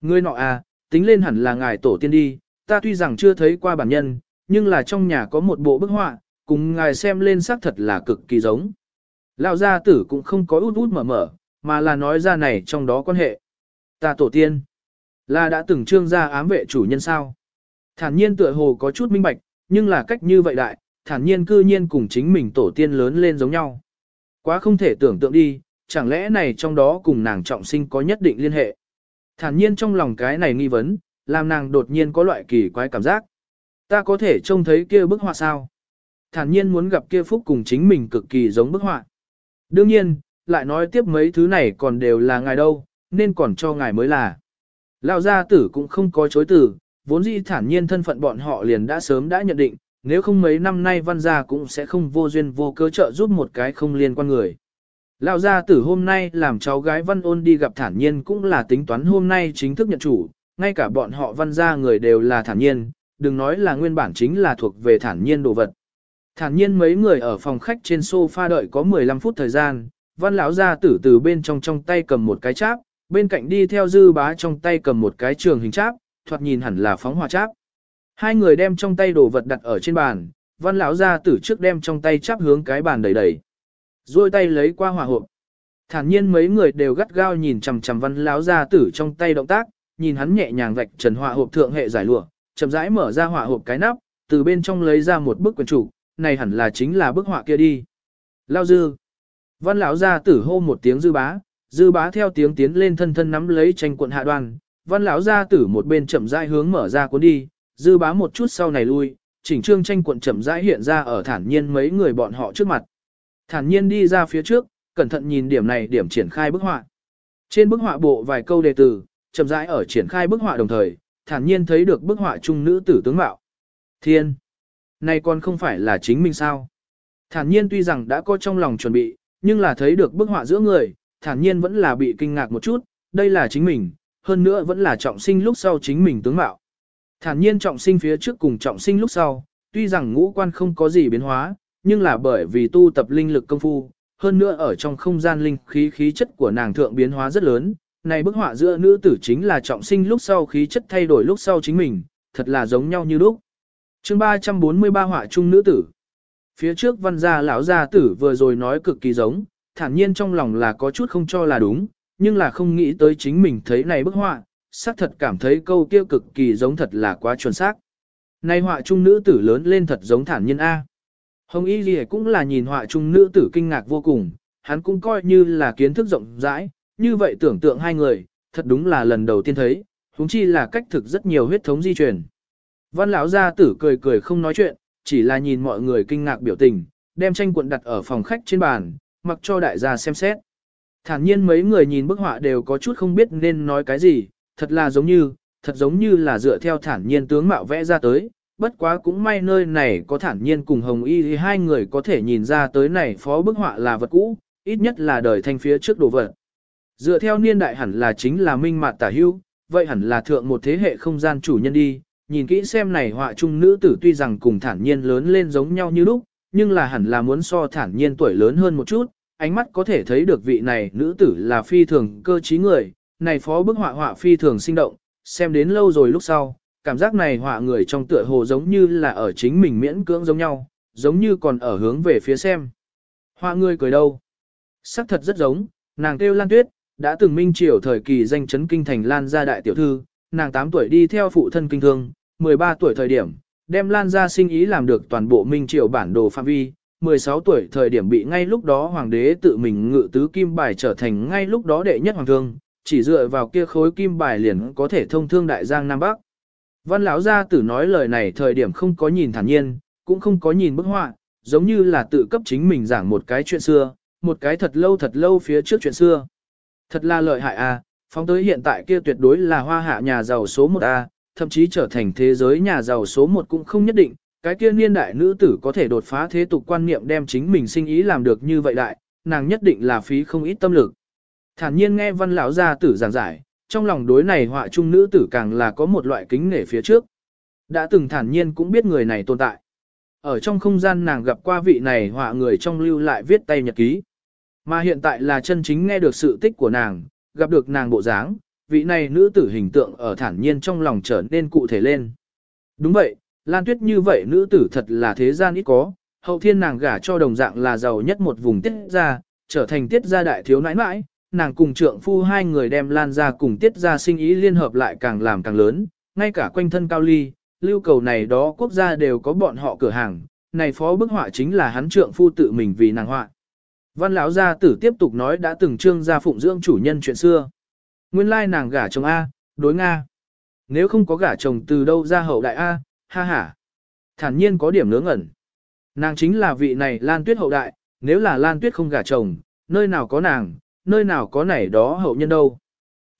Ngươi nọ à, tính lên hẳn là ngài tổ tiên đi, ta tuy rằng chưa thấy qua bản nhân, nhưng là trong nhà có một bộ bức họa, cùng ngài xem lên xác thật là cực kỳ giống. Lão gia tử cũng không có út út mở mở, mà là nói ra này trong đó quan hệ. Ta tổ tiên, là đã từng trương gia ám vệ chủ nhân sao. Thản nhiên tựa hồ có chút minh bạch, nhưng là cách như vậy đại, thản nhiên cư nhiên cùng chính mình tổ tiên lớn lên giống nhau. Quá không thể tưởng tượng đi, chẳng lẽ này trong đó cùng nàng trọng sinh có nhất định liên hệ. Thản nhiên trong lòng cái này nghi vấn, làm nàng đột nhiên có loại kỳ quái cảm giác. Ta có thể trông thấy kia bức họa sao? Thản nhiên muốn gặp kia phúc cùng chính mình cực kỳ giống bức họa. Đương nhiên, lại nói tiếp mấy thứ này còn đều là ngài đâu, nên còn cho ngài mới là. Lão gia tử cũng không có chối từ, vốn dĩ thản nhiên thân phận bọn họ liền đã sớm đã nhận định, nếu không mấy năm nay văn gia cũng sẽ không vô duyên vô cớ trợ giúp một cái không liên quan người. Lão gia tử hôm nay làm cháu gái văn ôn đi gặp thản nhiên cũng là tính toán hôm nay chính thức nhận chủ, ngay cả bọn họ văn gia người đều là thản nhiên, đừng nói là nguyên bản chính là thuộc về thản nhiên đồ vật. Thản nhiên mấy người ở phòng khách trên sofa đợi có 15 phút thời gian, văn lão gia tử từ bên trong trong tay cầm một cái cháp, bên cạnh đi theo dư bá trong tay cầm một cái trường hình cháp, thoạt nhìn hẳn là phóng hỏa cháp. Hai người đem trong tay đồ vật đặt ở trên bàn, văn lão gia tử trước đem trong tay cháp hướng cái bàn đẩy đẩy. Rồi tay lấy qua hỏa hộp. Thản nhiên mấy người đều gắt gao nhìn chằm chằm văn lão gia tử trong tay động tác, nhìn hắn nhẹ nhàng vạch trần hỏa hộp thượng hệ giải lụa, chậm rãi mở ra hỏa hộp cái nắp, từ bên trong lấy ra một bức quyển trục, này hẳn là chính là bức họa kia đi. Lao dư. Văn lão gia tử hô một tiếng dư bá, dư bá theo tiếng tiến lên thân thân nắm lấy tranh cuộn hạ đoan, văn lão gia tử một bên chậm rãi hướng mở ra cuốn đi, dư bá một chút sau này lui, chỉnh trương tranh cuộn chậm rãi hiện ra ở thản nhiên mấy người bọn họ trước mặt. Thản nhiên đi ra phía trước, cẩn thận nhìn điểm này điểm triển khai bức họa. Trên bức họa bộ vài câu đề từ, chậm rãi ở triển khai bức họa đồng thời, thản nhiên thấy được bức họa trung nữ tử tướng mạo. Thiên! Này còn không phải là chính mình sao? Thản nhiên tuy rằng đã có trong lòng chuẩn bị, nhưng là thấy được bức họa giữa người, thản nhiên vẫn là bị kinh ngạc một chút, đây là chính mình, hơn nữa vẫn là trọng sinh lúc sau chính mình tướng mạo. Thản nhiên trọng sinh phía trước cùng trọng sinh lúc sau, tuy rằng ngũ quan không có gì biến hóa, nhưng là bởi vì tu tập linh lực công phu, hơn nữa ở trong không gian linh khí khí chất của nàng thượng biến hóa rất lớn, này bức họa giữa nữ tử chính là trọng sinh lúc sau khí chất thay đổi lúc sau chính mình, thật là giống nhau như lúc. Chương 343 họa chung nữ tử. Phía trước văn gia lão gia tử vừa rồi nói cực kỳ giống, thản nhiên trong lòng là có chút không cho là đúng, nhưng là không nghĩ tới chính mình thấy này bức họa, xác thật cảm thấy câu kia cực kỳ giống thật là quá chuẩn xác. Này họa trung nữ tử lớn lên thật giống thản nhiên A. Hồng Y Ghi cũng là nhìn họa trung nữ tử kinh ngạc vô cùng, hắn cũng coi như là kiến thức rộng rãi, như vậy tưởng tượng hai người, thật đúng là lần đầu tiên thấy, huống chi là cách thực rất nhiều huyết thống di truyền. Văn lão gia tử cười cười không nói chuyện, chỉ là nhìn mọi người kinh ngạc biểu tình, đem tranh cuộn đặt ở phòng khách trên bàn, mặc cho đại gia xem xét. Thản nhiên mấy người nhìn bức họa đều có chút không biết nên nói cái gì, thật là giống như, thật giống như là dựa theo thản nhiên tướng mạo vẽ ra tới, bất quá cũng may nơi này có thản nhiên cùng hồng y thì hai người có thể nhìn ra tới này phó bức họa là vật cũ, ít nhất là đời thanh phía trước đồ vật. Dựa theo niên đại hẳn là chính là minh mạt tả hưu, vậy hẳn là thượng một thế hệ không gian chủ nhân đi, nhìn kỹ xem này họa trung nữ tử tuy rằng cùng thản nhiên lớn lên giống nhau như lúc, nhưng là hẳn là muốn so thản nhiên tuổi lớn hơn một chút, ánh mắt có thể thấy được vị này nữ tử là phi thường cơ trí người, này phó bức họa họa phi thường sinh động, xem đến lâu rồi lúc sau, cảm giác này họa người trong tựa hồ giống như là ở chính mình miễn cưỡng giống nhau, giống như còn ở hướng về phía xem. Họa người cười đâu? Sắc thật rất giống, nàng kêu Lan Tuyết, đã từng minh triều thời kỳ danh chấn kinh thành Lan gia đại tiểu thư, nàng 8 tuổi đi theo phụ thân kinh thương, 13 tuổi thời điểm, đem Lan gia sinh ý làm được toàn bộ minh triều bản đồ phạm vi, 16 tuổi thời điểm bị ngay lúc đó hoàng đế tự mình ngự tứ kim bài trở thành ngay lúc đó đệ nhất hoàng thương, chỉ dựa vào kia khối kim bài liền có thể thông thương đại giang Nam Bắc. Văn lão gia tử nói lời này thời điểm không có nhìn thản nhiên, cũng không có nhìn bức họa, giống như là tự cấp chính mình giảng một cái chuyện xưa, một cái thật lâu thật lâu phía trước chuyện xưa. Thật là lợi hại a, à, phóng tới hiện tại kia tuyệt đối là hoa hạ nhà giàu số 1 a, thậm chí trở thành thế giới nhà giàu số 1 cũng không nhất định, cái kia niên đại nữ tử có thể đột phá thế tục quan niệm đem chính mình sinh ý làm được như vậy đại, nàng nhất định là phí không ít tâm lực. Thản nhiên nghe văn lão gia tử giảng giải, trong lòng đối này họa trung nữ tử càng là có một loại kính nể phía trước. Đã từng thản nhiên cũng biết người này tồn tại. Ở trong không gian nàng gặp qua vị này họa người trong lưu lại viết tay nhật ký. Mà hiện tại là chân chính nghe được sự tích của nàng, gặp được nàng bộ dáng, vị này nữ tử hình tượng ở thản nhiên trong lòng trở nên cụ thể lên. Đúng vậy, Lan Tuyết như vậy nữ tử thật là thế gian ít có, hậu thiên nàng gả cho đồng dạng là giàu nhất một vùng tiết gia, trở thành tiết gia đại thiếu nãi nãi, nàng cùng trượng phu hai người đem Lan ra cùng tiết gia sinh ý liên hợp lại càng làm càng lớn, ngay cả quanh thân cao ly, lưu cầu này đó quốc gia đều có bọn họ cửa hàng, này phó bức họa chính là hắn trượng phu tự mình vì nàng họa. Văn lão gia tử tiếp tục nói đã từng trương gia phụng dưỡng chủ nhân chuyện xưa. Nguyên lai nàng gả chồng A, đối Nga. Nếu không có gả chồng từ đâu ra hậu đại A, ha ha. Thản nhiên có điểm ngớ ngẩn. Nàng chính là vị này Lan Tuyết hậu đại, nếu là Lan Tuyết không gả chồng, nơi nào có nàng, nơi nào có này đó hậu nhân đâu.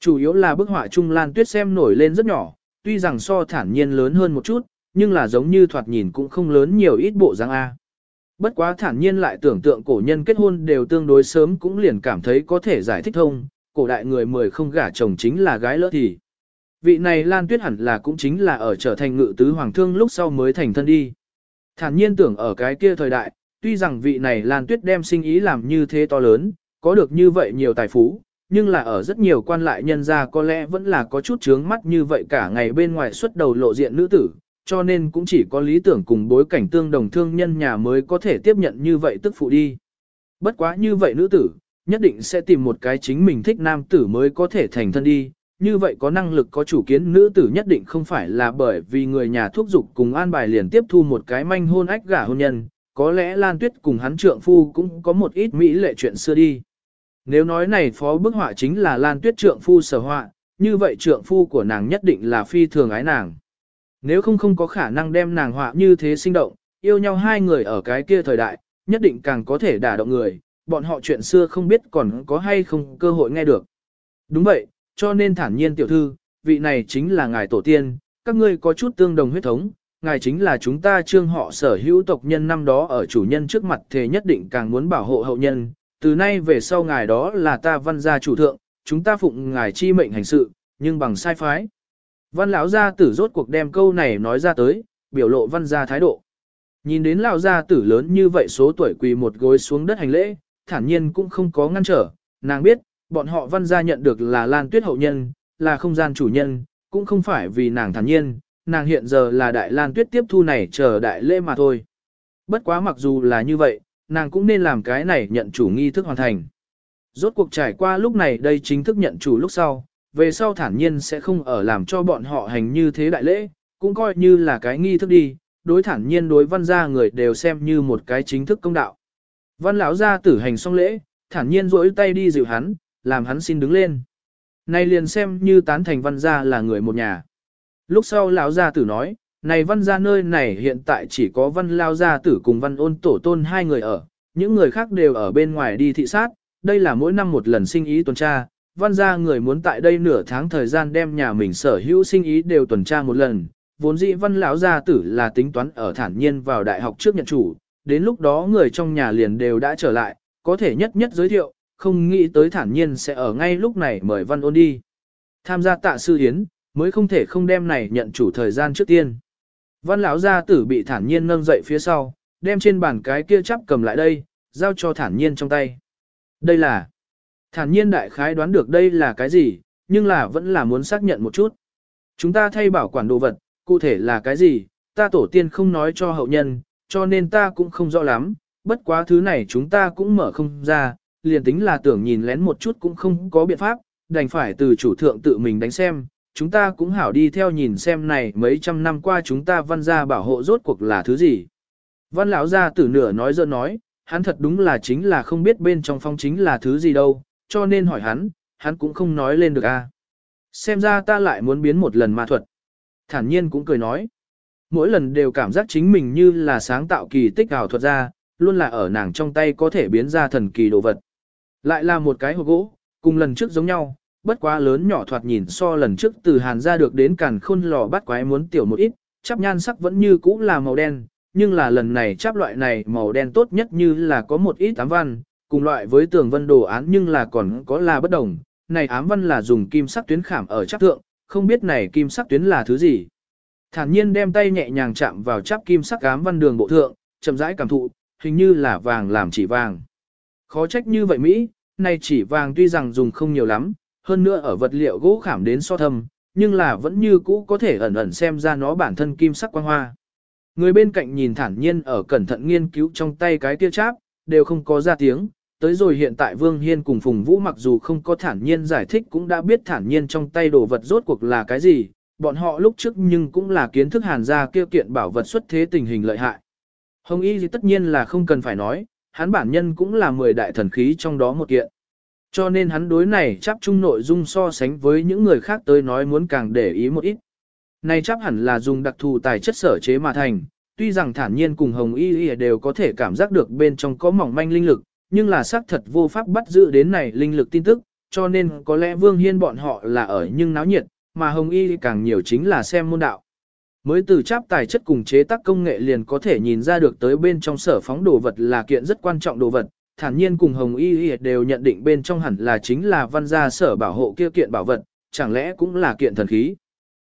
Chủ yếu là bức họa Chung Lan Tuyết xem nổi lên rất nhỏ, tuy rằng so thản nhiên lớn hơn một chút, nhưng là giống như thoạt nhìn cũng không lớn nhiều ít bộ dáng A. Bất quá thản nhiên lại tưởng tượng cổ nhân kết hôn đều tương đối sớm cũng liền cảm thấy có thể giải thích thông, cổ đại người mười không gả chồng chính là gái lỡ thì. Vị này Lan Tuyết hẳn là cũng chính là ở trở thành ngự tứ hoàng thương lúc sau mới thành thân đi. Thản nhiên tưởng ở cái kia thời đại, tuy rằng vị này Lan Tuyết đem sinh ý làm như thế to lớn, có được như vậy nhiều tài phú, nhưng là ở rất nhiều quan lại nhân gia có lẽ vẫn là có chút chướng mắt như vậy cả ngày bên ngoài xuất đầu lộ diện nữ tử, cho nên cũng chỉ có lý tưởng cùng bối cảnh tương đồng thương nhân nhà mới có thể tiếp nhận như vậy tức phụ đi. Bất quá như vậy nữ tử, nhất định sẽ tìm một cái chính mình thích nam tử mới có thể thành thân đi, như vậy có năng lực có chủ kiến nữ tử nhất định không phải là bởi vì người nhà thuốc dục cùng an bài liền tiếp thu một cái manh hôn ách gả hôn nhân, có lẽ Lan Tuyết cùng hắn trượng phu cũng có một ít mỹ lệ chuyện xưa đi. Nếu nói này phó bức họa chính là Lan Tuyết trượng phu sở họa, như vậy trượng phu của nàng nhất định là phi thường ái nàng. Nếu không không có khả năng đem nàng họa như thế sinh động, yêu nhau hai người ở cái kia thời đại, nhất định càng có thể đả động người, bọn họ chuyện xưa không biết còn có hay không cơ hội nghe được. Đúng vậy, cho nên thản nhiên tiểu thư, vị này chính là ngài tổ tiên, các ngươi có chút tương đồng huyết thống, ngài chính là chúng ta trương họ sở hữu tộc nhân năm đó ở chủ nhân trước mặt thế nhất định càng muốn bảo hộ hậu nhân, từ nay về sau ngài đó là ta văn gia chủ thượng, chúng ta phụng ngài chi mệnh hành sự, nhưng bằng sai phái. Văn lão gia tử rốt cuộc đem câu này nói ra tới, biểu lộ văn gia thái độ. Nhìn đến lão gia tử lớn như vậy số tuổi quỳ một gối xuống đất hành lễ, thản nhiên cũng không có ngăn trở, nàng biết, bọn họ văn gia nhận được là Lan Tuyết hậu nhân, là không gian chủ nhân, cũng không phải vì nàng thản nhiên, nàng hiện giờ là đại Lan Tuyết tiếp thu này chờ đại lễ mà thôi. Bất quá mặc dù là như vậy, nàng cũng nên làm cái này nhận chủ nghi thức hoàn thành. Rốt cuộc trải qua lúc này đây chính thức nhận chủ lúc sau, về sau thản nhiên sẽ không ở làm cho bọn họ hành như thế đại lễ, cũng coi như là cái nghi thức đi, đối thản nhiên đối văn gia người đều xem như một cái chính thức công đạo. Văn lão gia tử hành xong lễ, thản nhiên rỗi tay đi dịu hắn, làm hắn xin đứng lên. Này liền xem như tán thành văn gia là người một nhà. Lúc sau lão gia tử nói, này văn gia nơi này hiện tại chỉ có văn lao gia tử cùng văn ôn tổ tôn hai người ở, những người khác đều ở bên ngoài đi thị sát, đây là mỗi năm một lần sinh ý tuần tra, văn gia người muốn tại đây nửa tháng thời gian đem nhà mình sở hữu sinh ý đều tuần tra một lần, vốn dĩ văn lão gia tử là tính toán ở thản nhiên vào đại học trước nhận chủ, đến lúc đó người trong nhà liền đều đã trở lại, có thể nhất nhất giới thiệu, không nghĩ tới thản nhiên sẽ ở ngay lúc này mời văn ôn đi. Tham gia tạ sư hiến, mới không thể không đem này nhận chủ thời gian trước tiên. Văn lão gia tử bị thản nhiên nâng dậy phía sau, đem trên bàn cái kia chắp cầm lại đây, giao cho thản nhiên trong tay. Đây là, thản nhiên đại khái đoán được đây là cái gì, nhưng là vẫn là muốn xác nhận một chút. Chúng ta thay bảo quản đồ vật, cụ thể là cái gì, ta tổ tiên không nói cho hậu nhân, cho nên ta cũng không rõ lắm, bất quá thứ này chúng ta cũng mở không ra, liền tính là tưởng nhìn lén một chút cũng không có biện pháp, đành phải từ chủ thượng tự mình đánh xem, chúng ta cũng hảo đi theo nhìn xem này mấy trăm năm qua chúng ta văn gia bảo hộ rốt cuộc là thứ gì. Văn lão gia tử nửa nói dơ nói, hắn thật đúng là chính là không biết bên trong phong chính là thứ gì đâu, cho nên hỏi hắn, hắn cũng không nói lên được a. Xem ra ta lại muốn biến một lần ma thuật. Thản nhiên cũng cười nói. Mỗi lần đều cảm giác chính mình như là sáng tạo kỳ tích ảo thuật ra, luôn là ở nàng trong tay có thể biến ra thần kỳ đồ vật. Lại là một cái hộp gỗ, cùng lần trước giống nhau, bất quá lớn nhỏ thoạt nhìn so lần trước từ hàn ra được đến càn khôn lò bắt quái muốn tiểu một ít, chắp nhan sắc vẫn như cũ là màu đen, nhưng là lần này chắp loại này màu đen tốt nhất như là có một ít ám văn, cùng loại với tường vân đồ án nhưng là còn có là bất đồng, này ám văn là dùng kim sắc tuyến khảm ở chắp thượng, không biết này kim sắc tuyến là thứ gì. Thản nhiên đem tay nhẹ nhàng chạm vào chắp kim sắc ám văn đường bộ thượng, chậm rãi cảm thụ, hình như là vàng làm chỉ vàng. Khó trách như vậy Mỹ, này chỉ vàng tuy rằng dùng không nhiều lắm, hơn nữa ở vật liệu gỗ khảm đến so thâm, nhưng là vẫn như cũ có thể ẩn ẩn xem ra nó bản thân kim sắc quang hoa. Người bên cạnh nhìn thản nhiên ở cẩn thận nghiên cứu trong tay cái kia cháp, đều không có ra tiếng, tới rồi hiện tại Vương Hiên cùng Phùng Vũ mặc dù không có thản nhiên giải thích cũng đã biết thản nhiên trong tay đồ vật rốt cuộc là cái gì, bọn họ lúc trước nhưng cũng là kiến thức hàn gia kêu kiện bảo vật xuất thế tình hình lợi hại. Hồng Y thì tất nhiên là không cần phải nói, hắn bản nhân cũng là 10 đại thần khí trong đó một kiện. Cho nên hắn đối này chắp chung nội dung so sánh với những người khác tới nói muốn càng để ý một ít. Này chắp hẳn là dùng đặc thù tài chất sở chế mà thành, tuy rằng thản nhiên cùng Hồng Y Y đều có thể cảm giác được bên trong có mỏng manh linh lực, nhưng là xác thật vô pháp bắt giữ đến này linh lực tin tức, cho nên có lẽ Vương Hiên bọn họ là ở nhưng náo nhiệt, mà Hồng Y càng nhiều chính là xem môn đạo. Mới từ chắp tài chất cùng chế tác công nghệ liền có thể nhìn ra được tới bên trong sở phóng đồ vật là kiện rất quan trọng đồ vật, thản nhiên cùng Hồng Y Y đều nhận định bên trong hẳn là chính là văn gia sở bảo hộ kia kiện bảo vật, chẳng lẽ cũng là kiện thần khí.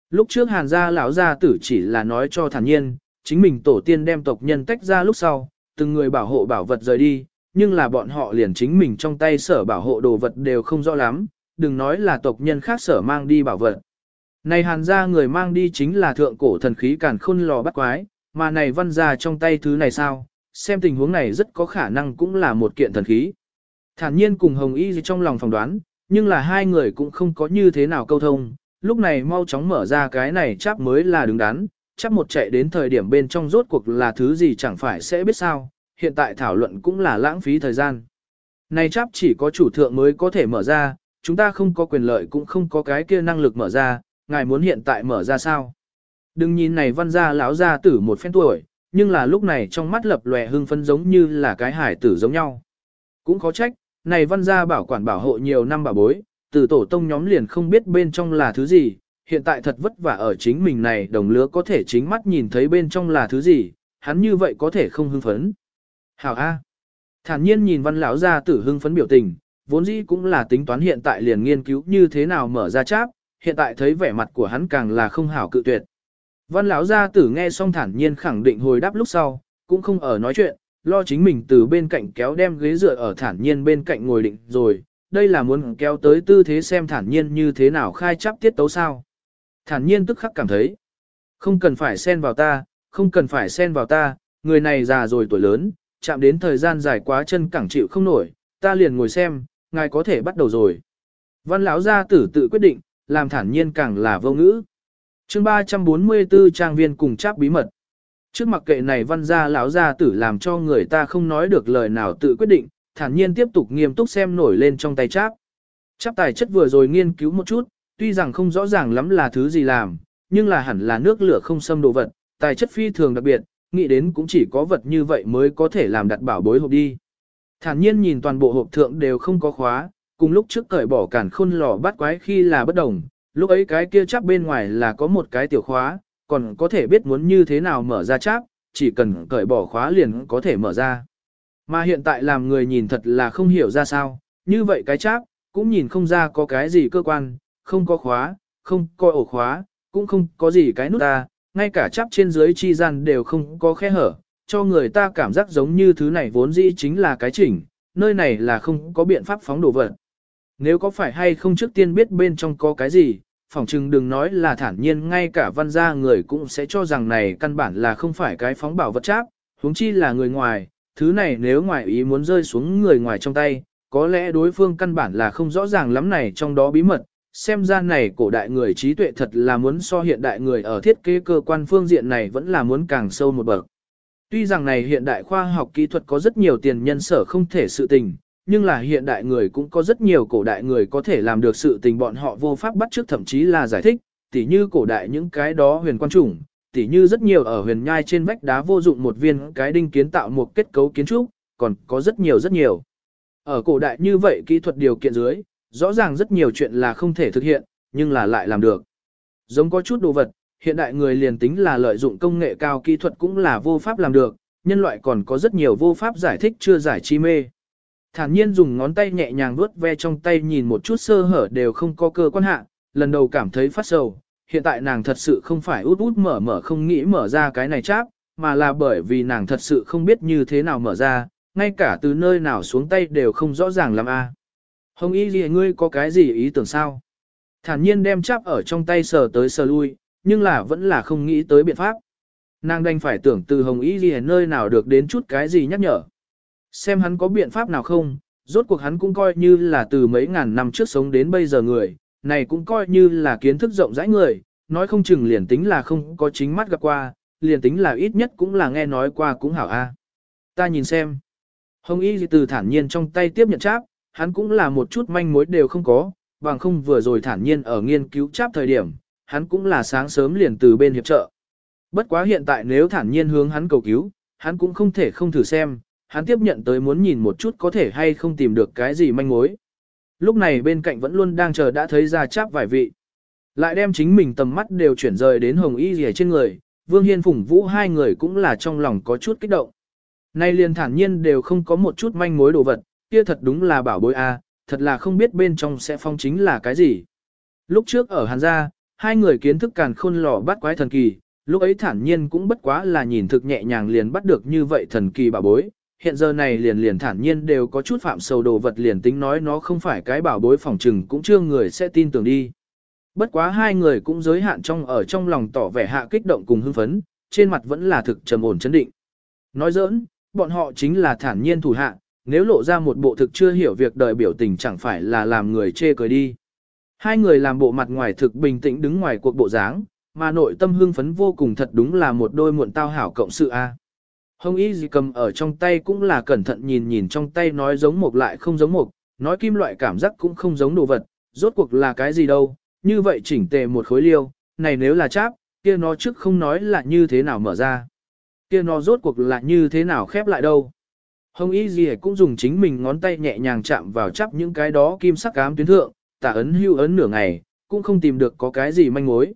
Lúc trước hàn gia lão gia tử chỉ là nói cho thản nhiên, chính mình tổ tiên đem tộc nhân tách ra lúc sau, từng người bảo hộ bảo vật rời đi, nhưng là bọn họ liền chính mình trong tay sở bảo hộ đồ vật đều không rõ lắm, đừng nói là tộc nhân khác sở mang đi bảo vật. Này hàn gia người mang đi chính là thượng cổ thần khí càn khôn lò bắt quái, mà này văn gia trong tay thứ này sao, xem tình huống này rất có khả năng cũng là một kiện thần khí. Thản nhiên cùng Hồng Y trong lòng phỏng đoán, nhưng là hai người cũng không có như thế nào câu thông, lúc này mau chóng mở ra cái này chắc mới là đứng đắn, chắc một chạy đến thời điểm bên trong rốt cuộc là thứ gì chẳng phải sẽ biết sao, hiện tại thảo luận cũng là lãng phí thời gian. Này chắc chỉ có chủ thượng mới có thể mở ra, chúng ta không có quyền lợi cũng không có cái kia năng lực mở ra, ngài muốn hiện tại mở ra sao? Đừng nhìn này văn gia lão gia tử một phen tuổi, nhưng là lúc này trong mắt lập lòe hưng phấn giống như là cái hải tử giống nhau. Cũng khó trách, này văn gia bảo quản bảo hộ nhiều năm bảo bối, từ tổ tông nhóm liền không biết bên trong là thứ gì, hiện tại thật vất vả ở chính mình này đồng lứa có thể chính mắt nhìn thấy bên trong là thứ gì, hắn như vậy có thể không hưng phấn. Hảo A. Thản nhiên nhìn văn lão gia tử hưng phấn biểu tình, vốn dĩ cũng là tính toán hiện tại liền nghiên cứu như thế nào mở ra cháp, hiện tại thấy vẻ mặt của hắn càng là không hảo cự tuyệt. Văn lão gia tử nghe xong thản nhiên khẳng định hồi đáp lúc sau, cũng không ở nói chuyện, lo chính mình từ bên cạnh kéo đem ghế dựa ở thản nhiên bên cạnh ngồi định rồi, đây là muốn kéo tới tư thế xem thản nhiên như thế nào khai chắp tiết tấu sao. Thản nhiên tức khắc cảm thấy, không cần phải xen vào ta, không cần phải xen vào ta, người này già rồi tuổi lớn, chạm đến thời gian dài quá chân cẳng chịu không nổi, ta liền ngồi xem, ngài có thể bắt đầu rồi. Văn lão gia tử tự quyết định, làm thản nhiên càng là vô ngữ. Chương 344 trang viên cùng cháp bí mật. Trước mặc kệ này văn gia lão gia tử làm cho người ta không nói được lời nào tự quyết định, thản nhiên tiếp tục nghiêm túc xem nổi lên trong tay cháp. Cháp tài chất vừa rồi nghiên cứu một chút, tuy rằng không rõ ràng lắm là thứ gì làm, nhưng là hẳn là nước lửa không xâm đồ vật, tài chất phi thường đặc biệt, nghĩ đến cũng chỉ có vật như vậy mới có thể làm đặt bảo bối hộp đi. Thản nhiên nhìn toàn bộ hộp thượng đều không có khóa, cùng lúc trước cởi bỏ cản khôn lò bắt quái khi là bất đồng, lúc ấy cái kia chắp bên ngoài là có một cái tiểu khóa, còn có thể biết muốn như thế nào mở ra cháp, chỉ cần cởi bỏ khóa liền có thể mở ra. Mà hiện tại làm người nhìn thật là không hiểu ra sao, như vậy cái cháp, cũng nhìn không ra có cái gì cơ quan, không có khóa, không có ổ khóa, cũng không có gì cái nút ta, ngay cả chắp trên dưới chi gian đều không có khe hở, cho người ta cảm giác giống như thứ này vốn dĩ chính là cái chỉnh, nơi này là không có biện pháp phóng đồ vật. Nếu có phải hay không trước tiên biết bên trong có cái gì, phỏng chừng đừng nói là thản nhiên ngay cả văn gia người cũng sẽ cho rằng này căn bản là không phải cái phóng bảo vật cháp, huống chi là người ngoài, thứ này nếu ngoài ý muốn rơi xuống người ngoài trong tay, có lẽ đối phương căn bản là không rõ ràng lắm này trong đó bí mật, xem ra này cổ đại người trí tuệ thật là muốn so hiện đại người ở thiết kế cơ quan phương diện này vẫn là muốn càng sâu một bậc. Tuy rằng này hiện đại khoa học kỹ thuật có rất nhiều tiền nhân sở không thể sự tình, nhưng là hiện đại người cũng có rất nhiều cổ đại người có thể làm được sự tình bọn họ vô pháp bắt trước thậm chí là giải thích, tỉ như cổ đại những cái đó huyền quan chủng, tỉ như rất nhiều ở huyền nhai trên vách đá vô dụng một viên cái đinh kiến tạo một kết cấu kiến trúc, còn có rất nhiều rất nhiều. Ở cổ đại như vậy kỹ thuật điều kiện dưới, rõ ràng rất nhiều chuyện là không thể thực hiện, nhưng là lại làm được. Giống có chút đồ vật, hiện đại người liền tính là lợi dụng công nghệ cao kỹ thuật cũng là vô pháp làm được, nhân loại còn có rất nhiều vô pháp giải thích chưa giải chi mê. Thản nhiên dùng ngón tay nhẹ nhàng vuốt ve trong tay nhìn một chút sơ hở đều không có cơ quan hạ, lần đầu cảm thấy phát sầu. Hiện tại nàng thật sự không phải út út mở mở không nghĩ mở ra cái này cháp, mà là bởi vì nàng thật sự không biết như thế nào mở ra, ngay cả từ nơi nào xuống tay đều không rõ ràng làm a. À. Hồng y gì ngươi có cái gì ý tưởng sao? Thản nhiên đem cháp ở trong tay sờ tới sờ lui, nhưng là vẫn là không nghĩ tới biện pháp. Nàng đành phải tưởng từ hồng y gì nơi nào được đến chút cái gì nhắc nhở. Xem hắn có biện pháp nào không, rốt cuộc hắn cũng coi như là từ mấy ngàn năm trước sống đến bây giờ người, này cũng coi như là kiến thức rộng rãi người, nói không chừng liền tính là không có chính mắt gặp qua, liền tính là ít nhất cũng là nghe nói qua cũng hảo a. Ta nhìn xem. Hồng Y từ thản nhiên trong tay tiếp nhận cháp, hắn cũng là một chút manh mối đều không có, bằng không vừa rồi thản nhiên ở nghiên cứu cháp thời điểm, hắn cũng là sáng sớm liền từ bên hiệp trợ. Bất quá hiện tại nếu thản nhiên hướng hắn cầu cứu, hắn cũng không thể không thử xem, hắn tiếp nhận tới muốn nhìn một chút có thể hay không tìm được cái gì manh mối. Lúc này bên cạnh vẫn luôn đang chờ đã thấy ra cháp vài vị. Lại đem chính mình tầm mắt đều chuyển rời đến hồng y rìa trên người, Vương Hiên Phùng Vũ hai người cũng là trong lòng có chút kích động. Nay liền thản nhiên đều không có một chút manh mối đồ vật, kia thật đúng là bảo bối a, thật là không biết bên trong sẽ phong chính là cái gì. Lúc trước ở Hàn gia, hai người kiến thức càn khôn lò bắt quái thần kỳ, lúc ấy thản nhiên cũng bất quá là nhìn thực nhẹ nhàng liền bắt được như vậy thần kỳ bảo bối, hiện giờ này liền liền thản nhiên đều có chút phạm sầu đồ vật liền tính nói nó không phải cái bảo bối phòng trừng cũng chưa người sẽ tin tưởng đi. Bất quá hai người cũng giới hạn trong ở trong lòng tỏ vẻ hạ kích động cùng hưng phấn, trên mặt vẫn là thực trầm ổn chấn định. Nói giỡn, bọn họ chính là thản nhiên thủ hạ, nếu lộ ra một bộ thực chưa hiểu việc đời biểu tình chẳng phải là làm người chê cười đi. Hai người làm bộ mặt ngoài thực bình tĩnh đứng ngoài cuộc bộ dáng, mà nội tâm hưng phấn vô cùng thật đúng là một đôi muộn tao hảo cộng sự a. Hồng y gì cầm ở trong tay cũng là cẩn thận nhìn nhìn trong tay nói giống một lại không giống một, nói kim loại cảm giác cũng không giống đồ vật, rốt cuộc là cái gì đâu, như vậy chỉnh tề một khối liêu, này nếu là cháp, kia nó trước không nói là như thế nào mở ra. Kia nó rốt cuộc là như thế nào khép lại đâu. Hồng Y gì cũng dùng chính mình ngón tay nhẹ nhàng chạm vào chắp những cái đó kim sắc cám tuyến thượng, tả ấn hưu ấn nửa ngày, cũng không tìm được có cái gì manh mối.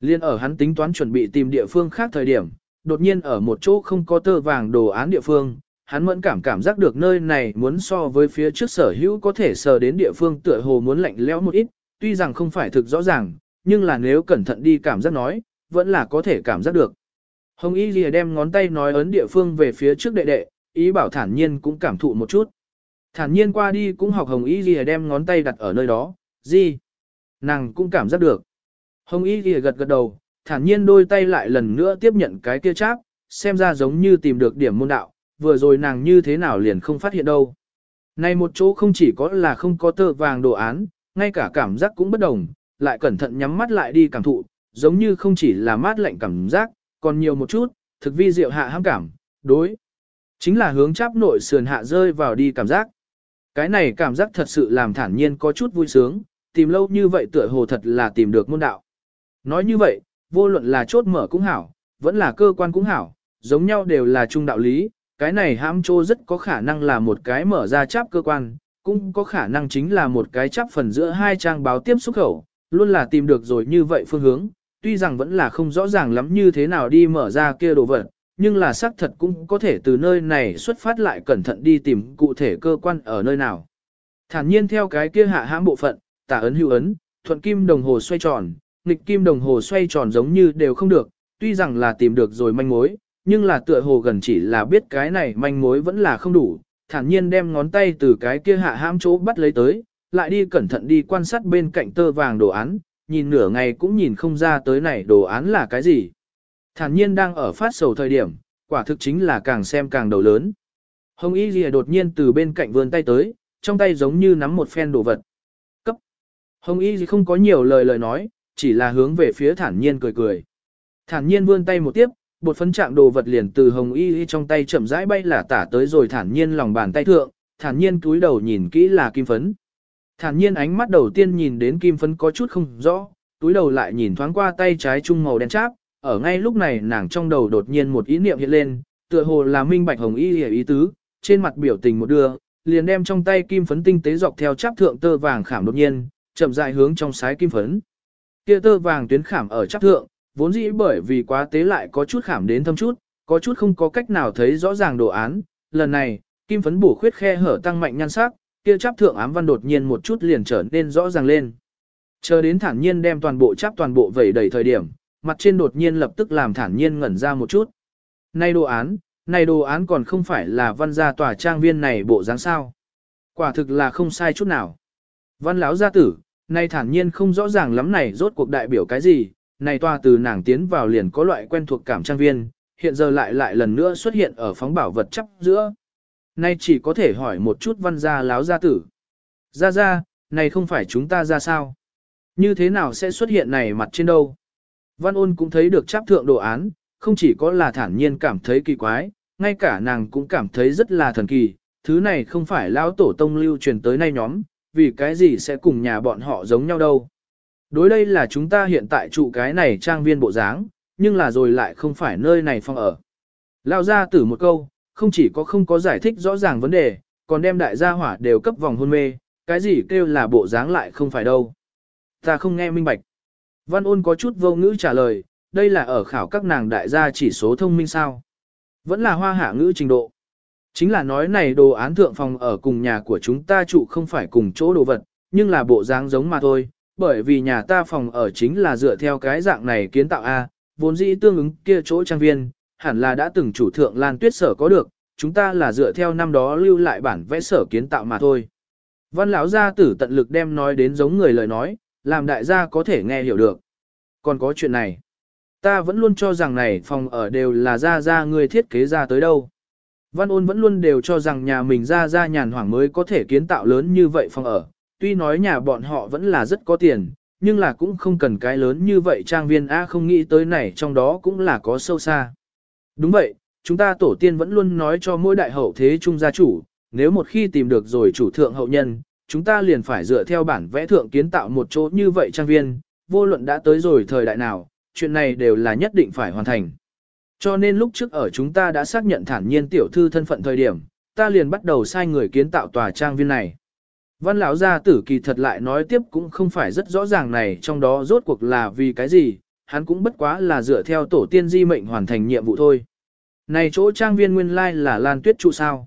Liên ở hắn tính toán chuẩn bị tìm địa phương khác thời điểm, đột nhiên ở một chỗ không có tơ vàng đồ án địa phương, hắn mẫn cảm cảm giác được nơi này muốn so với phía trước sở hữu có thể sờ đến địa phương tựa hồ muốn lạnh lẽo một ít, tuy rằng không phải thực rõ ràng, nhưng là nếu cẩn thận đi cảm giác nói, vẫn là có thể cảm giác được. Hồng Y Lìa đem ngón tay nói ấn địa phương về phía trước đệ đệ, ý bảo thản nhiên cũng cảm thụ một chút. Thản nhiên qua đi cũng học Hồng Y Lìa đem ngón tay đặt ở nơi đó, gì? Nàng cũng cảm giác được. Hồng Y Lìa gật gật đầu, thản nhiên đôi tay lại lần nữa tiếp nhận cái kia cháp, xem ra giống như tìm được điểm môn đạo, vừa rồi nàng như thế nào liền không phát hiện đâu. Này một chỗ không chỉ có là không có tơ vàng đồ án, ngay cả cảm giác cũng bất đồng, lại cẩn thận nhắm mắt lại đi cảm thụ, giống như không chỉ là mát lạnh cảm giác, còn nhiều một chút, thực vi diệu hạ hãm cảm, đối. Chính là hướng cháp nội sườn hạ rơi vào đi cảm giác. Cái này cảm giác thật sự làm thản nhiên có chút vui sướng, tìm lâu như vậy tựa hồ thật là tìm được môn đạo. Nói như vậy, vô luận là chốt mở cũng hảo, vẫn là cơ quan cũng hảo, giống nhau đều là chung đạo lý, cái này hãm trô rất có khả năng là một cái mở ra cháp cơ quan, cũng có khả năng chính là một cái chắp phần giữa hai trang báo tiếp xúc khẩu, luôn là tìm được rồi như vậy phương hướng, tuy rằng vẫn là không rõ ràng lắm như thế nào đi mở ra kia đồ vật, nhưng là xác thật cũng có thể từ nơi này xuất phát lại cẩn thận đi tìm cụ thể cơ quan ở nơi nào. Thản nhiên theo cái kia hạ hãm bộ phận, tả ấn hữu ấn, thuận kim đồng hồ xoay tròn, nghịch kim đồng hồ xoay tròn giống như đều không được, tuy rằng là tìm được rồi manh mối, nhưng là tựa hồ gần chỉ là biết cái này manh mối vẫn là không đủ, thản nhiên đem ngón tay từ cái kia hạ hãm chỗ bắt lấy tới, lại đi cẩn thận đi quan sát bên cạnh tơ vàng đồ án, nhìn nửa ngày cũng nhìn không ra tới này đồ án là cái gì. Thản nhiên đang ở phát sầu thời điểm, quả thực chính là càng xem càng đầu lớn. Hồng Y Lìa đột nhiên từ bên cạnh vươn tay tới, trong tay giống như nắm một phen đồ vật. Cấp. Hồng Y Lìa không có nhiều lời lời nói, chỉ là hướng về phía thản nhiên cười cười. Thản nhiên vươn tay một tiếp, bột phấn trạng đồ vật liền từ hồng y y trong tay chậm rãi bay là tả tới rồi thản nhiên lòng bàn tay thượng, thản nhiên cúi đầu nhìn kỹ là kim phấn. Thản nhiên ánh mắt đầu tiên nhìn đến kim phấn có chút không rõ, túi đầu lại nhìn thoáng qua tay trái trung màu đen cháp, ở ngay lúc này nàng trong đầu đột nhiên một ý niệm hiện lên, tựa hồ là minh bạch hồng y y ý tứ, trên mặt biểu tình một đưa, liền đem trong tay kim phấn tinh tế dọc theo cháp thượng tơ vàng khảm đột nhiên, chậm rãi hướng trong sái kim phấn. Kia tơ vàng tuyến khảm ở chắp thượng, vốn dĩ bởi vì quá tế lại có chút khảm đến thâm chút, có chút không có cách nào thấy rõ ràng đồ án, lần này, kim phấn bổ khuyết khe hở tăng mạnh nhan sắc, kia chắp thượng ám văn đột nhiên một chút liền trở nên rõ ràng lên. Chờ đến thản nhiên đem toàn bộ chắp toàn bộ vẩy đầy thời điểm, mặt trên đột nhiên lập tức làm thản nhiên ngẩn ra một chút. Này đồ án, này đồ án còn không phải là văn gia tòa trang viên này bộ dáng sao. Quả thực là không sai chút nào. Văn lão gia tử, nay thản nhiên không rõ ràng lắm này rốt cuộc đại biểu cái gì, này toa từ nàng tiến vào liền có loại quen thuộc cảm trang viên, hiện giờ lại lại lần nữa xuất hiện ở phóng bảo vật chấp giữa. Nay chỉ có thể hỏi một chút văn gia láo gia tử. Gia gia, này không phải chúng ta ra sao? Như thế nào sẽ xuất hiện này mặt trên đâu? Văn ôn cũng thấy được chấp thượng đồ án, không chỉ có là thản nhiên cảm thấy kỳ quái, ngay cả nàng cũng cảm thấy rất là thần kỳ, thứ này không phải lão tổ tông lưu truyền tới nay nhóm, vì cái gì sẽ cùng nhà bọn họ giống nhau đâu. Đối đây là chúng ta hiện tại trụ cái này trang viên bộ dáng, nhưng là rồi lại không phải nơi này phong ở. Lao ra tử một câu, không chỉ có không có giải thích rõ ràng vấn đề, còn đem đại gia hỏa đều cấp vòng hôn mê, cái gì kêu là bộ dáng lại không phải đâu. Ta không nghe minh bạch. Văn ôn có chút vô ngữ trả lời, đây là ở khảo các nàng đại gia chỉ số thông minh sao. Vẫn là hoa hạ ngữ trình độ. Chính là nói này đồ án thượng phòng ở cùng nhà của chúng ta trụ không phải cùng chỗ đồ vật, nhưng là bộ dáng giống mà thôi, bởi vì nhà ta phòng ở chính là dựa theo cái dạng này kiến tạo A, vốn dĩ tương ứng kia chỗ trang viên, hẳn là đã từng chủ thượng Lan Tuyết Sở có được, chúng ta là dựa theo năm đó lưu lại bản vẽ sở kiến tạo mà thôi. Văn lão gia tử tận lực đem nói đến giống người lời nói, làm đại gia có thể nghe hiểu được. Còn có chuyện này, ta vẫn luôn cho rằng này phòng ở đều là ra ra người thiết kế ra tới đâu. Văn ôn vẫn luôn đều cho rằng nhà mình ra ra nhàn hoảng mới có thể kiến tạo lớn như vậy phòng ở, tuy nói nhà bọn họ vẫn là rất có tiền, nhưng là cũng không cần cái lớn như vậy trang viên A không nghĩ tới này trong đó cũng là có sâu xa. Đúng vậy, chúng ta tổ tiên vẫn luôn nói cho mỗi đại hậu thế trung gia chủ, nếu một khi tìm được rồi chủ thượng hậu nhân, chúng ta liền phải dựa theo bản vẽ thượng kiến tạo một chỗ như vậy trang viên, vô luận đã tới rồi thời đại nào, chuyện này đều là nhất định phải hoàn thành. Cho nên lúc trước ở chúng ta đã xác nhận thản nhiên tiểu thư thân phận thời điểm, ta liền bắt đầu sai người kiến tạo tòa trang viên này. Văn lão gia tử kỳ thật lại nói tiếp cũng không phải rất rõ ràng này trong đó rốt cuộc là vì cái gì, hắn cũng bất quá là dựa theo tổ tiên di mệnh hoàn thành nhiệm vụ thôi. Này chỗ trang viên nguyên lai là Lan Tuyết trụ sao?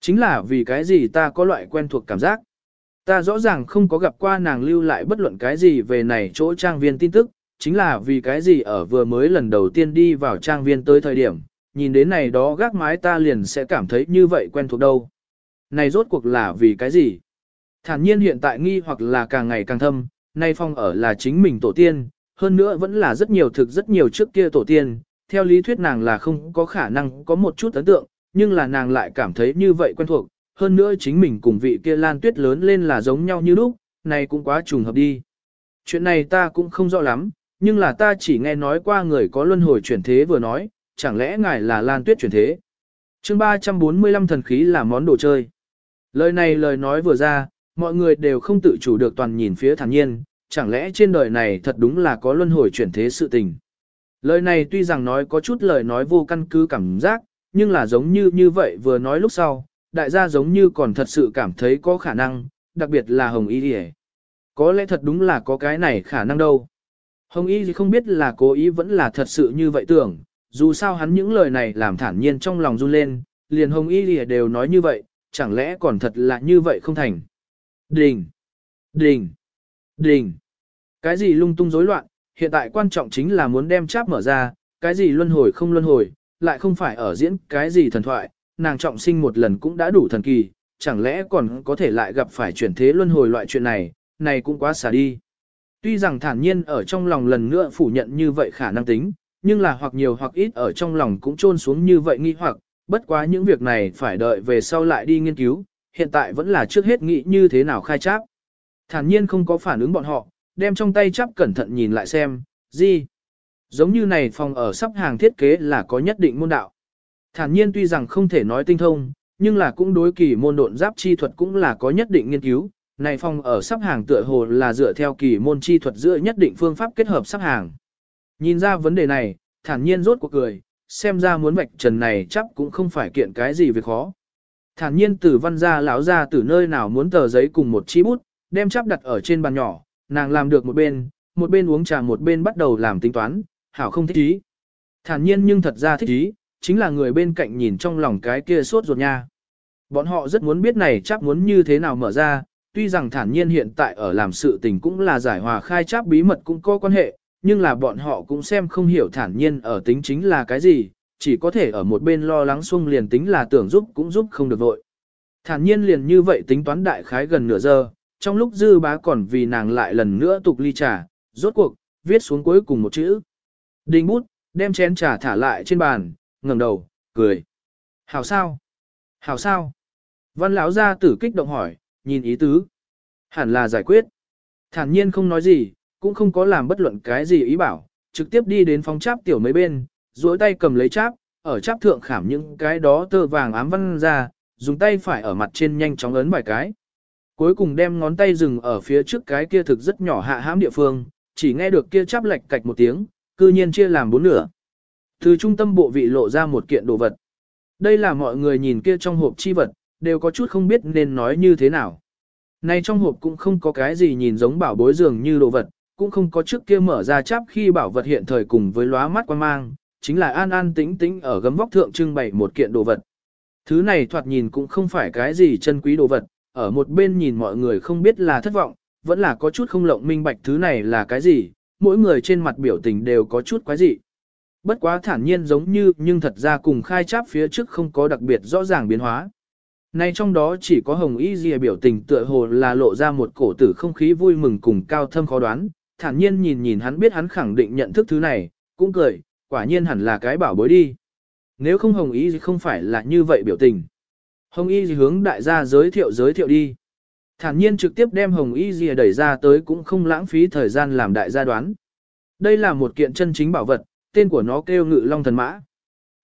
Chính là vì cái gì ta có loại quen thuộc cảm giác. Ta rõ ràng không có gặp qua nàng lưu lại bất luận cái gì về này chỗ trang viên tin tức, chính là vì cái gì ở vừa mới lần đầu tiên đi vào trang viên tới thời điểm, nhìn đến này đó gác mái ta liền sẽ cảm thấy như vậy quen thuộc đâu. Này rốt cuộc là vì cái gì? Thản nhiên hiện tại nghi hoặc là càng ngày càng thâm, nay phong ở là chính mình tổ tiên, hơn nữa vẫn là rất nhiều thực rất nhiều trước kia tổ tiên, theo lý thuyết nàng là không có khả năng có một chút ấn tượng, nhưng là nàng lại cảm thấy như vậy quen thuộc, hơn nữa chính mình cùng vị kia lan tuyết lớn lên là giống nhau như lúc, này cũng quá trùng hợp đi. Chuyện này ta cũng không rõ lắm, nhưng là ta chỉ nghe nói qua người có luân hồi chuyển thế vừa nói, chẳng lẽ ngài là lan tuyết chuyển thế. chương 345 thần khí là món đồ chơi. Lời này lời nói vừa ra, mọi người đều không tự chủ được toàn nhìn phía thản nhiên, chẳng lẽ trên đời này thật đúng là có luân hồi chuyển thế sự tình. Lời này tuy rằng nói có chút lời nói vô căn cứ cảm giác, nhưng là giống như như vậy vừa nói lúc sau, đại gia giống như còn thật sự cảm thấy có khả năng, đặc biệt là Hồng Y Điề. Có lẽ thật đúng là có cái này khả năng đâu. Hồng Y thì không biết là cố ý vẫn là thật sự như vậy tưởng, dù sao hắn những lời này làm thản nhiên trong lòng run lên, liền Hồng Y lìa đều nói như vậy, chẳng lẽ còn thật là như vậy không thành. Đình! Đình! Đình! Cái gì lung tung rối loạn, hiện tại quan trọng chính là muốn đem cháp mở ra, cái gì luân hồi không luân hồi, lại không phải ở diễn cái gì thần thoại, nàng trọng sinh một lần cũng đã đủ thần kỳ, chẳng lẽ còn có thể lại gặp phải chuyển thế luân hồi loại chuyện này, này cũng quá xả đi. Tuy rằng thản nhiên ở trong lòng lần nữa phủ nhận như vậy khả năng tính, nhưng là hoặc nhiều hoặc ít ở trong lòng cũng trôn xuống như vậy nghi hoặc, bất quá những việc này phải đợi về sau lại đi nghiên cứu, hiện tại vẫn là trước hết nghĩ như thế nào khai tráp. Thản nhiên không có phản ứng bọn họ, đem trong tay chắp cẩn thận nhìn lại xem, gì? Giống như này phòng ở sắp hàng thiết kế là có nhất định môn đạo. Thản nhiên tuy rằng không thể nói tinh thông, nhưng là cũng đối kỳ môn độn giáp chi thuật cũng là có nhất định nghiên cứu. Này phòng ở sắp hàng tựa hồ là dựa theo kỳ môn chi thuật giữa nhất định phương pháp kết hợp sắp hàng. Nhìn ra vấn đề này, thản nhiên rốt cuộc cười, xem ra muốn vạch trần này chắc cũng không phải kiện cái gì việc khó. Thản nhiên từ văn gia lão ra từ nơi nào muốn tờ giấy cùng một chi bút, đem chắp đặt ở trên bàn nhỏ, nàng làm được một bên, một bên uống trà một bên bắt đầu làm tính toán, hảo không thích ý. Thản nhiên nhưng thật ra thích ý, chính là người bên cạnh nhìn trong lòng cái kia suốt ruột nha. Bọn họ rất muốn biết này chắc muốn như thế nào mở ra, tuy rằng thản nhiên hiện tại ở làm sự tình cũng là giải hòa khai cháp bí mật cũng có quan hệ, nhưng là bọn họ cũng xem không hiểu thản nhiên ở tính chính là cái gì, chỉ có thể ở một bên lo lắng xung liền tính là tưởng giúp cũng giúp không được vội. Thản nhiên liền như vậy tính toán đại khái gần nửa giờ, trong lúc dư bá còn vì nàng lại lần nữa tục ly trà, rốt cuộc, viết xuống cuối cùng một chữ. đình bút, đem chén trà thả lại trên bàn, ngẩng đầu, cười. Hảo sao? Hảo sao? Văn lão gia tử kích động hỏi, nhìn ý tứ. Hẳn là giải quyết. Thản nhiên không nói gì, cũng không có làm bất luận cái gì ý bảo, trực tiếp đi đến phòng cháp tiểu mấy bên, duỗi tay cầm lấy cháp, ở cháp thượng khảm những cái đó tơ vàng ám văn ra, dùng tay phải ở mặt trên nhanh chóng ấn vài cái. Cuối cùng đem ngón tay dừng ở phía trước cái kia thực rất nhỏ hạ hãm địa phương, chỉ nghe được kia cháp lệch cạch một tiếng, cư nhiên chia làm bốn nửa. Từ trung tâm bộ vị lộ ra một kiện đồ vật. Đây là mọi người nhìn kia trong hộp chi vật, đều có chút không biết nên nói như thế nào. Này trong hộp cũng không có cái gì nhìn giống bảo bối dường như đồ vật, cũng không có trước kia mở ra cháp khi bảo vật hiện thời cùng với lóa mắt quan mang, chính là an an tĩnh tĩnh ở gấm vóc thượng trưng bày một kiện đồ vật. Thứ này thoạt nhìn cũng không phải cái gì chân quý đồ vật, ở một bên nhìn mọi người không biết là thất vọng, vẫn là có chút không lộng minh bạch thứ này là cái gì, mỗi người trên mặt biểu tình đều có chút quái dị. Bất quá thản nhiên giống như nhưng thật ra cùng khai cháp phía trước không có đặc biệt rõ ràng biến hóa. Nay trong đó chỉ có hồng y dìa biểu tình tựa hồ là lộ ra một cổ tử không khí vui mừng cùng cao thâm khó đoán, thản nhiên nhìn nhìn hắn biết hắn khẳng định nhận thức thứ này, cũng cười, quả nhiên hẳn là cái bảo bối đi. Nếu không hồng y gì không phải là như vậy biểu tình. Hồng y gì hướng đại gia giới thiệu giới thiệu đi. Thản nhiên trực tiếp đem hồng y gì đẩy ra tới cũng không lãng phí thời gian làm đại gia đoán. Đây là một kiện chân chính bảo vật, tên của nó kêu ngự long thần mã.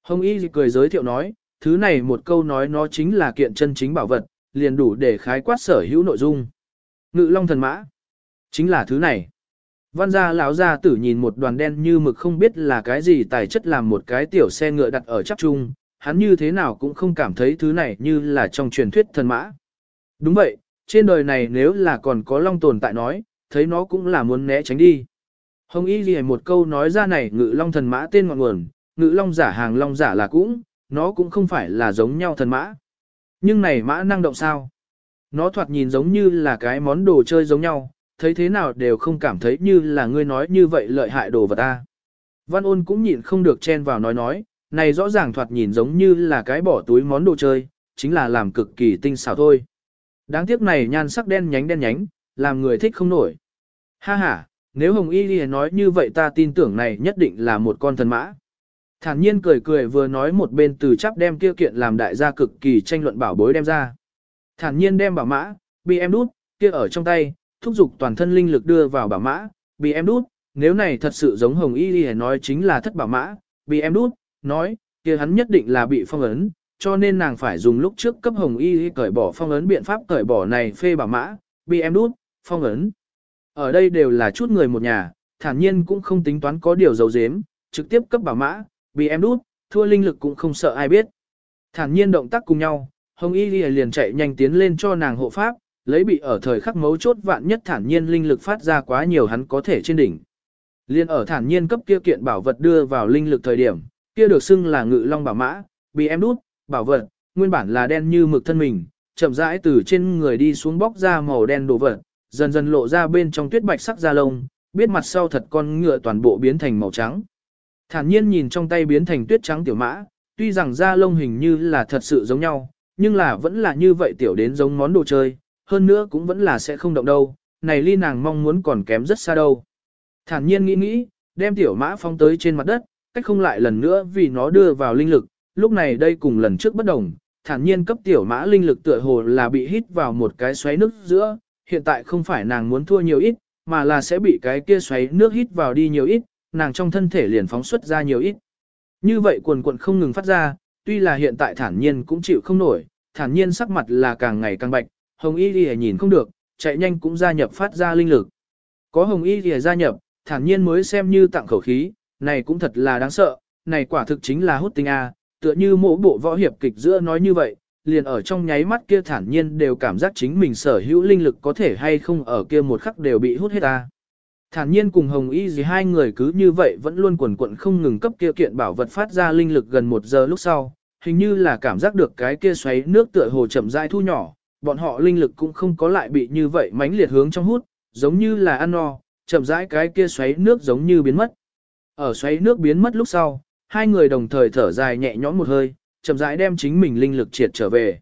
Hồng Y cười giới thiệu nói, thứ này một câu nói nó chính là kiện chân chính bảo vật, liền đủ để khái quát sở hữu nội dung. Ngự long thần mã, chính là thứ này. Văn gia lão gia tử nhìn một đoàn đen như mực không biết là cái gì tài chất làm một cái tiểu xe ngựa đặt ở chắc trung, hắn như thế nào cũng không cảm thấy thứ này như là trong truyền thuyết thần mã. Đúng vậy, trên đời này nếu là còn có long tồn tại nói, thấy nó cũng là muốn né tránh đi. Hồng Y Ghi một câu nói ra này ngự long thần mã tên ngọn nguồn, ngự long giả hàng long giả là cũng, nó cũng không phải là giống nhau thần mã. Nhưng này mã năng động sao? Nó thoạt nhìn giống như là cái món đồ chơi giống nhau, thấy thế nào đều không cảm thấy như là ngươi nói như vậy lợi hại đồ vật ta. Văn ôn cũng nhịn không được chen vào nói nói, này rõ ràng thoạt nhìn giống như là cái bỏ túi món đồ chơi, chính là làm cực kỳ tinh xảo thôi. Đáng tiếc này nhan sắc đen nhánh đen nhánh, làm người thích không nổi. Ha ha, nếu Hồng Y Lì nói như vậy ta tin tưởng này nhất định là một con thần mã. Thản nhiên cười cười vừa nói một bên từ chắp đem kia kiện làm đại gia cực kỳ tranh luận bảo bối đem ra. Thản nhiên đem bảo mã, bị em đút, kia ở trong tay, thúc giục toàn thân linh lực đưa vào bảo mã, bị em đút, nếu này thật sự giống Hồng Y Ghi nói chính là thất bảo mã, bị em đút, nói, kia hắn nhất định là bị phong ấn, cho nên nàng phải dùng lúc trước cấp Hồng Y cởi bỏ phong ấn biện pháp cởi bỏ này phê bảo mã, bị em đút, phong ấn. Ở đây đều là chút người một nhà, thản nhiên cũng không tính toán có điều dấu dếm, trực tiếp cấp bảo mã, bị em đút, thua linh lực cũng không sợ ai biết. Thản nhiên động tác cùng nhau, Hồng Y liền chạy nhanh tiến lên cho nàng hộ pháp, lấy bị ở thời khắc mấu chốt vạn nhất thản nhiên linh lực phát ra quá nhiều hắn có thể trên đỉnh. Liên ở thản nhiên cấp kia kiện bảo vật đưa vào linh lực thời điểm, kia được xưng là ngự long bảo mã, bị em đút, bảo vật, nguyên bản là đen như mực thân mình, chậm rãi từ trên người đi xuống bóc ra màu đen đồ vật, dần dần lộ ra bên trong tuyết bạch sắc da lông, biết mặt sau thật con ngựa toàn bộ biến thành màu trắng. Thản nhiên nhìn trong tay biến thành tuyết trắng tiểu mã, tuy rằng da lông hình như là thật sự giống nhau, nhưng là vẫn là như vậy tiểu đến giống món đồ chơi, hơn nữa cũng vẫn là sẽ không động đâu, này ly nàng mong muốn còn kém rất xa đâu. Thản nhiên nghĩ nghĩ, đem tiểu mã phóng tới trên mặt đất, cách không lại lần nữa vì nó đưa vào linh lực, lúc này đây cùng lần trước bất đồng, thản nhiên cấp tiểu mã linh lực tựa hồ là bị hít vào một cái xoáy nước giữa, hiện tại không phải nàng muốn thua nhiều ít, mà là sẽ bị cái kia xoáy nước hít vào đi nhiều ít, nàng trong thân thể liền phóng xuất ra nhiều ít. Như vậy quần quần không ngừng phát ra, tuy là hiện tại thản nhiên cũng chịu không nổi, thản nhiên sắc mặt là càng ngày càng bạch, hồng y lìa nhìn không được, chạy nhanh cũng gia nhập phát ra linh lực. Có hồng y lìa gia nhập, thản nhiên mới xem như tặng khẩu khí, này cũng thật là đáng sợ, này quả thực chính là hút tinh A, tựa như mỗi bộ võ hiệp kịch giữa nói như vậy, liền ở trong nháy mắt kia thản nhiên đều cảm giác chính mình sở hữu linh lực có thể hay không ở kia một khắc đều bị hút hết ta. Thản nhiên cùng Hồng Y gì hai người cứ như vậy vẫn luôn quần quận không ngừng cấp kia kiện bảo vật phát ra linh lực gần một giờ lúc sau, hình như là cảm giác được cái kia xoáy nước tựa hồ chậm rãi thu nhỏ, bọn họ linh lực cũng không có lại bị như vậy mãnh liệt hướng trong hút, giống như là ăn no, chậm rãi cái kia xoáy nước giống như biến mất. Ở xoáy nước biến mất lúc sau, hai người đồng thời thở dài nhẹ nhõm một hơi, chậm rãi đem chính mình linh lực triệt trở về.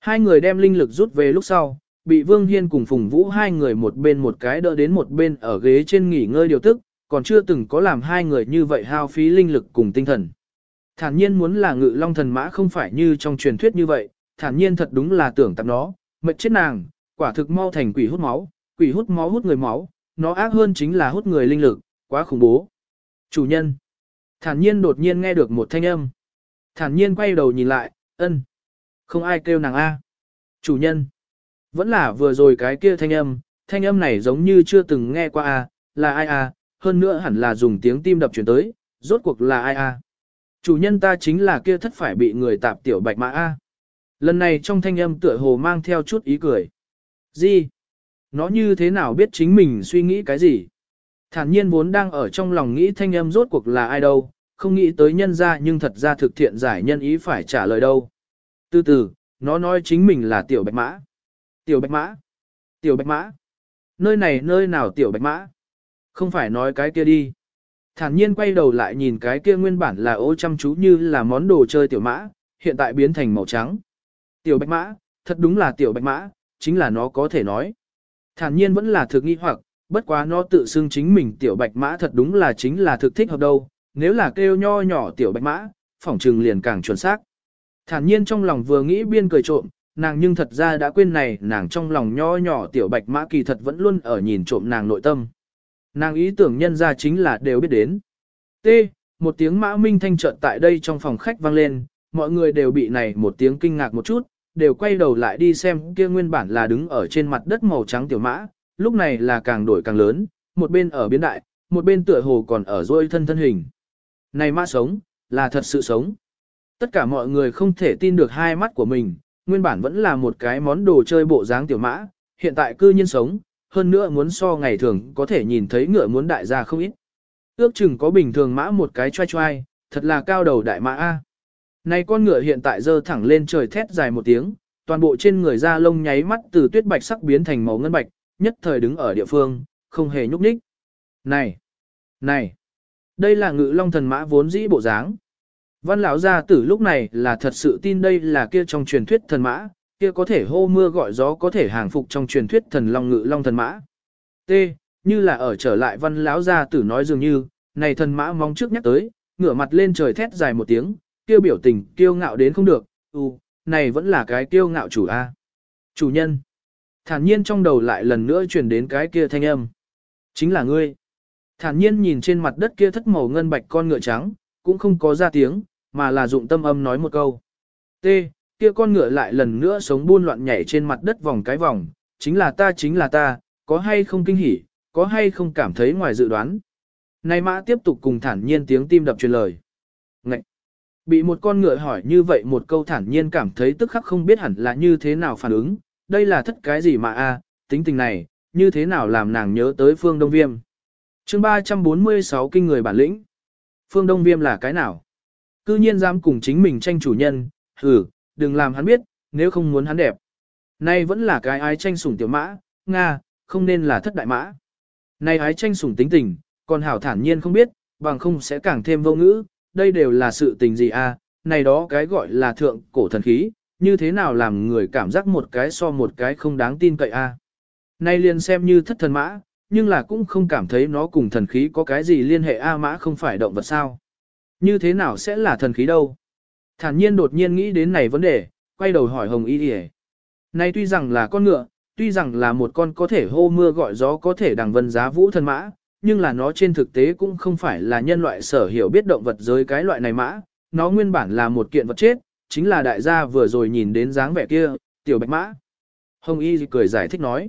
Hai người đem linh lực rút về lúc sau, bị Vương Hiên cùng Phùng Vũ hai người một bên một cái đỡ đến một bên ở ghế trên nghỉ ngơi điều tức, còn chưa từng có làm hai người như vậy hao phí linh lực cùng tinh thần. Thản nhiên muốn là ngự long thần mã không phải như trong truyền thuyết như vậy, thản nhiên thật đúng là tưởng tạp nó, mệt chết nàng, quả thực mau thành quỷ hút máu, quỷ hút máu hút người máu, nó ác hơn chính là hút người linh lực, quá khủng bố. Chủ nhân. Thản nhiên đột nhiên nghe được một thanh âm. Thản nhiên quay đầu nhìn lại, ân. Không ai kêu nàng A. Chủ nhân. Vẫn là vừa rồi cái kia thanh âm, thanh âm này giống như chưa từng nghe qua A, là ai A, hơn nữa hẳn là dùng tiếng tim đập chuyển tới, rốt cuộc là ai A. Chủ nhân ta chính là kia thất phải bị người tạp tiểu bạch mã A. Lần này trong thanh âm tựa hồ mang theo chút ý cười. Gì? Nó như thế nào biết chính mình suy nghĩ cái gì? Thản nhiên vốn đang ở trong lòng nghĩ thanh âm rốt cuộc là ai đâu, không nghĩ tới nhân ra nhưng thật ra thực thiện giải nhân ý phải trả lời đâu. Từ từ, nó nói chính mình là tiểu bạch mã. Tiểu bạch mã. Tiểu bạch mã. Nơi này nơi nào tiểu bạch mã? Không phải nói cái kia đi. Thản nhiên quay đầu lại nhìn cái kia nguyên bản là ô chăm chú như là món đồ chơi tiểu mã, hiện tại biến thành màu trắng. Tiểu bạch mã, thật đúng là tiểu bạch mã, chính là nó có thể nói. Thản nhiên vẫn là thực nghi hoặc, bất quá nó tự xưng chính mình tiểu bạch mã thật đúng là chính là thực thích hợp đâu, nếu là kêu nho nhỏ tiểu bạch mã, phỏng trừng liền càng chuẩn xác. Thản nhiên trong lòng vừa nghĩ biên cười trộm, nàng nhưng thật ra đã quên này, nàng trong lòng nho nhỏ tiểu bạch mã kỳ thật vẫn luôn ở nhìn trộm nàng nội tâm. Nàng ý tưởng nhân ra chính là đều biết đến. T. một tiếng mã minh thanh trợn tại đây trong phòng khách vang lên, mọi người đều bị này một tiếng kinh ngạc một chút, đều quay đầu lại đi xem kia nguyên bản là đứng ở trên mặt đất màu trắng tiểu mã, lúc này là càng đổi càng lớn, một bên ở biến đại, một bên tựa hồ còn ở dôi thân thân hình. Này mã sống, là thật sự sống. Tất cả mọi người không thể tin được hai mắt của mình, nguyên bản vẫn là một cái món đồ chơi bộ dáng tiểu mã, hiện tại cư nhiên sống, hơn nữa muốn so ngày thường có thể nhìn thấy ngựa muốn đại gia không ít. Ước chừng có bình thường mã một cái choai choai, thật là cao đầu đại mã A. Này con ngựa hiện tại dơ thẳng lên trời thét dài một tiếng, toàn bộ trên người da lông nháy mắt từ tuyết bạch sắc biến thành màu ngân bạch, nhất thời đứng ở địa phương, không hề nhúc nhích. Này! Này! Đây là ngự long thần mã vốn dĩ bộ dáng. Văn lão gia tử lúc này là thật sự tin đây là kia trong truyền thuyết thần mã, kia có thể hô mưa gọi gió có thể hàng phục trong truyền thuyết thần long ngự long thần mã. T, như là ở trở lại văn lão gia tử nói dường như, này thần mã mong trước nhắc tới, ngửa mặt lên trời thét dài một tiếng, kêu biểu tình kiêu ngạo đến không được, u, này vẫn là cái kiêu ngạo chủ a. Chủ nhân. Thản nhiên trong đầu lại lần nữa truyền đến cái kia thanh âm. Chính là ngươi. Thản nhiên nhìn trên mặt đất kia thất màu ngân bạch con ngựa trắng, cũng không có ra tiếng, mà là dụng tâm âm nói một câu. T, kia con ngựa lại lần nữa sống buôn loạn nhảy trên mặt đất vòng cái vòng, chính là ta chính là ta, có hay không kinh hỉ, có hay không cảm thấy ngoài dự đoán. Nay mã tiếp tục cùng thản nhiên tiếng tim đập truyền lời. Ngậy! Bị một con ngựa hỏi như vậy một câu thản nhiên cảm thấy tức khắc không biết hẳn là như thế nào phản ứng, đây là thất cái gì mà a à, tính tình này, như thế nào làm nàng nhớ tới phương đông viêm. chương 346 kinh người bản lĩnh. Phương đông viêm là cái nào? Cư nhiên dám cùng chính mình tranh chủ nhân, hừ, đừng làm hắn biết, nếu không muốn hắn đẹp. Nay vẫn là cái ái tranh sủng tiểu mã, Nga, không nên là thất đại mã. Nay ái tranh sủng tính tình, còn hảo thản nhiên không biết, bằng không sẽ càng thêm vô ngữ, đây đều là sự tình gì a? này đó cái gọi là thượng cổ thần khí, như thế nào làm người cảm giác một cái so một cái không đáng tin cậy a? Nay liền xem như thất thần mã, nhưng là cũng không cảm thấy nó cùng thần khí có cái gì liên hệ a mã không phải động vật sao. Như thế nào sẽ là thần khí đâu? Thản nhiên đột nhiên nghĩ đến này vấn đề, quay đầu hỏi Hồng Y Điề. nay tuy rằng là con ngựa, tuy rằng là một con có thể hô mưa gọi gió có thể đằng vân giá vũ thần mã, nhưng là nó trên thực tế cũng không phải là nhân loại sở hiểu biết động vật giới cái loại này mã, nó nguyên bản là một kiện vật chết, chính là đại gia vừa rồi nhìn đến dáng vẻ kia, tiểu bạch mã. Hồng Y cười giải thích nói.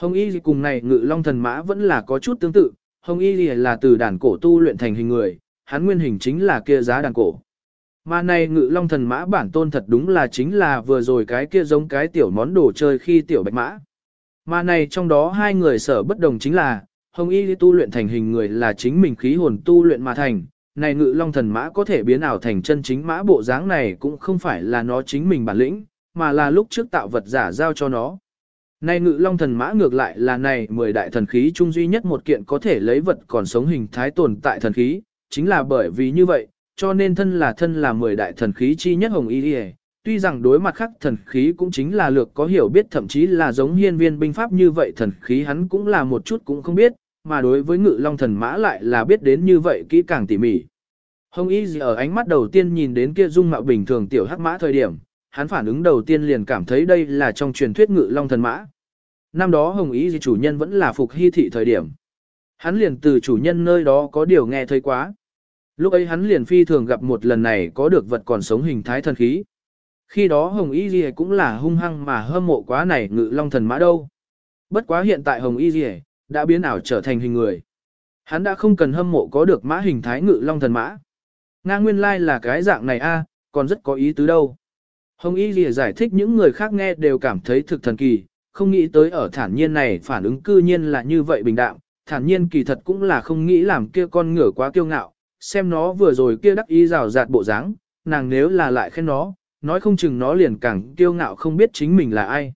Hồng Y cùng này ngự long thần mã vẫn là có chút tương tự, Hồng Y là từ đàn cổ tu luyện thành hình người, hắn nguyên hình chính là kia giá đàn cổ. Mà này ngự long thần mã bản tôn thật đúng là chính là vừa rồi cái kia giống cái tiểu món đồ chơi khi tiểu bạch mã. Mà này trong đó hai người sở bất đồng chính là, hồng y tu luyện thành hình người là chính mình khí hồn tu luyện mà thành. Này ngự long thần mã có thể biến ảo thành chân chính mã bộ dáng này cũng không phải là nó chính mình bản lĩnh, mà là lúc trước tạo vật giả giao cho nó. Này ngự long thần mã ngược lại là này mười đại thần khí chung duy nhất một kiện có thể lấy vật còn sống hình thái tồn tại thần khí, chính là bởi vì như vậy, cho nên thân là thân là mười đại thần khí chi nhất hồng y đi Tuy rằng đối mặt khắc thần khí cũng chính là lược có hiểu biết thậm chí là giống hiên viên binh pháp như vậy thần khí hắn cũng là một chút cũng không biết, mà đối với ngự long thần mã lại là biết đến như vậy kỹ càng tỉ mỉ. Hồng Y gì ở ánh mắt đầu tiên nhìn đến kia dung mạo bình thường tiểu hắc mã thời điểm, hắn phản ứng đầu tiên liền cảm thấy đây là trong truyền thuyết ngự long thần mã. Năm đó Hồng Y gì chủ nhân vẫn là phục hy thị thời điểm. Hắn liền từ chủ nhân nơi đó có điều nghe thấy quá. Lúc ấy hắn liền phi thường gặp một lần này có được vật còn sống hình thái thần khí. Khi đó Hồng Y Ghi cũng là hung hăng mà hâm mộ quá này ngự long thần mã đâu. Bất quá hiện tại Hồng Y Ghi đã biến ảo trở thành hình người. Hắn đã không cần hâm mộ có được mã hình thái ngự long thần mã. Nga nguyên lai like là cái dạng này a, còn rất có ý tứ đâu. Hồng Y Lìa giải thích những người khác nghe đều cảm thấy thực thần kỳ, không nghĩ tới ở thản nhiên này phản ứng cư nhiên là như vậy bình đạm, thản nhiên kỳ thật cũng là không nghĩ làm kia con ngựa quá kiêu ngạo, xem nó vừa rồi kia đắc ý rào rạt bộ dáng, nàng nếu là lại khen nó, nói không chừng nó liền càng kiêu ngạo không biết chính mình là ai.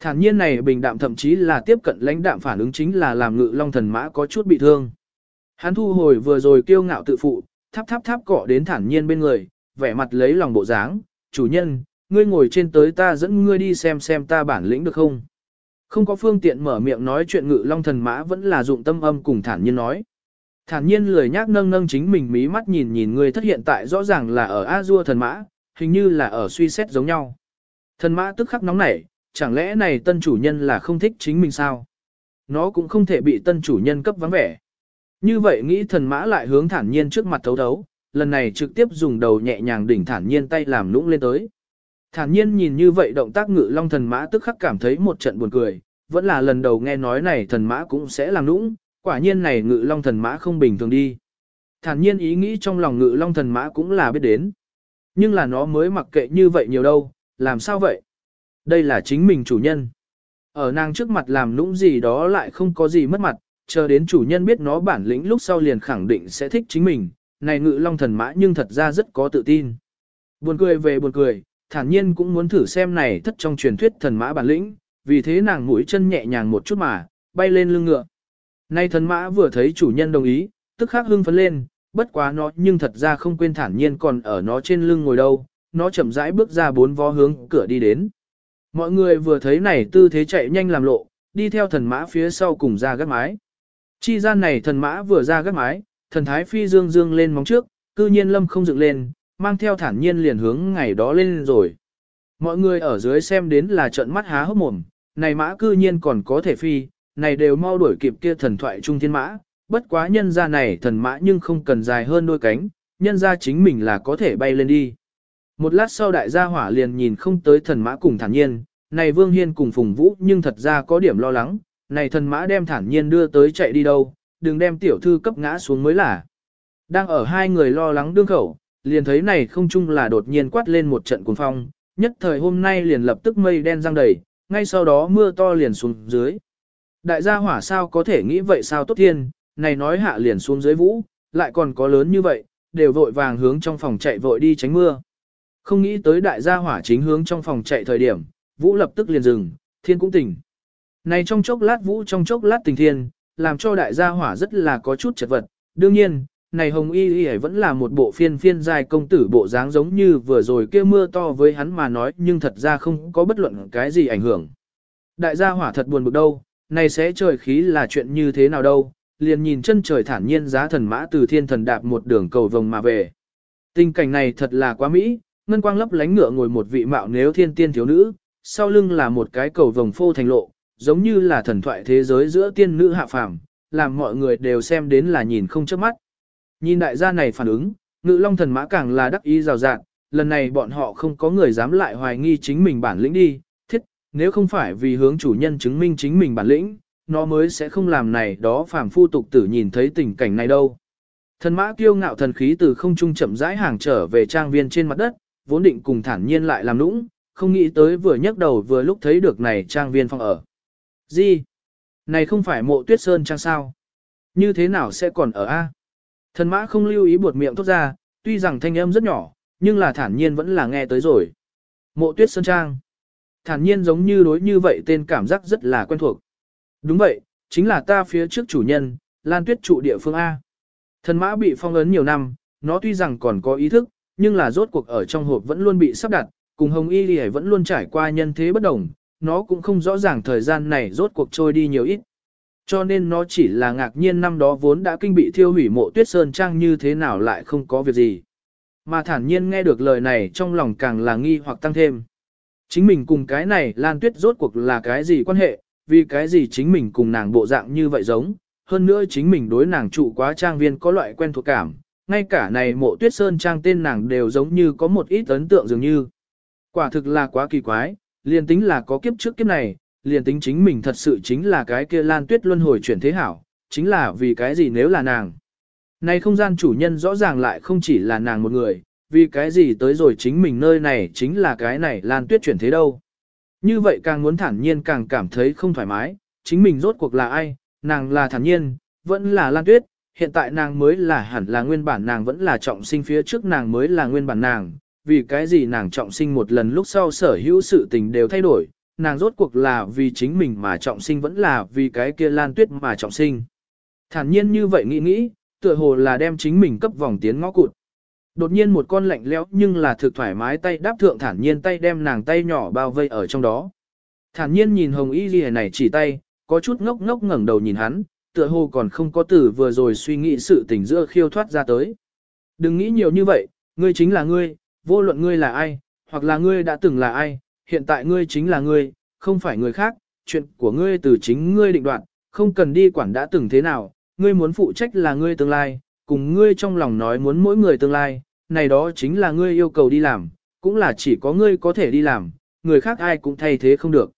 Thản nhiên này bình đạm thậm chí là tiếp cận lãnh đạm phản ứng chính là làm ngự long thần mã có chút bị thương. Hắn thu hồi vừa rồi kiêu ngạo tự phụ, tháp tháp tháp cọ đến thản nhiên bên người, vẻ mặt lấy lòng bộ dáng, chủ nhân, ngươi ngồi trên tới ta dẫn ngươi đi xem xem ta bản lĩnh được không. Không có phương tiện mở miệng nói chuyện ngự long thần mã vẫn là dụng tâm âm cùng thản nhiên nói. Thản nhiên lười nhác nâng nâng chính mình mí mắt nhìn nhìn người thất hiện tại rõ ràng là ở A-dua thần mã, hình như là ở suy xét giống nhau. Thần mã tức khắc nóng nảy, chẳng lẽ này tân chủ nhân là không thích chính mình sao? Nó cũng không thể bị tân chủ nhân cấp vắng vẻ. Như vậy nghĩ thần mã lại hướng thản nhiên trước mặt thấu thấu, lần này trực tiếp dùng đầu nhẹ nhàng đỉnh thản nhiên tay làm lũng lên tới. Thản nhiên nhìn như vậy động tác ngự long thần mã tức khắc cảm thấy một trận buồn cười, vẫn là lần đầu nghe nói này thần mã cũng sẽ làm lũng, quả nhiên này ngự long thần mã không bình thường đi. Thản nhiên ý nghĩ trong lòng ngự long thần mã cũng là biết đến. Nhưng là nó mới mặc kệ như vậy nhiều đâu, làm sao vậy? Đây là chính mình chủ nhân. Ở nàng trước mặt làm lũng gì đó lại không có gì mất mặt, chờ đến chủ nhân biết nó bản lĩnh lúc sau liền khẳng định sẽ thích chính mình, này ngự long thần mã nhưng thật ra rất có tự tin. Buồn cười về buồn cười, thản nhiên cũng muốn thử xem này thất trong truyền thuyết thần mã bản lĩnh, vì thế nàng mũi chân nhẹ nhàng một chút mà, bay lên lưng ngựa. Nay thần mã vừa thấy chủ nhân đồng ý, tức khắc hưng phấn lên, bất quá nó nhưng thật ra không quên thản nhiên còn ở nó trên lưng ngồi đâu, nó chậm rãi bước ra bốn vó hướng cửa đi đến. Mọi người vừa thấy này tư thế chạy nhanh làm lộ, đi theo thần mã phía sau cùng ra gác mái. Chi gian này thần mã vừa ra gác mái, thần thái phi dương dương lên móng trước, cư nhiên lâm không dựng lên, mang theo thản nhiên liền hướng ngày đó lên rồi. Mọi người ở dưới xem đến là trận mắt há hốc mồm, này mã cư nhiên còn có thể phi, này đều mau đuổi kịp kia thần thoại trung thiên mã, bất quá nhân ra này thần mã nhưng không cần dài hơn đôi cánh, nhân ra chính mình là có thể bay lên đi. Một lát sau đại gia hỏa liền nhìn không tới thần mã cùng thản nhiên, này Vương Hiên cùng Phùng Vũ nhưng thật ra có điểm lo lắng, này thần mã đem thản nhiên đưa tới chạy đi đâu, đừng đem tiểu thư cấp ngã xuống mới là. Đang ở hai người lo lắng đương khẩu, liền thấy này không chung là đột nhiên quát lên một trận cuồng phong, nhất thời hôm nay liền lập tức mây đen răng đầy, ngay sau đó mưa to liền xuống dưới. Đại gia hỏa sao có thể nghĩ vậy sao tốt thiên, này nói hạ liền xuống dưới vũ, lại còn có lớn như vậy, đều vội vàng hướng trong phòng chạy vội đi tránh mưa. Không nghĩ tới đại gia hỏa chính hướng trong phòng chạy thời điểm, vũ lập tức liền dừng, thiên cũng tỉnh. Này trong chốc lát vũ trong chốc lát tình thiên, làm cho đại gia hỏa rất là có chút chật vật. Đương nhiên, này hồng y y vẫn là một bộ phiên phiên dài công tử bộ dáng giống như vừa rồi kia mưa to với hắn mà nói nhưng thật ra không có bất luận cái gì ảnh hưởng. Đại gia hỏa thật buồn bực đâu, này sẽ trời khí là chuyện như thế nào đâu, liền nhìn chân trời thản nhiên giá thần mã từ thiên thần đạp một đường cầu vồng mà về. Tình cảnh này thật là quá mỹ, ngân quang lấp lánh ngựa ngồi một vị mạo nếu thiên tiên thiếu nữ, sau lưng là một cái cầu vồng phô thành lộ, giống như là thần thoại thế giới giữa tiên nữ hạ phàm, làm mọi người đều xem đến là nhìn không chớp mắt. Nhìn đại gia này phản ứng, ngự long thần mã càng là đắc ý rào rạt, lần này bọn họ không có người dám lại hoài nghi chính mình bản lĩnh đi, thiết, nếu không phải vì hướng chủ nhân chứng minh chính mình bản lĩnh, nó mới sẽ không làm này đó phàm phu tục tử nhìn thấy tình cảnh này đâu. Thần mã kiêu ngạo thần khí từ không trung chậm rãi hàng trở về trang viên trên mặt đất, vốn định cùng thản nhiên lại làm nũng, không nghĩ tới vừa nhấc đầu vừa lúc thấy được này trang viên phòng ở. Gì? Này không phải mộ tuyết sơn trang sao? Như thế nào sẽ còn ở A? Thần mã không lưu ý buột miệng thốt ra, tuy rằng thanh âm rất nhỏ, nhưng là thản nhiên vẫn là nghe tới rồi. Mộ tuyết sơn trang. Thản nhiên giống như đối như vậy tên cảm giác rất là quen thuộc. Đúng vậy, chính là ta phía trước chủ nhân, Lan Tuyết trụ địa phương A. Thần mã bị phong ấn nhiều năm, nó tuy rằng còn có ý thức, nhưng là rốt cuộc ở trong hộp vẫn luôn bị sắp đặt, cùng Hồng Y Lì vẫn luôn trải qua nhân thế bất đồng, nó cũng không rõ ràng thời gian này rốt cuộc trôi đi nhiều ít. Cho nên nó chỉ là ngạc nhiên năm đó vốn đã kinh bị thiêu hủy mộ tuyết sơn trang như thế nào lại không có việc gì. Mà thản nhiên nghe được lời này trong lòng càng là nghi hoặc tăng thêm. Chính mình cùng cái này Lan Tuyết rốt cuộc là cái gì quan hệ, vì cái gì chính mình cùng nàng bộ dạng như vậy giống, hơn nữa chính mình đối nàng trụ quá trang viên có loại quen thuộc cảm, ngay cả này mộ tuyết sơn trang tên nàng đều giống như có một ít ấn tượng dường như. Quả thực là quá kỳ quái, liền tính là có kiếp trước kiếp này, liền tính chính mình thật sự chính là cái kia lan tuyết luân hồi chuyển thế hảo, chính là vì cái gì nếu là nàng. Này không gian chủ nhân rõ ràng lại không chỉ là nàng một người, vì cái gì tới rồi chính mình nơi này chính là cái này lan tuyết chuyển thế đâu. Như vậy càng muốn thản nhiên càng cảm thấy không thoải mái, chính mình rốt cuộc là ai, nàng là thản nhiên, vẫn là lan tuyết, hiện tại nàng mới là hẳn là nguyên bản nàng vẫn là trọng sinh phía trước nàng mới là nguyên bản nàng, vì cái gì nàng trọng sinh một lần lúc sau sở hữu sự tình đều thay đổi, nàng rốt cuộc là vì chính mình mà trọng sinh vẫn là vì cái kia lan tuyết mà trọng sinh. Thản nhiên như vậy nghĩ nghĩ, tựa hồ là đem chính mình cấp vòng tiến ngõ cụt. Đột nhiên một con lạnh lẽo nhưng là thực thoải mái tay đáp thượng thản nhiên tay đem nàng tay nhỏ bao vây ở trong đó. Thản nhiên nhìn hồng y ghi này chỉ tay, có chút ngốc ngốc ngẩng đầu nhìn hắn, tựa hồ còn không có tử vừa rồi suy nghĩ sự tình giữa khiêu thoát ra tới. Đừng nghĩ nhiều như vậy, ngươi chính là ngươi, vô luận ngươi là ai, hoặc là ngươi đã từng là ai, hiện tại ngươi chính là ngươi, không phải người khác, chuyện của ngươi từ chính ngươi định đoạt, không cần đi quản đã từng thế nào, ngươi muốn phụ trách là ngươi tương lai, cùng ngươi trong lòng nói muốn mỗi người tương lai, này đó chính là ngươi yêu cầu đi làm, cũng là chỉ có ngươi có thể đi làm, người khác ai cũng thay thế không được.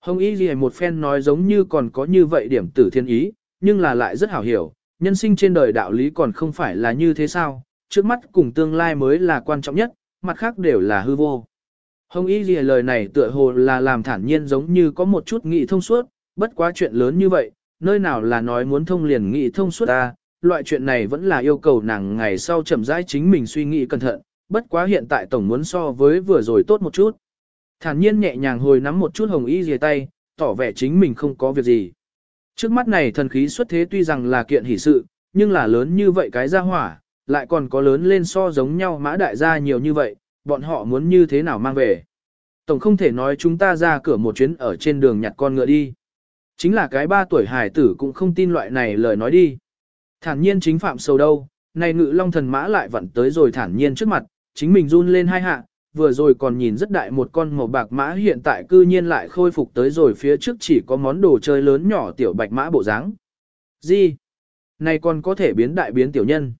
Hồng Y Ghi một phen nói giống như còn có như vậy điểm tử thiên ý, nhưng là lại rất hảo hiểu, nhân sinh trên đời đạo lý còn không phải là như thế sao, trước mắt cùng tương lai mới là quan trọng nhất, mặt khác đều là hư vô. Hồng Y Lìa lời này tựa hồ là làm thản nhiên giống như có một chút nghị thông suốt, bất quá chuyện lớn như vậy, nơi nào là nói muốn thông liền nghị thông suốt ta, loại chuyện này vẫn là yêu cầu nàng ngày sau chậm rãi chính mình suy nghĩ cẩn thận, bất quá hiện tại tổng muốn so với vừa rồi tốt một chút. Thản nhiên nhẹ nhàng hồi nắm một chút hồng y Lìa tay, tỏ vẻ chính mình không có việc gì. Trước mắt này thần khí xuất thế tuy rằng là kiện hỷ sự, nhưng là lớn như vậy cái gia hỏa, lại còn có lớn lên so giống nhau mã đại gia nhiều như vậy, bọn họ muốn như thế nào mang về. Tổng không thể nói chúng ta ra cửa một chuyến ở trên đường nhặt con ngựa đi. Chính là cái ba tuổi hải tử cũng không tin loại này lời nói đi. Thản nhiên chính phạm sầu đâu, này ngự long thần mã lại vặn tới rồi thản nhiên trước mặt, chính mình run lên hai hạ, vừa rồi còn nhìn rất đại một con màu bạc mã hiện tại cư nhiên lại khôi phục tới rồi phía trước chỉ có món đồ chơi lớn nhỏ tiểu bạch mã bộ dáng. Gì? Này còn có thể biến đại biến tiểu nhân.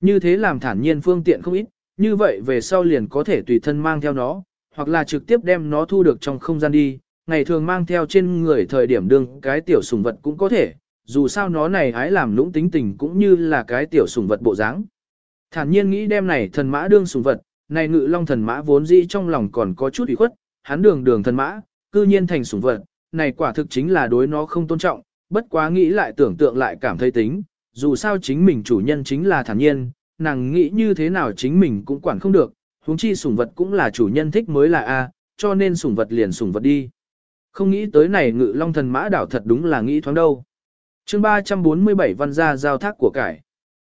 Như thế làm thản nhiên phương tiện không ít, như vậy về sau liền có thể tùy thân mang theo nó, hoặc là trực tiếp đem nó thu được trong không gian đi, ngày thường mang theo trên người thời điểm đương cái tiểu sùng vật cũng có thể, dù sao nó này hái làm lũng tính tình cũng như là cái tiểu sùng vật bộ dáng. Thản nhiên nghĩ đem này thần mã đương sùng vật, này ngự long thần mã vốn dĩ trong lòng còn có chút ủy khuất, hắn đường đường thần mã, cư nhiên thành sủng vật, này quả thực chính là đối nó không tôn trọng, bất quá nghĩ lại tưởng tượng lại cảm thấy tính, dù sao chính mình chủ nhân chính là thản nhiên, nàng nghĩ như thế nào chính mình cũng quản không được, huống chi sủng vật cũng là chủ nhân thích mới là A, cho nên sủng vật liền sủng vật đi. Không nghĩ tới này ngự long thần mã đảo thật đúng là nghĩ thoáng đâu. chương 347 văn gia giao thác của cải.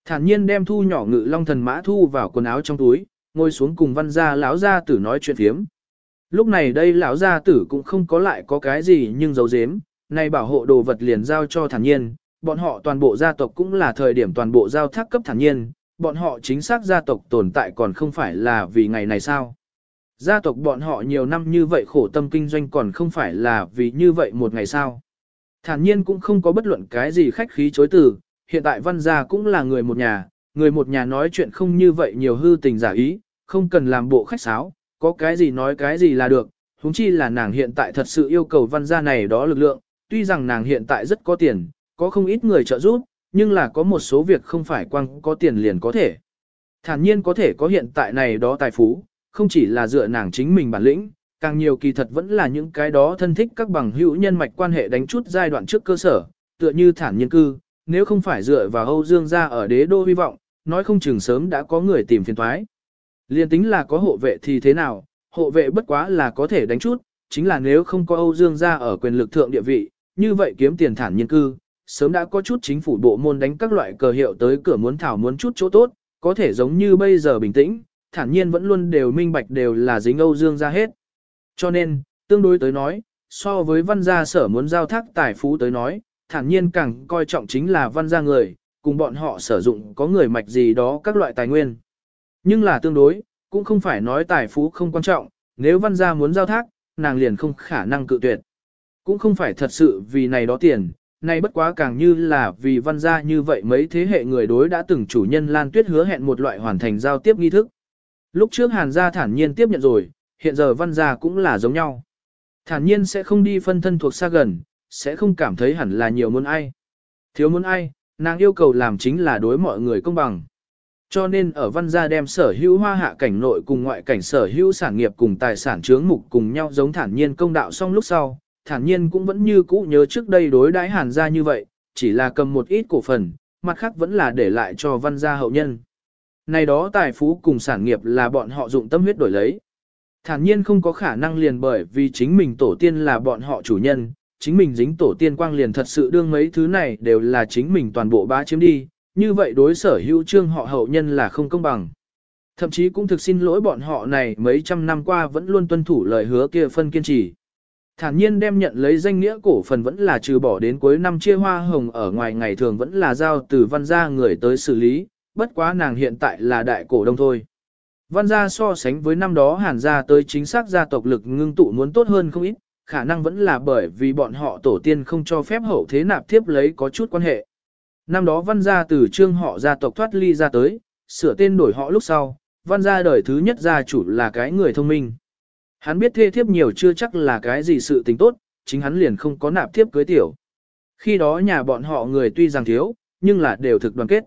Thản nhiên đem thu nhỏ ngự long thần mã thu vào quần áo trong túi, ngồi xuống cùng văn gia lão gia tử nói chuyện phiếm. Lúc này đây lão gia tử cũng không có lại có cái gì nhưng giấu giếm, nay bảo hộ đồ vật liền giao cho thản nhiên, bọn họ toàn bộ gia tộc cũng là thời điểm toàn bộ giao thác cấp thản nhiên, bọn họ chính xác gia tộc tồn tại còn không phải là vì ngày này sao. Gia tộc bọn họ nhiều năm như vậy khổ tâm kinh doanh còn không phải là vì như vậy một ngày sao. Thản nhiên cũng không có bất luận cái gì khách khí chối từ, hiện tại văn gia cũng là người một nhà, người một nhà nói chuyện không như vậy nhiều hư tình giả ý, không cần làm bộ khách sáo, có cái gì nói cái gì là được, huống chi là nàng hiện tại thật sự yêu cầu văn gia này đó lực lượng, tuy rằng nàng hiện tại rất có tiền, có không ít người trợ giúp, nhưng là có một số việc không phải quăng có tiền liền có thể. Thản nhiên có thể có hiện tại này đó tài phú, không chỉ là dựa nàng chính mình bản lĩnh, càng nhiều kỳ thật vẫn là những cái đó thân thích các bằng hữu nhân mạch quan hệ đánh chút giai đoạn trước cơ sở, tựa như thản nhiên cư, nếu không phải dựa vào Âu Dương gia ở đế đô hy vọng, nói không chừng sớm đã có người tìm phiền toái. Liên tính là có hộ vệ thì thế nào, hộ vệ bất quá là có thể đánh chút, chính là nếu không có Âu Dương gia ở quyền lực thượng địa vị, như vậy kiếm tiền thản nhiên cư, sớm đã có chút chính phủ bộ môn đánh các loại cờ hiệu tới cửa muốn thảo muốn chút chỗ tốt, có thể giống như bây giờ bình tĩnh, thản nhiên vẫn luôn đều minh bạch đều là dính Âu Dương gia hết. Cho nên, tương đối tới nói, so với văn gia sở muốn giao thác tài phú tới nói, thản nhiên càng coi trọng chính là văn gia người, cùng bọn họ sử dụng có người mạch gì đó các loại tài nguyên. Nhưng là tương đối, cũng không phải nói tài phú không quan trọng, nếu văn gia muốn giao thác, nàng liền không khả năng cự tuyệt. Cũng không phải thật sự vì này đó tiền, nay bất quá càng như là vì văn gia như vậy mấy thế hệ người đối đã từng chủ nhân Lan Tuyết hứa hẹn một loại hoàn thành giao tiếp nghi thức. Lúc trước Hàn gia thản nhiên tiếp nhận rồi, hiện giờ văn gia cũng là giống nhau. Thản nhiên sẽ không đi phân thân thuộc xa gần, sẽ không cảm thấy hẳn là nhiều muốn ai. Thiếu muốn ai, nàng yêu cầu làm chính là đối mọi người công bằng. Cho nên ở văn gia đem sở hữu hoa hạ cảnh nội cùng ngoại cảnh sở hữu sản nghiệp cùng tài sản chướng mục cùng nhau giống thản nhiên công đạo xong lúc sau, thản nhiên cũng vẫn như cũ nhớ trước đây đối đãi hàn gia như vậy, chỉ là cầm một ít cổ phần, mặt khác vẫn là để lại cho văn gia hậu nhân. Này đó tài phú cùng sản nghiệp là bọn họ dụng tâm huyết đổi lấy. Thản nhiên không có khả năng liền bởi vì chính mình tổ tiên là bọn họ chủ nhân, chính mình dính tổ tiên quang liền thật sự đương mấy thứ này đều là chính mình toàn bộ bá chiếm đi, như vậy đối sở hữu trương họ hậu nhân là không công bằng. Thậm chí cũng thực xin lỗi bọn họ này mấy trăm năm qua vẫn luôn tuân thủ lời hứa kia phân kiên trì. Thản nhiên đem nhận lấy danh nghĩa cổ phần vẫn là trừ bỏ đến cuối năm chia hoa hồng ở ngoài ngày thường vẫn là giao từ văn gia người tới xử lý, bất quá nàng hiện tại là đại cổ đông thôi. Văn gia so sánh với năm đó hàn gia tới chính xác gia tộc lực ngưng tụ muốn tốt hơn không ít, khả năng vẫn là bởi vì bọn họ tổ tiên không cho phép hậu thế nạp tiếp lấy có chút quan hệ. Năm đó văn gia từ trương họ gia tộc thoát ly ra tới, sửa tên đổi họ lúc sau, văn gia đời thứ nhất gia chủ là cái người thông minh. Hắn biết thê thiếp nhiều chưa chắc là cái gì sự tình tốt, chính hắn liền không có nạp thiếp cưới tiểu. Khi đó nhà bọn họ người tuy rằng thiếu, nhưng là đều thực đoàn kết.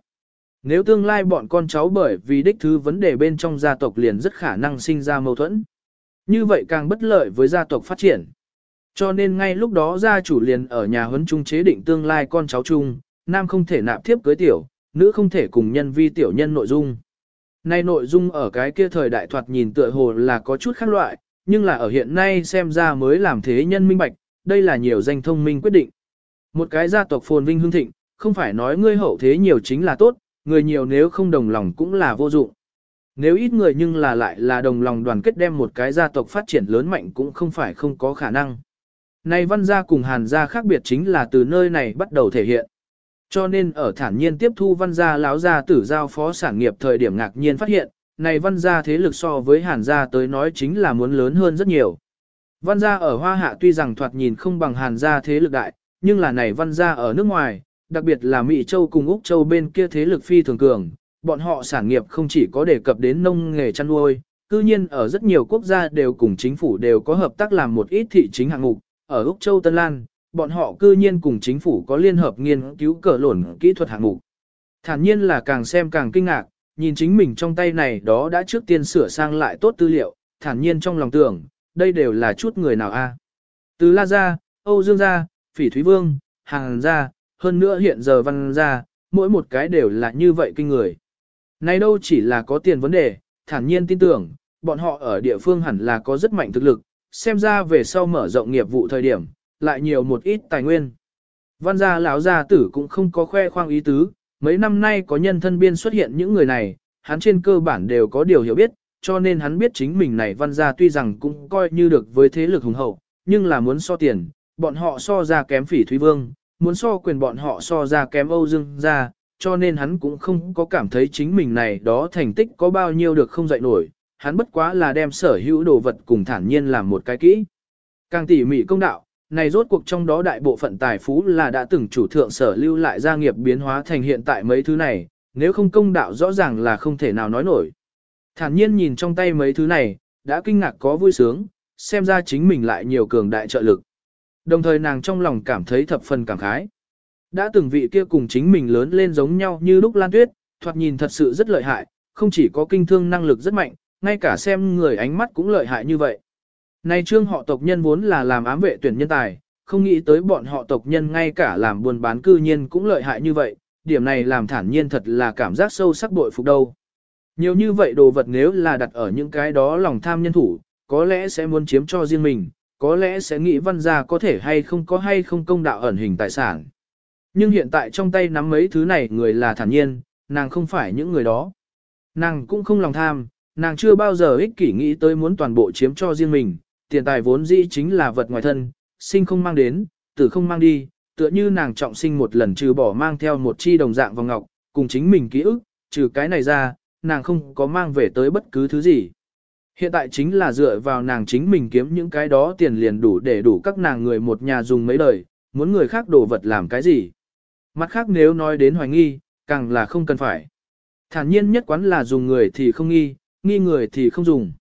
Nếu tương lai bọn con cháu bởi vì đích thứ vấn đề bên trong gia tộc liền rất khả năng sinh ra mâu thuẫn. Như vậy càng bất lợi với gia tộc phát triển. Cho nên ngay lúc đó gia chủ liền ở nhà huấn trung chế định tương lai con cháu chung, nam không thể nạp thiếp cưới tiểu, nữ không thể cùng nhân vi tiểu nhân nội dung. Nay nội dung ở cái kia thời đại thoạt nhìn tựa hồ là có chút khác loại, nhưng là ở hiện nay xem ra mới làm thế nhân minh bạch, đây là nhiều danh thông minh quyết định. Một cái gia tộc phồn vinh hương thịnh, không phải nói ngươi hậu thế nhiều chính là tốt, người nhiều nếu không đồng lòng cũng là vô dụng. Nếu ít người nhưng là lại là đồng lòng đoàn kết đem một cái gia tộc phát triển lớn mạnh cũng không phải không có khả năng. Này văn gia cùng hàn gia khác biệt chính là từ nơi này bắt đầu thể hiện. Cho nên ở thản nhiên tiếp thu văn gia láo gia tử giao phó sản nghiệp thời điểm ngạc nhiên phát hiện, này văn gia thế lực so với hàn gia tới nói chính là muốn lớn hơn rất nhiều. Văn gia ở Hoa Hạ tuy rằng thoạt nhìn không bằng hàn gia thế lực đại, nhưng là này văn gia ở nước ngoài, đặc biệt là Mỹ Châu cùng Úc Châu bên kia thế lực phi thường cường, bọn họ sản nghiệp không chỉ có đề cập đến nông nghề chăn nuôi, cư nhiên ở rất nhiều quốc gia đều cùng chính phủ đều có hợp tác làm một ít thị chính hạng mục, ở Úc Châu Tân Lan, bọn họ cư nhiên cùng chính phủ có liên hợp nghiên cứu cờ lổn kỹ thuật hạng mục. Thản nhiên là càng xem càng kinh ngạc, nhìn chính mình trong tay này đó đã trước tiên sửa sang lại tốt tư liệu, thản nhiên trong lòng tưởng, đây đều là chút người nào a? Từ La Gia, Âu Dương Gia, Phỉ Thúy Vương, Hàng Gia, hơn nữa hiện giờ Văn Gia, mỗi một cái đều là như vậy kinh người. Này đâu chỉ là có tiền vấn đề, thản nhiên tin tưởng, bọn họ ở địa phương hẳn là có rất mạnh thực lực, xem ra về sau mở rộng nghiệp vụ thời điểm, lại nhiều một ít tài nguyên. Văn gia lão gia tử cũng không có khoe khoang ý tứ, mấy năm nay có nhân thân biên xuất hiện những người này, hắn trên cơ bản đều có điều hiểu biết, cho nên hắn biết chính mình này văn gia tuy rằng cũng coi như được với thế lực hùng hậu, nhưng là muốn so tiền, bọn họ so ra kém phỉ Thúy Vương, muốn so quyền bọn họ so ra kém Âu Dương gia, cho nên hắn cũng không có cảm thấy chính mình này đó thành tích có bao nhiêu được không dạy nổi, hắn bất quá là đem sở hữu đồ vật cùng thản nhiên làm một cái kỹ. Càng tỉ mỉ công đạo, này rốt cuộc trong đó đại bộ phận tài phú là đã từng chủ thượng sở lưu lại gia nghiệp biến hóa thành hiện tại mấy thứ này, nếu không công đạo rõ ràng là không thể nào nói nổi. Thản nhiên nhìn trong tay mấy thứ này, đã kinh ngạc có vui sướng, xem ra chính mình lại nhiều cường đại trợ lực. Đồng thời nàng trong lòng cảm thấy thập phần cảm khái. Đã từng vị kia cùng chính mình lớn lên giống nhau như lúc lan tuyết, thoạt nhìn thật sự rất lợi hại, không chỉ có kinh thương năng lực rất mạnh, ngay cả xem người ánh mắt cũng lợi hại như vậy nay trương họ tộc nhân vốn là làm ám vệ tuyển nhân tài, không nghĩ tới bọn họ tộc nhân ngay cả làm buôn bán cư nhiên cũng lợi hại như vậy, điểm này làm thản nhiên thật là cảm giác sâu sắc bội phục đâu. Nhiều như vậy đồ vật nếu là đặt ở những cái đó lòng tham nhân thủ, có lẽ sẽ muốn chiếm cho riêng mình, có lẽ sẽ nghĩ văn gia có thể hay không có hay không công đạo ẩn hình tài sản. Nhưng hiện tại trong tay nắm mấy thứ này người là thản nhiên, nàng không phải những người đó. Nàng cũng không lòng tham, nàng chưa bao giờ ích kỷ nghĩ tới muốn toàn bộ chiếm cho riêng mình, tiền tài vốn dĩ chính là vật ngoài thân, sinh không mang đến, tử không mang đi, tựa như nàng trọng sinh một lần trừ bỏ mang theo một chi đồng dạng vòng ngọc, cùng chính mình ký ức, trừ cái này ra, nàng không có mang về tới bất cứ thứ gì. Hiện tại chính là dựa vào nàng chính mình kiếm những cái đó tiền liền đủ để đủ các nàng người một nhà dùng mấy đời, muốn người khác đổ vật làm cái gì. Mặt khác nếu nói đến hoài nghi, càng là không cần phải. Thản nhiên nhất quán là dùng người thì không nghi, nghi người thì không dùng.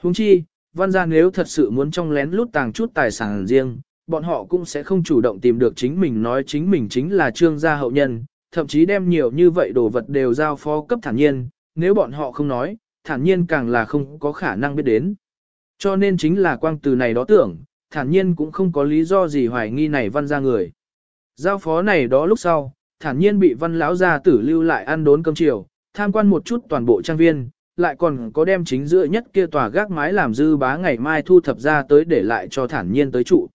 Huống chi, văn gia nếu thật sự muốn trong lén lút tàng chút tài sản riêng, bọn họ cũng sẽ không chủ động tìm được chính mình nói chính mình chính là trương gia hậu nhân, thậm chí đem nhiều như vậy đồ vật đều giao phó cấp thản nhiên, nếu bọn họ không nói, thản nhiên càng là không có khả năng biết đến. Cho nên chính là quang từ này đó tưởng, thản nhiên cũng không có lý do gì hoài nghi này văn gia người. Giao phó này đó lúc sau, thản nhiên bị văn lão gia tử lưu lại ăn đốn cơm chiều, tham quan một chút toàn bộ trang viên, lại còn có đem chính giữa nhất kia tòa gác mái làm dư bá ngày mai thu thập ra tới để lại cho thản nhiên tới trụ.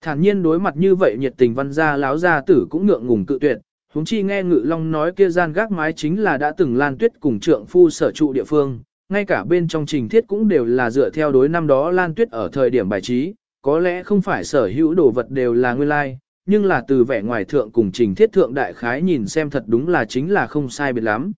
Thản nhiên đối mặt như vậy nhiệt tình văn gia láo gia tử cũng ngượng ngùng cự tuyệt, huống chi nghe ngự long nói kia gian gác mái chính là đã từng lan tuyết cùng trượng phu sở trụ địa phương, ngay cả bên trong trình thiết cũng đều là dựa theo đối năm đó lan tuyết ở thời điểm bài trí, có lẽ không phải sở hữu đồ vật đều là nguyên lai, nhưng là từ vẻ ngoài thượng cùng trình thiết thượng đại khái nhìn xem thật đúng là chính là không sai biệt lắm.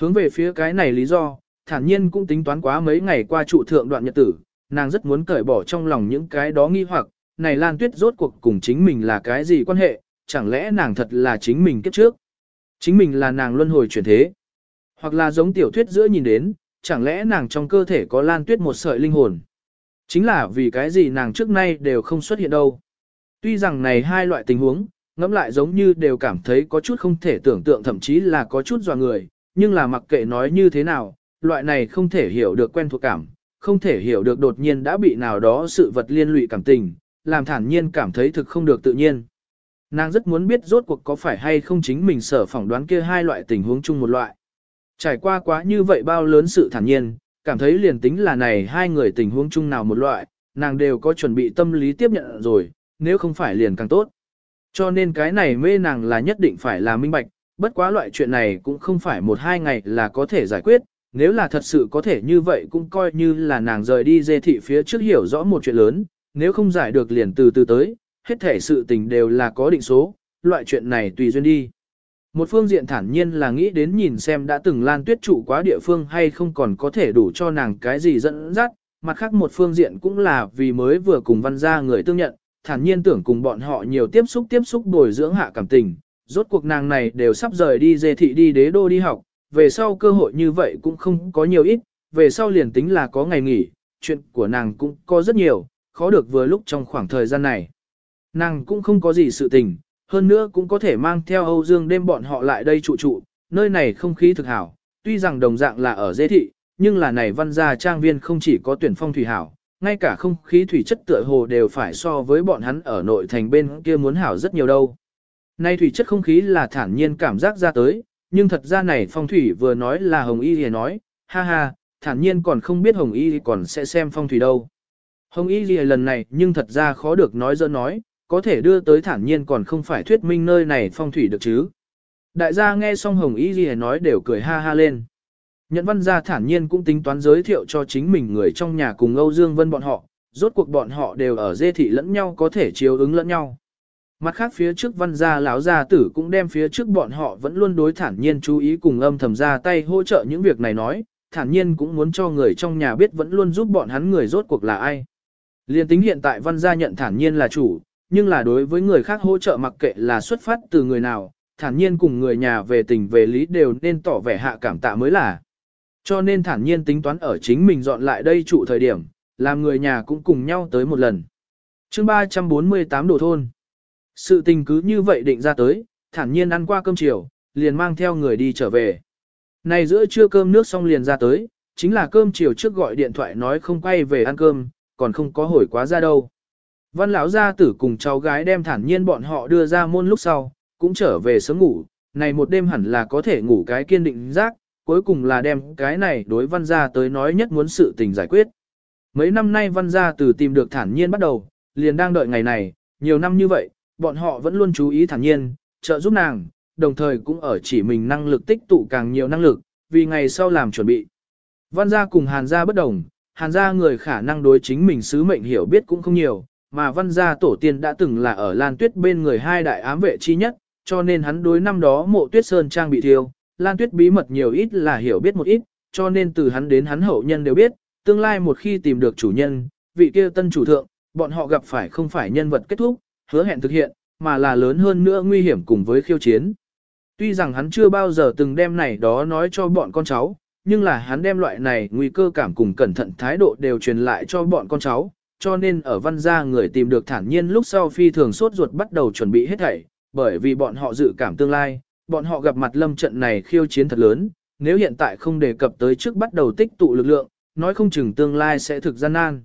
Hướng về phía cái này lý do, thản nhiên cũng tính toán quá mấy ngày qua trụ thượng đoạn nhật tử, nàng rất muốn cởi bỏ trong lòng những cái đó nghi hoặc, này Lan Tuyết rốt cuộc cùng chính mình là cái gì quan hệ, chẳng lẽ nàng thật là chính mình kiếp trước, Chính mình là nàng luân hồi chuyển thế. Hoặc là giống tiểu thuyết giữa nhìn đến, chẳng lẽ nàng trong cơ thể có lan tuyết một sợi linh hồn. Chính là vì cái gì nàng trước nay đều không xuất hiện đâu. Tuy rằng này hai loại tình huống, ngẫm lại giống như đều cảm thấy có chút không thể tưởng tượng thậm chí là có chút dò người, nhưng là mặc kệ nói như thế nào, loại này không thể hiểu được quen thuộc cảm, không thể hiểu được đột nhiên đã bị nào đó sự vật liên lụy cảm tình, làm thản nhiên cảm thấy thực không được tự nhiên. Nàng rất muốn biết rốt cuộc có phải hay không chính mình sở phỏng đoán kia hai loại tình huống chung một loại. Trải qua quá như vậy bao lớn sự thản nhiên, cảm thấy liền tính là này hai người tình huống chung nào một loại, nàng đều có chuẩn bị tâm lý tiếp nhận rồi, nếu không phải liền càng tốt. Cho nên cái này mê nàng là nhất định phải là minh bạch, bất quá loại chuyện này cũng không phải một hai ngày là có thể giải quyết, nếu là thật sự có thể như vậy cũng coi như là nàng rời đi dê thị phía trước hiểu rõ một chuyện lớn, nếu không giải được liền từ từ tới, hết thể sự tình đều là có định số, loại chuyện này tùy duyên đi. Một phương diện thản nhiên là nghĩ đến nhìn xem đã từng lan tuyết trụ quá địa phương hay không còn có thể đủ cho nàng cái gì dẫn dắt, mặt khác một phương diện cũng là vì mới vừa cùng văn gia người tương nhận, thản nhiên tưởng cùng bọn họ nhiều tiếp xúc tiếp xúc bồi dưỡng hạ cảm tình, rốt cuộc nàng này đều sắp rời đi dê thị đi đế đô đi học, về sau cơ hội như vậy cũng không có nhiều ít, về sau liền tính là có ngày nghỉ, chuyện của nàng cũng có rất nhiều, khó được vừa lúc trong khoảng thời gian này. Nàng cũng không có gì sự tình, hơn nữa cũng có thể mang theo Âu Dương đêm bọn họ lại đây trụ trụ, nơi này không khí thực hảo, tuy rằng đồng dạng là ở dễ thị, nhưng là này văn gia trang viên không chỉ có tuyển phong thủy hảo, ngay cả không khí thủy chất tựa hồ đều phải so với bọn hắn ở nội thành bên kia muốn hảo rất nhiều đâu. Nay thủy chất không khí là thản nhiên cảm giác ra tới, nhưng thật ra này phong thủy vừa nói là Hồng Y thì nói, ha ha, thản nhiên còn không biết Hồng Y còn sẽ xem phong thủy đâu. Hồng Y lìa lần này nhưng thật ra khó được nói dơ nói, có thể đưa tới thản nhiên còn không phải thuyết minh nơi này phong thủy được chứ. Đại gia nghe xong Hồng Y lìa nói đều cười ha ha lên. Nhận văn gia thản nhiên cũng tính toán giới thiệu cho chính mình người trong nhà cùng Âu Dương Vân bọn họ, rốt cuộc bọn họ đều ở dê thị lẫn nhau có thể chiếu ứng lẫn nhau. Mặt khác phía trước văn gia lão gia tử cũng đem phía trước bọn họ vẫn luôn đối thản nhiên chú ý cùng âm thầm ra tay hỗ trợ những việc này nói, thản nhiên cũng muốn cho người trong nhà biết vẫn luôn giúp bọn hắn người rốt cuộc là ai. Liên tính hiện tại văn gia nhận thản nhiên là chủ, nhưng là đối với người khác hỗ trợ mặc kệ là xuất phát từ người nào, thản nhiên cùng người nhà về tình về lý đều nên tỏ vẻ hạ cảm tạ mới là. Cho nên thản nhiên tính toán ở chính mình dọn lại đây trụ thời điểm, làm người nhà cũng cùng nhau tới một lần. chương 348 đồ thôn. Sự tình cứ như vậy định ra tới, thản nhiên ăn qua cơm chiều, liền mang theo người đi trở về. Này giữa trưa cơm nước xong liền ra tới, chính là cơm chiều trước gọi điện thoại nói không quay về ăn cơm, còn không có hồi quá ra đâu. Văn lão gia tử cùng cháu gái đem thản nhiên bọn họ đưa ra môn lúc sau, cũng trở về sớm ngủ, này một đêm hẳn là có thể ngủ cái kiên định giác, cuối cùng là đem cái này đối văn gia tới nói nhất muốn sự tình giải quyết. Mấy năm nay văn gia từ tìm được thản nhiên bắt đầu, liền đang đợi ngày này, nhiều năm như vậy, bọn họ vẫn luôn chú ý thản nhiên, trợ giúp nàng, đồng thời cũng ở chỉ mình năng lực tích tụ càng nhiều năng lực, vì ngày sau làm chuẩn bị. Văn gia cùng hàn gia bất đồng, hàn gia người khả năng đối chính mình sứ mệnh hiểu biết cũng không nhiều, mà văn gia tổ tiên đã từng là ở Lan Tuyết bên người hai đại ám vệ chi nhất, cho nên hắn đối năm đó mộ tuyết sơn trang bị thiêu, Lan Tuyết bí mật nhiều ít là hiểu biết một ít, cho nên từ hắn đến hắn hậu nhân đều biết, tương lai một khi tìm được chủ nhân, vị kia tân chủ thượng, bọn họ gặp phải không phải nhân vật kết thúc, hứa hẹn thực hiện, mà là lớn hơn nữa nguy hiểm cùng với khiêu chiến. Tuy rằng hắn chưa bao giờ từng đem này đó nói cho bọn con cháu, nhưng là hắn đem loại này nguy cơ cảm cùng cẩn thận thái độ đều truyền lại cho bọn con cháu, cho nên ở văn gia người tìm được thản nhiên lúc sau phi thường sốt ruột bắt đầu chuẩn bị hết thảy, bởi vì bọn họ dự cảm tương lai, bọn họ gặp mặt lâm trận này khiêu chiến thật lớn, nếu hiện tại không đề cập tới trước bắt đầu tích tụ lực lượng, nói không chừng tương lai sẽ thực gian nan.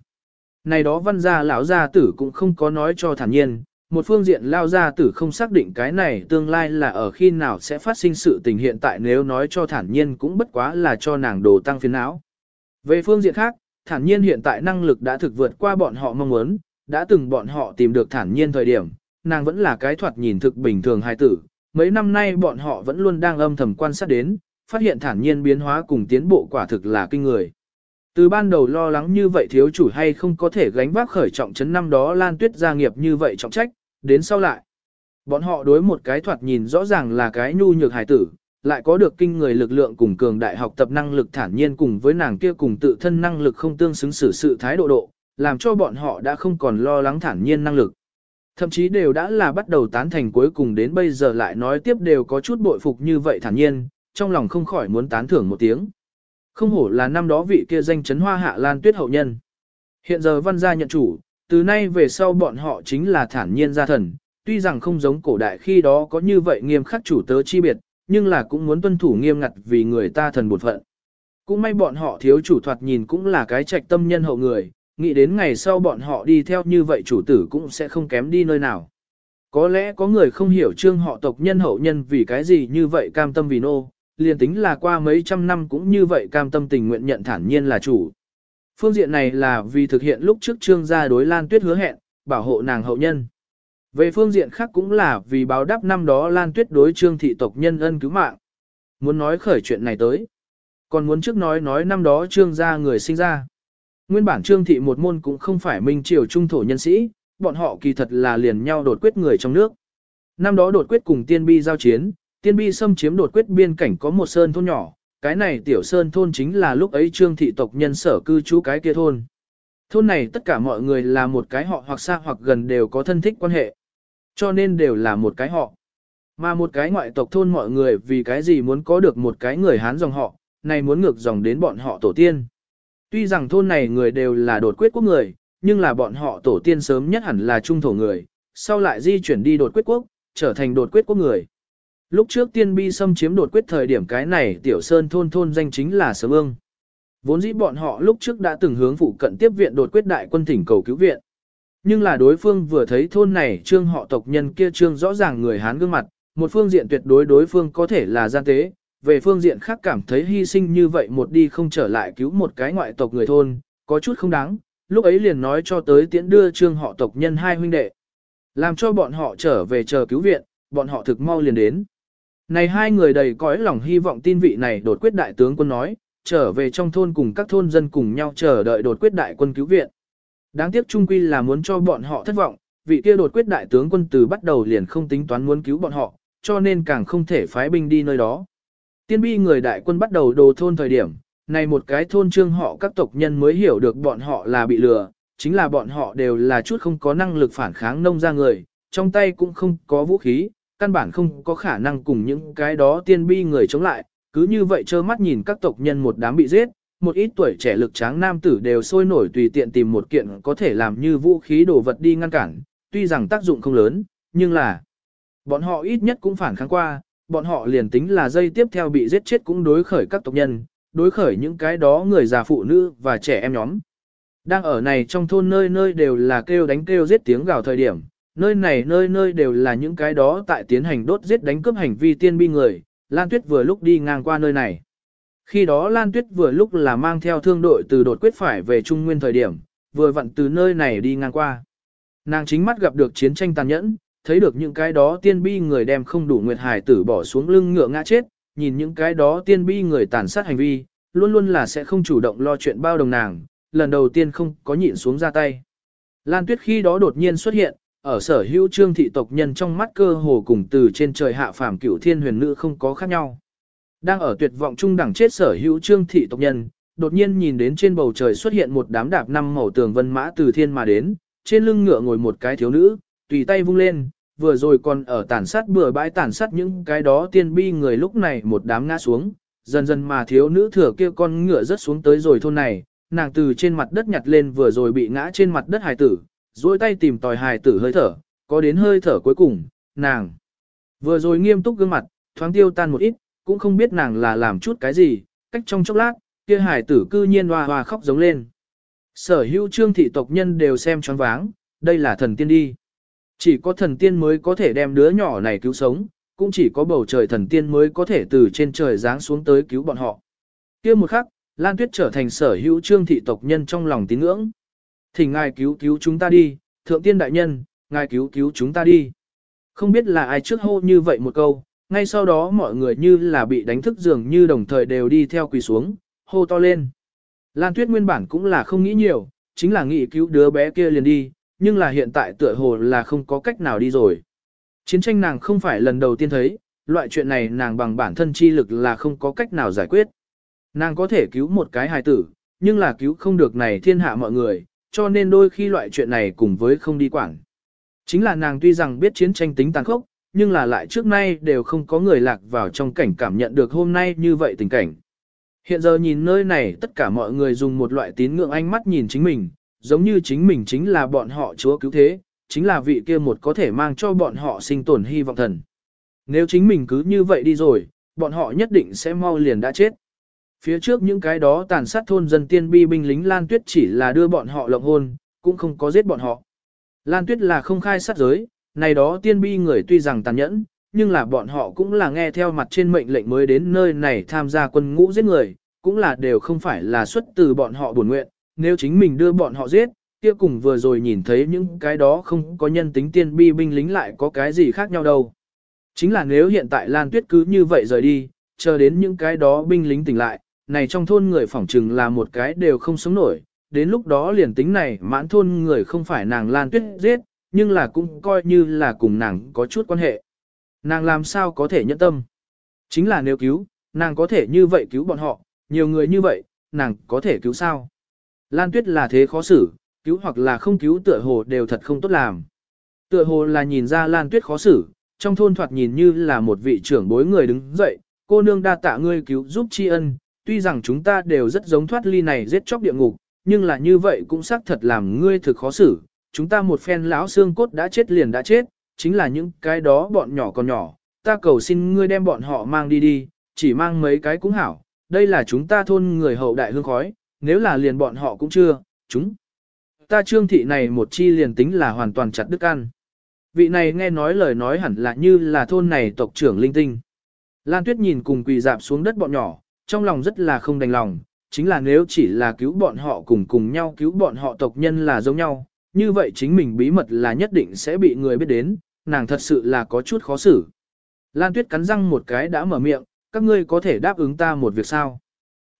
Này đó văn gia lão gia tử cũng không có nói cho thản nhiên, một phương diện lao ra tử không xác định cái này tương lai là ở khi nào sẽ phát sinh sự tình hiện tại nếu nói cho thản nhiên cũng bất quá là cho nàng đồ tăng phiền não. Về phương diện khác, thản nhiên hiện tại năng lực đã thực vượt qua bọn họ mong muốn, đã từng bọn họ tìm được thản nhiên thời điểm, nàng vẫn là cái thoạt nhìn thực bình thường hài tử, mấy năm nay bọn họ vẫn luôn đang âm thầm quan sát đến, phát hiện thản nhiên biến hóa cùng tiến bộ quả thực là kinh người. Từ ban đầu lo lắng như vậy thiếu chủ hay không có thể gánh vác khởi trọng trấn năm đó Lan Tuyết gia nghiệp như vậy trọng trách, đến sau lại. Bọn họ đối một cái thoạt nhìn rõ ràng là cái nhu nhược hài tử, lại có được kinh người lực lượng cùng cường đại học tập năng lực thản nhiên cùng với nàng kia cùng tự thân năng lực không tương xứng xử sự thái độ độ, làm cho bọn họ đã không còn lo lắng thản nhiên năng lực. Thậm chí đều đã là bắt đầu tán thành cuối cùng đến bây giờ lại nói tiếp đều có chút bội phục như vậy thản nhiên, trong lòng không khỏi muốn tán thưởng một tiếng. Không hổ là năm đó vị kia danh chấn hoa hạ lan tuyết hậu nhân. Hiện giờ văn gia nhận chủ, từ nay về sau bọn họ chính là thản nhiên gia thần, tuy rằng không giống cổ đại khi đó có như vậy nghiêm khắc chủ tớ chi biệt, nhưng là cũng muốn tuân thủ nghiêm ngặt vì người ta thần bột phận. Cũng may bọn họ thiếu chủ thoạt nhìn cũng là cái trạch tâm nhân hậu người, nghĩ đến ngày sau bọn họ đi theo như vậy chủ tử cũng sẽ không kém đi nơi nào. Có lẽ có người không hiểu trương họ tộc nhân hậu nhân vì cái gì như vậy cam tâm vì nô, liền tính là qua mấy trăm năm cũng như vậy cam tâm tình nguyện nhận thản nhiên là chủ. Phương diện này là vì thực hiện lúc trước trương gia đối Lan Tuyết hứa hẹn, bảo hộ nàng hậu nhân. Về phương diện khác cũng là vì báo đáp năm đó Lan Tuyết đối trương thị tộc nhân ân cứu mạng. Muốn nói khởi chuyện này tới. Còn muốn trước nói nói năm đó trương gia người sinh ra. Nguyên bản trương thị một môn cũng không phải minh triều trung thổ nhân sĩ, bọn họ kỳ thật là liền nhau đột quyết người trong nước. Năm đó đột quyết cùng tiên bi giao chiến, tiên bi xâm chiếm đột quyết biên cảnh có một sơn thôn nhỏ, cái này tiểu sơn thôn chính là lúc ấy trương thị tộc nhân sở cư trú cái kia thôn. Thôn này tất cả mọi người là một cái họ hoặc xa hoặc gần đều có thân thích quan hệ. Cho nên đều là một cái họ. Mà một cái ngoại tộc thôn mọi người vì cái gì muốn có được một cái người Hán dòng họ, này muốn ngược dòng đến bọn họ tổ tiên. Tuy rằng thôn này người đều là đột quyết quốc người, nhưng là bọn họ tổ tiên sớm nhất hẳn là trung thổ người, sau lại di chuyển đi đột quyết quốc, trở thành đột quyết quốc người. Lúc trước tiên bi xâm chiếm đột quyết thời điểm cái này tiểu sơn thôn thôn danh chính là Sớm Ương. Vốn dĩ bọn họ lúc trước đã từng hướng phụ cận tiếp viện đột quyết đại quân thỉnh cầu cứu viện. Nhưng là đối phương vừa thấy thôn này trương họ tộc nhân kia trương rõ ràng người Hán gương mặt, một phương diện tuyệt đối đối phương có thể là gian tế, về phương diện khác cảm thấy hy sinh như vậy một đi không trở lại cứu một cái ngoại tộc người thôn, có chút không đáng, lúc ấy liền nói cho tới tiễn đưa trương họ tộc nhân hai huynh đệ. Làm cho bọn họ trở về chờ cứu viện, bọn họ thực mau liền đến. Này hai người đầy cõi lòng hy vọng tin vị này đột quyết đại tướng quân nói, trở về trong thôn cùng các thôn dân cùng nhau chờ đợi đột quyết đại quân cứu viện. Đáng tiếc trung quy là muốn cho bọn họ thất vọng, vị kia đột quyết đại tướng quân từ bắt đầu liền không tính toán muốn cứu bọn họ, cho nên càng không thể phái binh đi nơi đó. Tiên bi người đại quân bắt đầu đồ thôn thời điểm, này một cái thôn trương họ các tộc nhân mới hiểu được bọn họ là bị lừa, chính là bọn họ đều là chút không có năng lực phản kháng nông ra người, trong tay cũng không có vũ khí, căn bản không có khả năng cùng những cái đó tiên bi người chống lại, cứ như vậy trơ mắt nhìn các tộc nhân một đám bị giết, một ít tuổi trẻ lực tráng nam tử đều sôi nổi tùy tiện tìm một kiện có thể làm như vũ khí đồ vật đi ngăn cản, tuy rằng tác dụng không lớn, nhưng là bọn họ ít nhất cũng phản kháng qua, bọn họ liền tính là dây tiếp theo bị giết chết cũng đối khởi các tộc nhân, đối khởi những cái đó người già phụ nữ và trẻ em nhóm. Đang ở này trong thôn nơi nơi đều là kêu đánh kêu giết tiếng gào thời điểm, nơi này nơi nơi đều là những cái đó tại tiến hành đốt giết đánh cướp hành vi tiên bi người, Lan Tuyết vừa lúc đi ngang qua nơi này. Khi đó Lan Tuyết vừa lúc là mang theo thương đội từ đột quyết phải về Trung Nguyên thời điểm, vừa vặn từ nơi này đi ngang qua. Nàng chính mắt gặp được chiến tranh tàn nhẫn, thấy được những cái đó tiên bi người đem không đủ nguyệt hải tử bỏ xuống lưng ngựa ngã chết, nhìn những cái đó tiên bi người tàn sát hành vi, luôn luôn là sẽ không chủ động lo chuyện bao đồng nàng, lần đầu tiên không có nhịn xuống ra tay. Lan Tuyết khi đó đột nhiên xuất hiện, ở sở hữu trương thị tộc nhân trong mắt cơ hồ cùng từ trên trời hạ phàm cửu thiên huyền nữ không có khác nhau. Đang ở tuyệt vọng trung đẳng chết sở hữu trương thị tộc nhân, đột nhiên nhìn đến trên bầu trời xuất hiện một đám đạp năm màu tường vân mã từ thiên mà đến, trên lưng ngựa ngồi một cái thiếu nữ, tùy tay vung lên, vừa rồi còn ở tàn sát bừa bãi tàn sát những cái đó tiên bi người lúc này một đám ngã xuống, dần dần mà thiếu nữ thừa kia con ngựa rất xuống tới rồi thôn này, nàng từ trên mặt đất nhặt lên vừa rồi bị ngã trên mặt đất hài tử, duỗi tay tìm tòi hài tử hơi thở, có đến hơi thở cuối cùng, nàng vừa rồi nghiêm túc gương mặt, thoáng tiêu tan một ít, cũng không biết nàng là làm chút cái gì, cách trong chốc lát, kia hài tử cư nhiên hoa hoa khóc giống lên. Sở hữu trương thị tộc nhân đều xem choáng váng, đây là thần tiên đi. Chỉ có thần tiên mới có thể đem đứa nhỏ này cứu sống, cũng chỉ có bầu trời thần tiên mới có thể từ trên trời giáng xuống tới cứu bọn họ. kia một khắc, Lan Tuyết trở thành sở hữu trương thị tộc nhân trong lòng tín ngưỡng. Thỉnh ngài cứu cứu chúng ta đi, thượng tiên đại nhân, ngài cứu cứu chúng ta đi. Không biết là ai trước hô như vậy một câu, ngay sau đó mọi người như là bị đánh thức dường như đồng thời đều đi theo quỳ xuống, hô to lên. Lan Tuyết nguyên bản cũng là không nghĩ nhiều, chính là nghĩ cứu đứa bé kia liền đi, nhưng là hiện tại tựa hồ là không có cách nào đi rồi. Chiến tranh nàng không phải lần đầu tiên thấy, loại chuyện này nàng bằng bản thân chi lực là không có cách nào giải quyết. Nàng có thể cứu một cái hài tử, nhưng là cứu không được này thiên hạ mọi người, cho nên đôi khi loại chuyện này cùng với không đi quản. Chính là nàng tuy rằng biết chiến tranh tính tàn khốc, nhưng là lại trước nay đều không có người lạc vào trong cảnh cảm nhận được hôm nay như vậy tình cảnh. Hiện giờ nhìn nơi này tất cả mọi người dùng một loại tín ngưỡng ánh mắt nhìn chính mình, giống như chính mình chính là bọn họ chúa cứu thế, chính là vị kia một có thể mang cho bọn họ sinh tồn hy vọng thần. Nếu chính mình cứ như vậy đi rồi, bọn họ nhất định sẽ mau liền đã chết. Phía trước những cái đó tàn sát thôn dân tiên bi binh lính Lan Tuyết chỉ là đưa bọn họ lộng hôn, cũng không có giết bọn họ. Lan Tuyết là không khai sát giới, này đó tiên bi người tuy rằng tàn nhẫn, nhưng là bọn họ cũng là nghe theo mặt trên mệnh lệnh mới đến nơi này tham gia quân ngũ giết người, cũng là đều không phải là xuất từ bọn họ buồn nguyện, nếu chính mình đưa bọn họ giết, kia cùng vừa rồi nhìn thấy những cái đó không có nhân tính tiên bi binh lính lại có cái gì khác nhau đâu. Chính là nếu hiện tại Lan Tuyết cứ như vậy rời đi, chờ đến những cái đó binh lính tỉnh lại, này trong thôn người phỏng trừng là một cái đều không sống nổi, đến lúc đó liền tính này mãn thôn người không phải nàng Lan Tuyết giết, nhưng là cũng coi như là cùng nàng có chút quan hệ. Nàng làm sao có thể nhẫn tâm? Chính là nếu cứu, nàng có thể như vậy cứu bọn họ, nhiều người như vậy, nàng có thể cứu sao? Lan Tuyết là thế khó xử, cứu hoặc là không cứu tựa hồ đều thật không tốt làm. Tựa hồ là nhìn ra Lan Tuyết khó xử, trong thôn thoạt nhìn như là một vị trưởng bối người đứng dậy, cô nương đa tạ ngươi cứu giúp tri ân, tuy rằng chúng ta đều rất giống thoát ly này giết chóc địa ngục, nhưng là như vậy cũng xác thật làm ngươi thực khó xử, chúng ta một phen lão xương cốt đã chết liền đã chết, chính là những cái đó bọn nhỏ còn nhỏ, ta cầu xin ngươi đem bọn họ mang đi đi, chỉ mang mấy cái cũng hảo, đây là chúng ta thôn người hậu đại hương khói, nếu là liền bọn họ cũng chưa, chúng. Ta trương thị này một chi liền tính là hoàn toàn chặt đức ăn. Vị này nghe nói lời nói hẳn là như là thôn này tộc trưởng linh tinh. Lan Tuyết nhìn cùng quỳ dạp xuống đất bọn nhỏ, trong lòng rất là không đành lòng, chính là nếu chỉ là cứu bọn họ cùng cùng nhau cứu bọn họ tộc nhân là giống nhau, như vậy chính mình bí mật là nhất định sẽ bị người biết đến, nàng thật sự là có chút khó xử. Lan Tuyết cắn răng một cái đã mở miệng, các ngươi có thể đáp ứng ta một việc sao?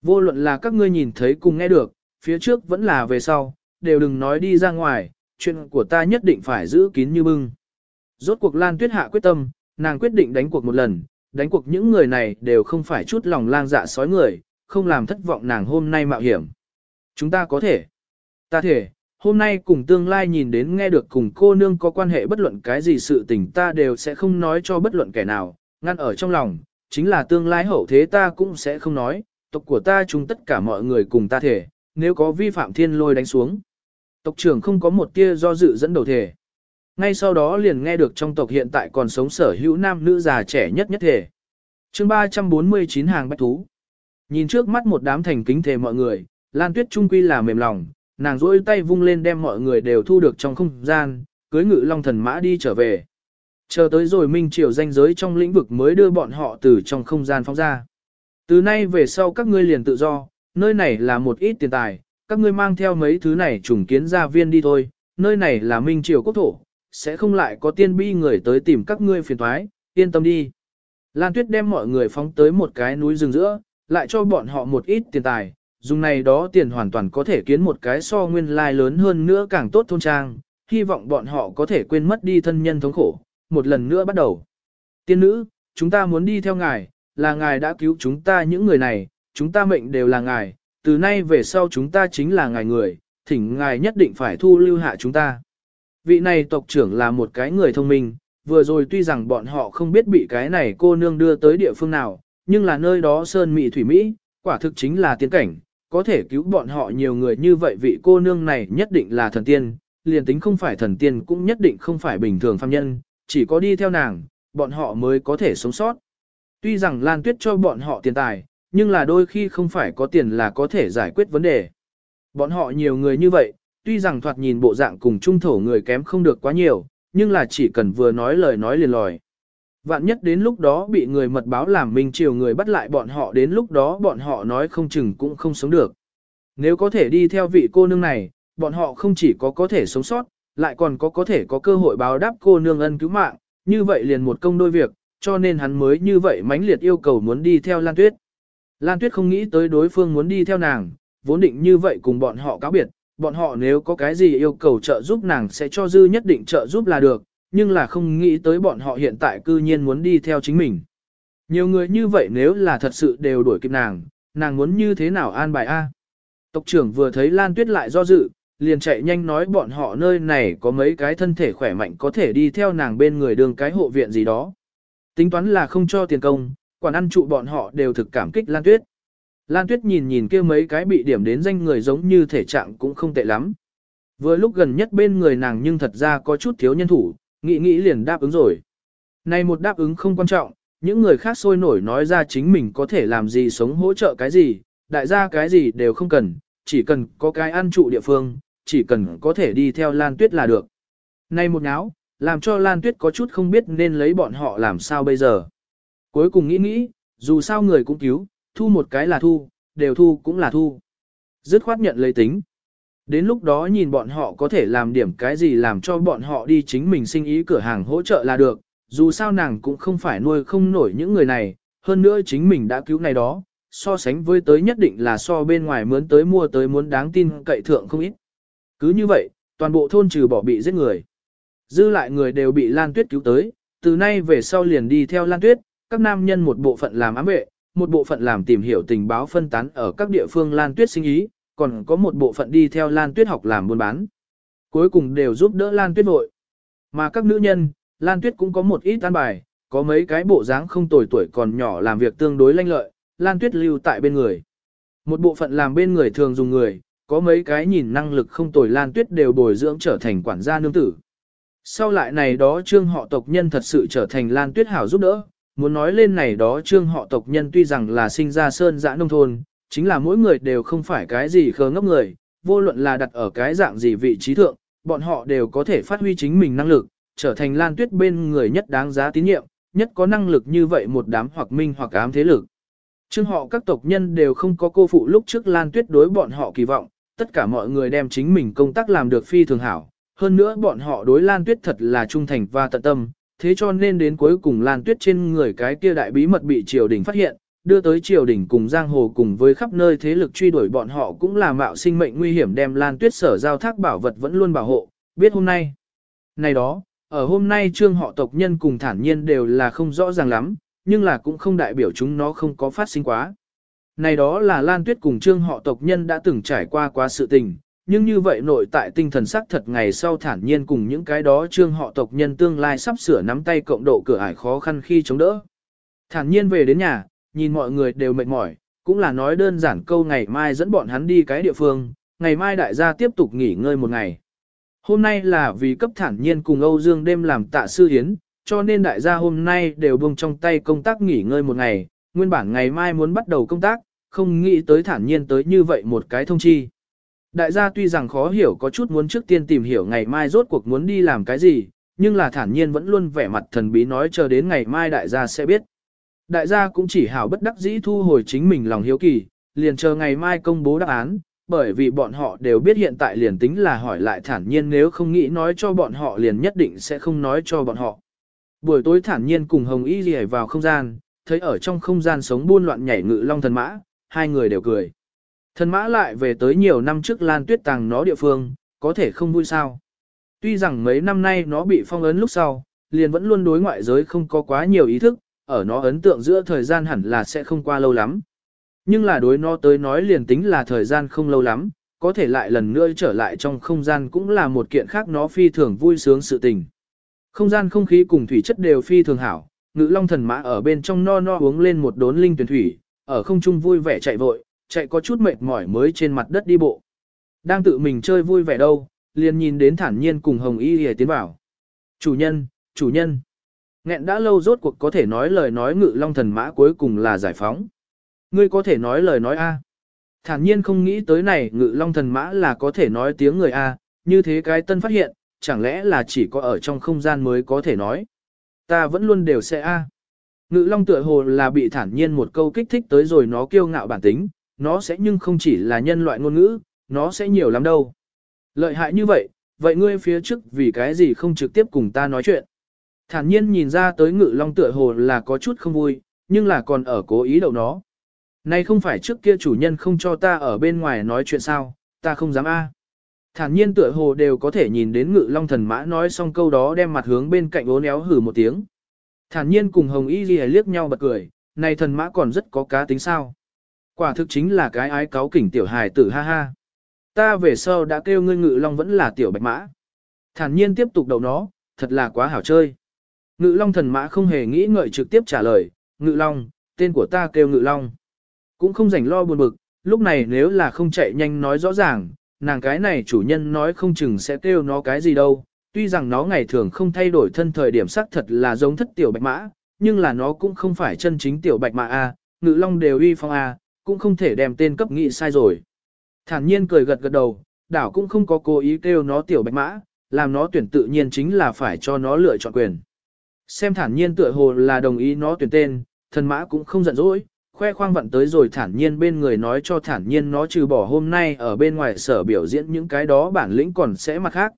Vô luận là các ngươi nhìn thấy cùng nghe được, phía trước vẫn là về sau, đều đừng nói đi ra ngoài, chuyện của ta nhất định phải giữ kín như bưng. Rốt cuộc Lan Tuyết hạ quyết tâm, nàng quyết định đánh cuộc một lần, đánh cuộc những người này đều không phải chút lòng lang dạ sói người, không làm thất vọng nàng hôm nay mạo hiểm. Chúng ta có thể. Ta thể, hôm nay cùng tương lai nhìn đến nghe được cùng cô nương có quan hệ bất luận cái gì sự tình ta đều sẽ không nói cho bất luận kẻ nào, ngăn ở trong lòng, chính là tương lai hậu thế ta cũng sẽ không nói, tộc của ta chúng tất cả mọi người cùng ta thể, nếu có vi phạm thiên lôi đánh xuống. Tộc trưởng không có một tia do dự dẫn đầu thể. Ngay sau đó liền nghe được trong tộc hiện tại còn sống sở hữu nam nữ già trẻ nhất nhất thể. chương 349 hàng bách thú. Nhìn trước mắt một đám thành kính thể mọi người, Lan Tuyết trung quy là mềm lòng, nàng rỗi tay vung lên đem mọi người đều thu được trong không gian, cưới ngự long thần mã đi trở về. Chờ tới rồi Minh Triều danh giới trong lĩnh vực mới đưa bọn họ từ trong không gian phóng ra. Từ nay về sau các ngươi liền tự do, nơi này là một ít tiền tài, các ngươi mang theo mấy thứ này trùng kiến gia viên đi thôi, nơi này là Minh Triều quốc thổ, sẽ không lại có tiên bi người tới tìm các ngươi phiền thoái, yên tâm đi. Lan Tuyết đem mọi người phóng tới một cái núi rừng giữa, lại cho bọn họ một ít tiền tài, dùng này đó tiền hoàn toàn có thể kiến một cái so nguyên lai lớn hơn nữa càng tốt thôn trang, hy vọng bọn họ có thể quên mất đi thân nhân thống khổ, một lần nữa bắt đầu. Tiên nữ, chúng ta muốn đi theo ngài, là ngài đã cứu chúng ta những người này, chúng ta mệnh đều là ngài, từ nay về sau chúng ta chính là ngài người, thỉnh ngài nhất định phải thu lưu hạ chúng ta. Vị này tộc trưởng là một cái người thông minh, vừa rồi tuy rằng bọn họ không biết bị cái này cô nương đưa tới địa phương nào, nhưng là nơi đó sơn mỹ thủy mỹ, quả thực chính là tiên cảnh, có thể cứu bọn họ nhiều người như vậy vị cô nương này nhất định là thần tiên, liền tính không phải thần tiên cũng nhất định không phải bình thường phàm nhân, chỉ có đi theo nàng, bọn họ mới có thể sống sót. Tuy rằng Lan Tuyết cho bọn họ tiền tài, nhưng là đôi khi không phải có tiền là có thể giải quyết vấn đề. Bọn họ nhiều người như vậy, tuy rằng thoạt nhìn bộ dạng cùng trung thổ người kém không được quá nhiều, nhưng là chỉ cần vừa nói lời nói liền lòi. Vạn nhất đến lúc đó bị người mật báo làm mình chiều người bắt lại bọn họ đến lúc đó bọn họ nói không chừng cũng không sống được. Nếu có thể đi theo vị cô nương này, bọn họ không chỉ có có thể sống sót, lại còn có có thể có cơ hội báo đáp cô nương ân cứu mạng, như vậy liền một công đôi việc, cho nên hắn mới như vậy mãnh liệt yêu cầu muốn đi theo Lan Tuyết. Lan Tuyết không nghĩ tới đối phương muốn đi theo nàng, vốn định như vậy cùng bọn họ cáo biệt, bọn họ nếu có cái gì yêu cầu trợ giúp nàng sẽ cho dư nhất định trợ giúp là được, nhưng là không nghĩ tới bọn họ hiện tại cư nhiên muốn đi theo chính mình. Nhiều người như vậy nếu là thật sự đều đuổi kịp nàng, nàng muốn như thế nào an bài a? Tộc trưởng vừa thấy Lan Tuyết lại do dự, liền chạy nhanh nói bọn họ nơi này có mấy cái thân thể khỏe mạnh có thể đi theo nàng bên người đường cái hộ viện gì đó. Tính toán là không cho tiền công, quản ăn trụ bọn họ đều thực cảm kích Lan Tuyết. Lan Tuyết nhìn nhìn kia mấy cái bị điểm đến danh người giống như thể trạng cũng không tệ lắm. Vừa lúc gần nhất bên người nàng nhưng thật ra có chút thiếu nhân thủ, nghĩ nghĩ liền đáp ứng rồi. Này một đáp ứng không quan trọng, những người khác sôi nổi nói ra chính mình có thể làm gì sống hỗ trợ cái gì, đại gia cái gì đều không cần, chỉ cần có cái ăn trụ địa phương, chỉ cần có thể đi theo Lan Tuyết là được. Này một nháo, làm cho Lan Tuyết có chút không biết nên lấy bọn họ làm sao bây giờ. Cuối cùng nghĩ nghĩ, dù sao người cũng cứu, thu một cái là thu, đều thu cũng là thu. Dứt khoát nhận lấy tính. Đến lúc đó nhìn bọn họ có thể làm điểm cái gì làm cho bọn họ đi chính mình sinh ý cửa hàng hỗ trợ là được, dù sao nàng cũng không phải nuôi không nổi những người này, hơn nữa chính mình đã cứu này đó, so sánh với tới nhất định là so bên ngoài mướn tới mua tới muốn đáng tin cậy thượng không ít. Cứ như vậy, toàn bộ thôn trừ bỏ bị giết người. Dư lại người đều bị Lan Tuyết cứu tới, từ nay về sau liền đi theo Lan Tuyết, các nam nhân một bộ phận làm ám vệ, một bộ phận làm tìm hiểu tình báo phân tán ở các địa phương Lan Tuyết sinh ý, còn có một bộ phận đi theo Lan Tuyết học làm buôn bán. Cuối cùng đều giúp đỡ Lan Tuyết vội. Mà các nữ nhân, Lan Tuyết cũng có một ít an bài, có mấy cái bộ dáng không tồi tuổi còn nhỏ làm việc tương đối lanh lợi, Lan Tuyết lưu tại bên người. Một bộ phận làm bên người thường dùng người, có mấy cái nhìn năng lực không tồi Lan Tuyết đều bồi dưỡng trở thành quản gia nương tử. Sau lại này đó trương họ tộc nhân thật sự trở thành Lan Tuyết hảo giúp đỡ, muốn nói lên này đó trương họ tộc nhân tuy rằng là sinh ra sơn dã nông thôn, chính là mỗi người đều không phải cái gì khờ ngốc người, vô luận là đặt ở cái dạng gì vị trí thượng, bọn họ đều có thể phát huy chính mình năng lực, trở thành Lan Tuyết bên người nhất đáng giá tín nhiệm, nhất có năng lực như vậy một đám hoặc minh hoặc ám thế lực. Trương họ các tộc nhân đều không có cô phụ lúc trước Lan Tuyết đối bọn họ kỳ vọng, tất cả mọi người đem chính mình công tác làm được phi thường hảo. Hơn nữa bọn họ đối Lan Tuyết thật là trung thành và tận tâm, thế cho nên đến cuối cùng Lan Tuyết trên người cái kia đại bí mật bị triều đình phát hiện, đưa tới triều đình cùng giang hồ cùng với khắp nơi thế lực truy đuổi bọn họ cũng là mạo sinh mệnh nguy hiểm đem Lan Tuyết sở giao thác bảo vật vẫn luôn bảo hộ, biết hôm nay. Này đó, ở hôm nay trương họ tộc nhân cùng thản nhiên đều là không rõ ràng lắm, nhưng là cũng không đại biểu chúng nó không có phát sinh quá. Này đó là Lan Tuyết cùng trương họ tộc nhân đã từng trải qua quá sự tình, nhưng như vậy nội tại tinh thần sắc thật ngày sau thản nhiên cùng những cái đó trương họ tộc nhân tương lai sắp sửa nắm tay cộng độ cửa ải khó khăn khi chống đỡ. Thản nhiên về đến nhà, nhìn mọi người đều mệt mỏi, cũng là nói đơn giản câu ngày mai dẫn bọn hắn đi cái địa phương, ngày mai đại gia tiếp tục nghỉ ngơi một ngày. Hôm nay là vì cấp thản nhiên cùng Âu Dương đêm làm tạ sư hiến, cho nên đại gia hôm nay đều buông trong tay công tác nghỉ ngơi một ngày, nguyên bản ngày mai muốn bắt đầu công tác, không nghĩ tới thản nhiên tới như vậy một cái thông chi. Đại gia tuy rằng khó hiểu có chút muốn trước tiên tìm hiểu ngày mai rốt cuộc muốn đi làm cái gì, nhưng là thản nhiên vẫn luôn vẻ mặt thần bí nói chờ đến ngày mai đại gia sẽ biết. Đại gia cũng chỉ hảo bất đắc dĩ thu hồi chính mình lòng hiếu kỳ, liền chờ ngày mai công bố đáp án, bởi vì bọn họ đều biết hiện tại liền tính là hỏi lại thản nhiên nếu không nghĩ nói cho bọn họ liền nhất định sẽ không nói cho bọn họ. Buổi tối thản nhiên cùng Hồng Y rỉ vào không gian, thấy ở trong không gian sống buôn loạn nhảy ngự long thần mã, hai người đều cười. Thần mã lại về tới nhiều năm trước Lan Tuyết Tàng nó địa phương, có thể không vui sao. Tuy rằng mấy năm nay nó bị phong ấn lúc sau, liền vẫn luôn đối ngoại giới không có quá nhiều ý thức, ở nó ấn tượng giữa thời gian hẳn là sẽ không qua lâu lắm. Nhưng là đối nó tới nói liền tính là thời gian không lâu lắm, có thể lại lần nữa trở lại trong không gian cũng là một kiện khác nó phi thường vui sướng sự tình. Không gian không khí cùng thủy chất đều phi thường hảo, ngự long thần mã ở bên trong no no uống lên một đốn linh tuyển thủy, ở không trung vui vẻ chạy vội, chạy có chút mệt mỏi mới trên mặt đất đi bộ. Đang tự mình chơi vui vẻ đâu, liền nhìn đến thản nhiên cùng Hồng Y hề tiến vào. Chủ nhân, chủ nhân. Nghẹn đã lâu rốt cuộc có thể nói lời nói ngự long thần mã cuối cùng là giải phóng. Ngươi có thể nói lời nói A. Thản nhiên không nghĩ tới này ngự long thần mã là có thể nói tiếng người A, như thế cái tân phát hiện, chẳng lẽ là chỉ có ở trong không gian mới có thể nói. Ta vẫn luôn đều sẽ A. Ngự long tựa hồ là bị thản nhiên một câu kích thích tới rồi nó kiêu ngạo bản tính, nó sẽ nhưng không chỉ là nhân loại ngôn ngữ, nó sẽ nhiều lắm đâu. Lợi hại như vậy, vậy ngươi phía trước vì cái gì không trực tiếp cùng ta nói chuyện. Thản nhiên nhìn ra tới ngự long tựa hồ là có chút không vui, nhưng là còn ở cố ý đậu nó. Này không phải trước kia chủ nhân không cho ta ở bên ngoài nói chuyện sao, ta không dám a. Thản nhiên tựa hồ đều có thể nhìn đến ngự long thần mã nói xong câu đó đem mặt hướng bên cạnh ố néo hử một tiếng. Thản nhiên cùng hồng y ghi liếc nhau bật cười, này thần mã còn rất có cá tính sao. Quả thực chính là cái ái cáo kỉnh tiểu hài tử ha ha. Ta về sau đã kêu ngươi ngự long vẫn là tiểu bạch mã. Thản nhiên tiếp tục đầu nó, thật là quá hảo chơi. Ngự long thần mã không hề nghĩ ngợi trực tiếp trả lời, ngự long, tên của ta kêu ngự long. Cũng không rảnh lo buồn bực, lúc này nếu là không chạy nhanh nói rõ ràng, nàng cái này chủ nhân nói không chừng sẽ kêu nó cái gì đâu. Tuy rằng nó ngày thường không thay đổi thân thời điểm sắc thật là giống thất tiểu bạch mã, nhưng là nó cũng không phải chân chính tiểu bạch mã A, ngự long đều uy phong A, cũng không thể đem tên cấp nghị sai rồi. Thản nhiên cười gật gật đầu, đảo cũng không có cố ý kêu nó tiểu bạch mã, làm nó tuyển tự nhiên chính là phải cho nó lựa chọn quyền. Xem thản nhiên tựa hồ là đồng ý nó tuyển tên, thần mã cũng không giận dỗi, khoe khoang vận tới rồi thản nhiên bên người nói cho thản nhiên nó trừ bỏ hôm nay ở bên ngoài sở biểu diễn những cái đó bản lĩnh còn sẽ mặt khác.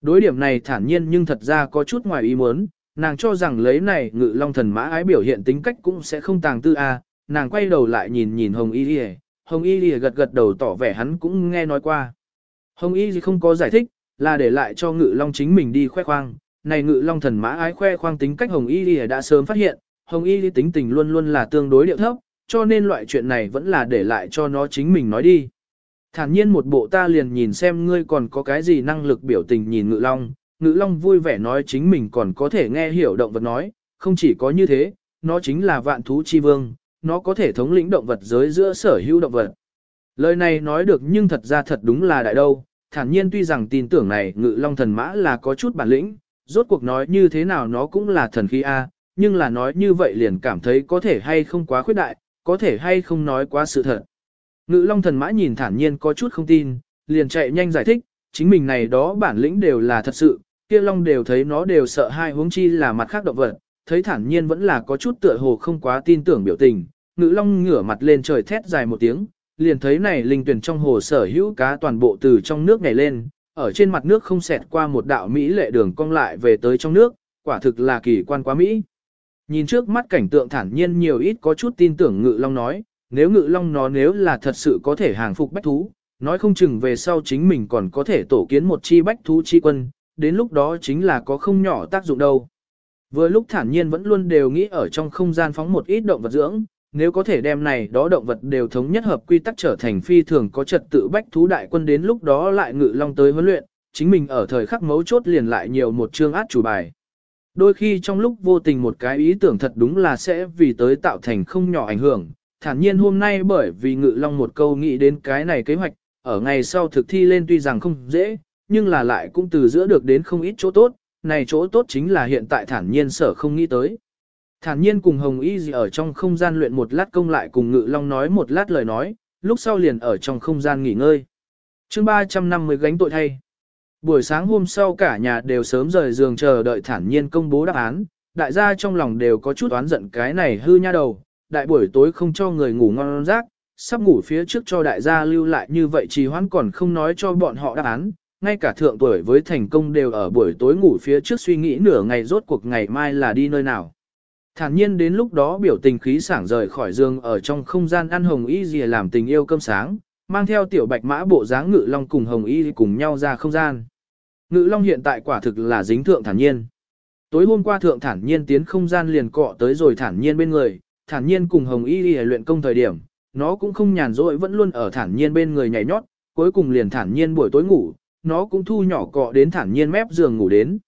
Đối điểm này thản nhiên nhưng thật ra có chút ngoài ý muốn, nàng cho rằng lấy này ngự long thần mã ái biểu hiện tính cách cũng sẽ không tàng tư a nàng quay đầu lại nhìn nhìn hồng y lìa. Hồng y lìa gật gật đầu tỏ vẻ hắn cũng nghe nói qua. Hồng y lìa không có giải thích là để lại cho ngự long chính mình đi khoe khoang. Này ngự long thần mã ái khoe khoang tính cách hồng y lìa đã sớm phát hiện. Hồng y lìa tính tình luôn luôn là tương đối điệu thấp cho nên loại chuyện này vẫn là để lại cho nó chính mình nói đi. Thản nhiên một bộ ta liền nhìn xem ngươi còn có cái gì năng lực biểu tình nhìn ngự long. Ngự long vui vẻ nói chính mình còn có thể nghe hiểu động vật nói, không chỉ có như thế, nó chính là vạn thú chi vương, nó có thể thống lĩnh động vật giới giữa sở hữu động vật. Lời này nói được nhưng thật ra thật đúng là đại đâu, thản nhiên tuy rằng tin tưởng này ngự long thần mã là có chút bản lĩnh, rốt cuộc nói như thế nào nó cũng là thần khí A, nhưng là nói như vậy liền cảm thấy có thể hay không quá khuyết đại, có thể hay không nói quá sự thật. Ngự long thần mã nhìn thản nhiên có chút không tin, liền chạy nhanh giải thích, chính mình này đó bản lĩnh đều là thật sự, kia long đều thấy nó đều sợ hai huống chi là mặt khác động vật, thấy thản nhiên vẫn là có chút tựa hồ không quá tin tưởng biểu tình, ngự long ngửa mặt lên trời thét dài một tiếng, liền thấy này linh tuyển trong hồ sở hữu cá toàn bộ từ trong nước nhảy lên, ở trên mặt nước không xẹt qua một đạo mỹ lệ đường cong lại về tới trong nước, quả thực là kỳ quan quá mỹ. Nhìn trước mắt cảnh tượng thản nhiên nhiều ít có chút tin tưởng ngự long nói, nếu ngự long nó nếu là thật sự có thể hàng phục bách thú, nói không chừng về sau chính mình còn có thể tổ kiến một chi bách thú chi quân, đến lúc đó chính là có không nhỏ tác dụng đâu. Vừa lúc thản nhiên vẫn luôn đều nghĩ ở trong không gian phóng một ít động vật dưỡng, nếu có thể đem này đó động vật đều thống nhất hợp quy tắc trở thành phi thường có trật tự bách thú đại quân đến lúc đó lại ngự long tới huấn luyện, chính mình ở thời khắc mấu chốt liền lại nhiều một chương át chủ bài. Đôi khi trong lúc vô tình một cái ý tưởng thật đúng là sẽ vì tới tạo thành không nhỏ ảnh hưởng, thản nhiên hôm nay bởi vì ngự long một câu nghĩ đến cái này kế hoạch, ở ngày sau thực thi lên tuy rằng không dễ, nhưng là lại cũng từ giữa được đến không ít chỗ tốt, này chỗ tốt chính là hiện tại thản nhiên sở không nghĩ tới. Thản nhiên cùng Hồng Y gì ở trong không gian luyện một lát công lại cùng Ngự Long nói một lát lời nói, lúc sau liền ở trong không gian nghỉ ngơi. chương 350 gánh tội thay. Buổi sáng hôm sau cả nhà đều sớm rời giường chờ đợi thản nhiên công bố đáp án, đại gia trong lòng đều có chút oán giận cái này hư nha đầu, đại buổi tối không cho người ngủ ngon giấc, sắp ngủ phía trước cho đại gia lưu lại như vậy trì hoãn còn không nói cho bọn họ đáp án, ngay cả thượng tuổi với thành công đều ở buổi tối ngủ phía trước suy nghĩ nửa ngày rốt cuộc ngày mai là đi nơi nào. Thản nhiên đến lúc đó biểu tình khí sảng rời khỏi giường ở trong không gian ăn hồng y gì làm tình yêu cơm sáng, mang theo tiểu bạch mã bộ dáng ngự long cùng hồng y cùng nhau ra không gian. Ngự long hiện tại quả thực là dính thượng thản nhiên. Tối hôm qua thượng thản nhiên tiến không gian liền cọ tới rồi thản nhiên bên người, thản nhiên cùng hồng y đi luyện công thời điểm, nó cũng không nhàn rỗi vẫn luôn ở thản nhiên bên người nhảy nhót, cuối cùng liền thản nhiên buổi tối ngủ, nó cũng thu nhỏ cọ đến thản nhiên mép giường ngủ đến.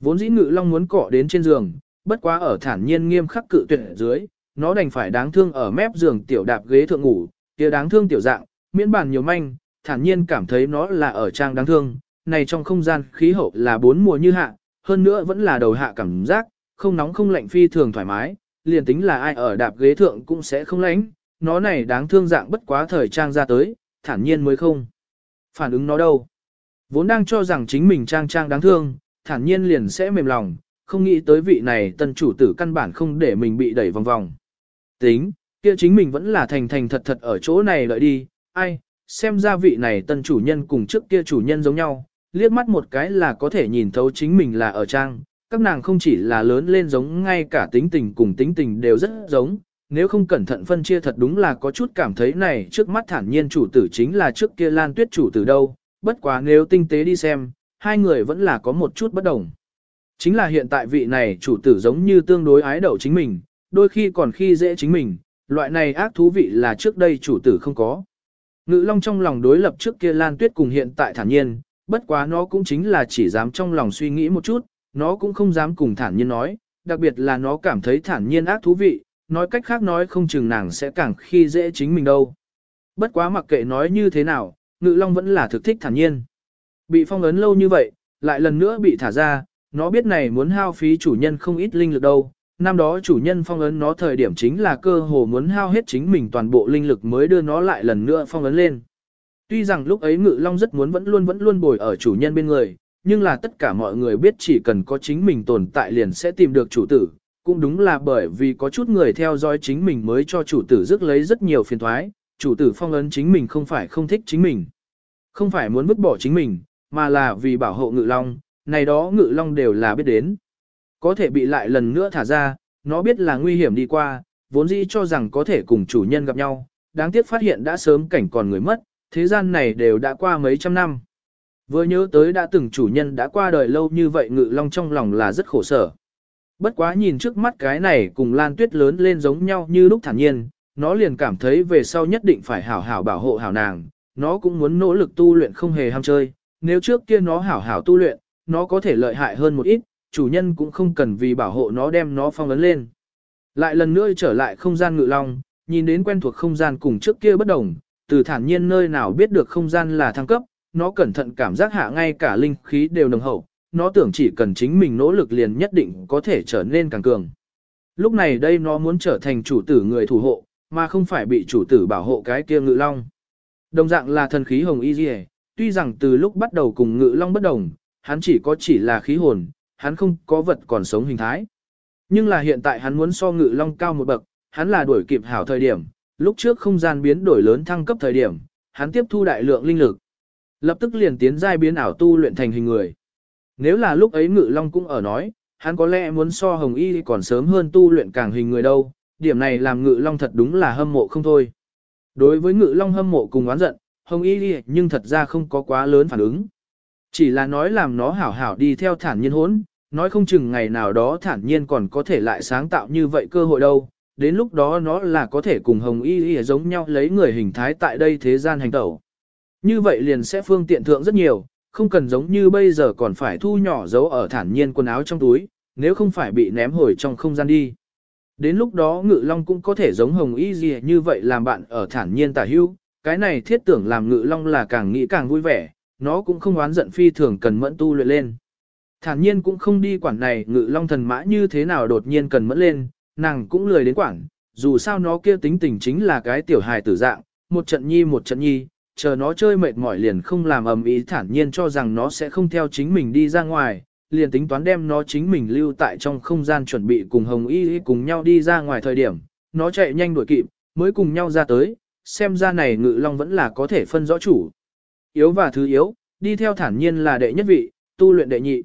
Vốn dĩ ngự long muốn cọ đến trên giường, bất quá ở thản nhiên nghiêm khắc cự tuyệt dưới, nó đành phải đáng thương ở mép giường tiểu đạp ghế thượng ngủ, kia đáng thương tiểu dạng, miễn bàn nhiều manh, thản nhiên cảm thấy nó là ở trang đáng thương, này trong không gian khí hậu là bốn mùa như hạ, hơn nữa vẫn là đầu hạ cảm giác, không nóng không lạnh phi thường thoải mái, liền tính là ai ở đạp ghế thượng cũng sẽ không lạnh, nó này đáng thương dạng bất quá thời trang ra tới, thản nhiên mới không. Phản ứng nó đâu. Vốn đang cho rằng chính mình trang trang đáng thương, thản nhiên liền sẽ mềm lòng, không nghĩ tới vị này tân chủ tử căn bản không để mình bị đẩy vòng vòng. Tính, kia chính mình vẫn là thành thành thật thật ở chỗ này lợi đi, ai, xem ra vị này tân chủ nhân cùng trước kia chủ nhân giống nhau, liếc mắt một cái là có thể nhìn thấu chính mình là ở trang, các nàng không chỉ là lớn lên giống ngay cả tính tình cùng tính tình đều rất giống, nếu không cẩn thận phân chia thật đúng là có chút cảm thấy này trước mắt thản nhiên chủ tử chính là trước kia lan tuyết chủ tử đâu, bất quá nếu tinh tế đi xem, hai người vẫn là có một chút bất đồng. Chính là hiện tại vị này chủ tử giống như tương đối ái đậu chính mình, đôi khi còn khi dễ chính mình, loại này ác thú vị là trước đây chủ tử không có. Ngự Long trong lòng đối lập trước kia Lan Tuyết cùng hiện tại thản nhiên, bất quá nó cũng chính là chỉ dám trong lòng suy nghĩ một chút, nó cũng không dám cùng thản nhiên nói, đặc biệt là nó cảm thấy thản nhiên ác thú vị, nói cách khác nói không chừng nàng sẽ càng khi dễ chính mình đâu. Bất quá mặc kệ nói như thế nào, Ngự Long vẫn là thực thích thản nhiên. Bị phong ấn lâu như vậy, lại lần nữa bị thả ra, nó biết này muốn hao phí chủ nhân không ít linh lực đâu. Năm đó chủ nhân phong ấn nó thời điểm chính là cơ hồ muốn hao hết chính mình toàn bộ linh lực mới đưa nó lại lần nữa phong ấn lên. Tuy rằng lúc ấy Ngự Long rất muốn vẫn luôn vẫn luôn bồi ở chủ nhân bên người, nhưng là tất cả mọi người biết chỉ cần có chính mình tồn tại liền sẽ tìm được chủ tử. Cũng đúng là bởi vì có chút người theo dõi chính mình mới cho chủ tử rước lấy rất nhiều phiền thoái, chủ tử phong ấn chính mình không phải không thích chính mình. Không phải muốn vứt bỏ chính mình, mà là vì bảo hộ ngự long, này đó ngự long đều là biết đến. Có thể bị lại lần nữa thả ra, nó biết là nguy hiểm đi qua, vốn dĩ cho rằng có thể cùng chủ nhân gặp nhau, đáng tiếc phát hiện đã sớm cảnh còn người mất, thế gian này đều đã qua mấy trăm năm. Vừa nhớ tới đã từng chủ nhân đã qua đời lâu như vậy ngự long trong lòng là rất khổ sở. Bất quá nhìn trước mắt cái này cùng lan tuyết lớn lên giống nhau như lúc thản nhiên, nó liền cảm thấy về sau nhất định phải hảo hảo bảo hộ hảo nàng, nó cũng muốn nỗ lực tu luyện không hề ham chơi, nếu trước kia nó hảo hảo tu luyện, nó có thể lợi hại hơn một ít, chủ nhân cũng không cần vì bảo hộ nó đem nó phong ấn lên. Lại lần nữa trở lại không gian ngự long, nhìn đến quen thuộc không gian cùng trước kia bất đồng, từ thản nhiên nơi nào biết được không gian là thăng cấp, nó cẩn thận cảm giác hạ ngay cả linh khí đều nồng hậu, nó tưởng chỉ cần chính mình nỗ lực liền nhất định có thể trở nên càng cường. Lúc này đây nó muốn trở thành chủ tử người thủ hộ, mà không phải bị chủ tử bảo hộ cái kia ngự long. Đồng dạng là thần khí hồng y dì tuy rằng từ lúc bắt đầu cùng ngự long bất đồng, hắn chỉ có chỉ là khí hồn, hắn không có vật còn sống hình thái. Nhưng là hiện tại hắn muốn so ngự long cao một bậc, hắn là đuổi kịp hảo thời điểm, lúc trước không gian biến đổi lớn thăng cấp thời điểm, hắn tiếp thu đại lượng linh lực. Lập tức liền tiến giai biến ảo tu luyện thành hình người. Nếu là lúc ấy ngự long cũng ở nói, hắn có lẽ muốn so hồng y còn sớm hơn tu luyện càng hình người đâu, điểm này làm ngự long thật đúng là hâm mộ không thôi. Đối với ngự long hâm mộ cùng oán giận, hồng y nhưng thật ra không có quá lớn phản ứng. Chỉ là nói làm nó hảo hảo đi theo thản nhiên hốn, nói không chừng ngày nào đó thản nhiên còn có thể lại sáng tạo như vậy cơ hội đâu, đến lúc đó nó là có thể cùng hồng y y giống nhau lấy người hình thái tại đây thế gian hành tẩu. Như vậy liền sẽ phương tiện thượng rất nhiều, không cần giống như bây giờ còn phải thu nhỏ giấu ở thản nhiên quần áo trong túi, nếu không phải bị ném hồi trong không gian đi. Đến lúc đó ngự long cũng có thể giống hồng y gì như vậy làm bạn ở thản nhiên tả hưu, cái này thiết tưởng làm ngự long là càng nghĩ càng vui vẻ, nó cũng không oán giận phi thường cần mẫn tu luyện lên. Thản nhiên cũng không đi quản này ngự long thần mã như thế nào đột nhiên cần mẫn lên, nàng cũng lười đến quản, dù sao nó kia tính tình chính là cái tiểu hài tử dạng, một trận nhi một trận nhi, chờ nó chơi mệt mỏi liền không làm ầm ý thản nhiên cho rằng nó sẽ không theo chính mình đi ra ngoài, liền tính toán đem nó chính mình lưu tại trong không gian chuẩn bị cùng Hồng Y cùng nhau đi ra ngoài thời điểm, nó chạy nhanh đuổi kịp, mới cùng nhau ra tới, xem ra này ngự long vẫn là có thể phân rõ chủ. Yếu và thứ yếu, đi theo thản nhiên là đệ nhất vị, tu luyện đệ nhị.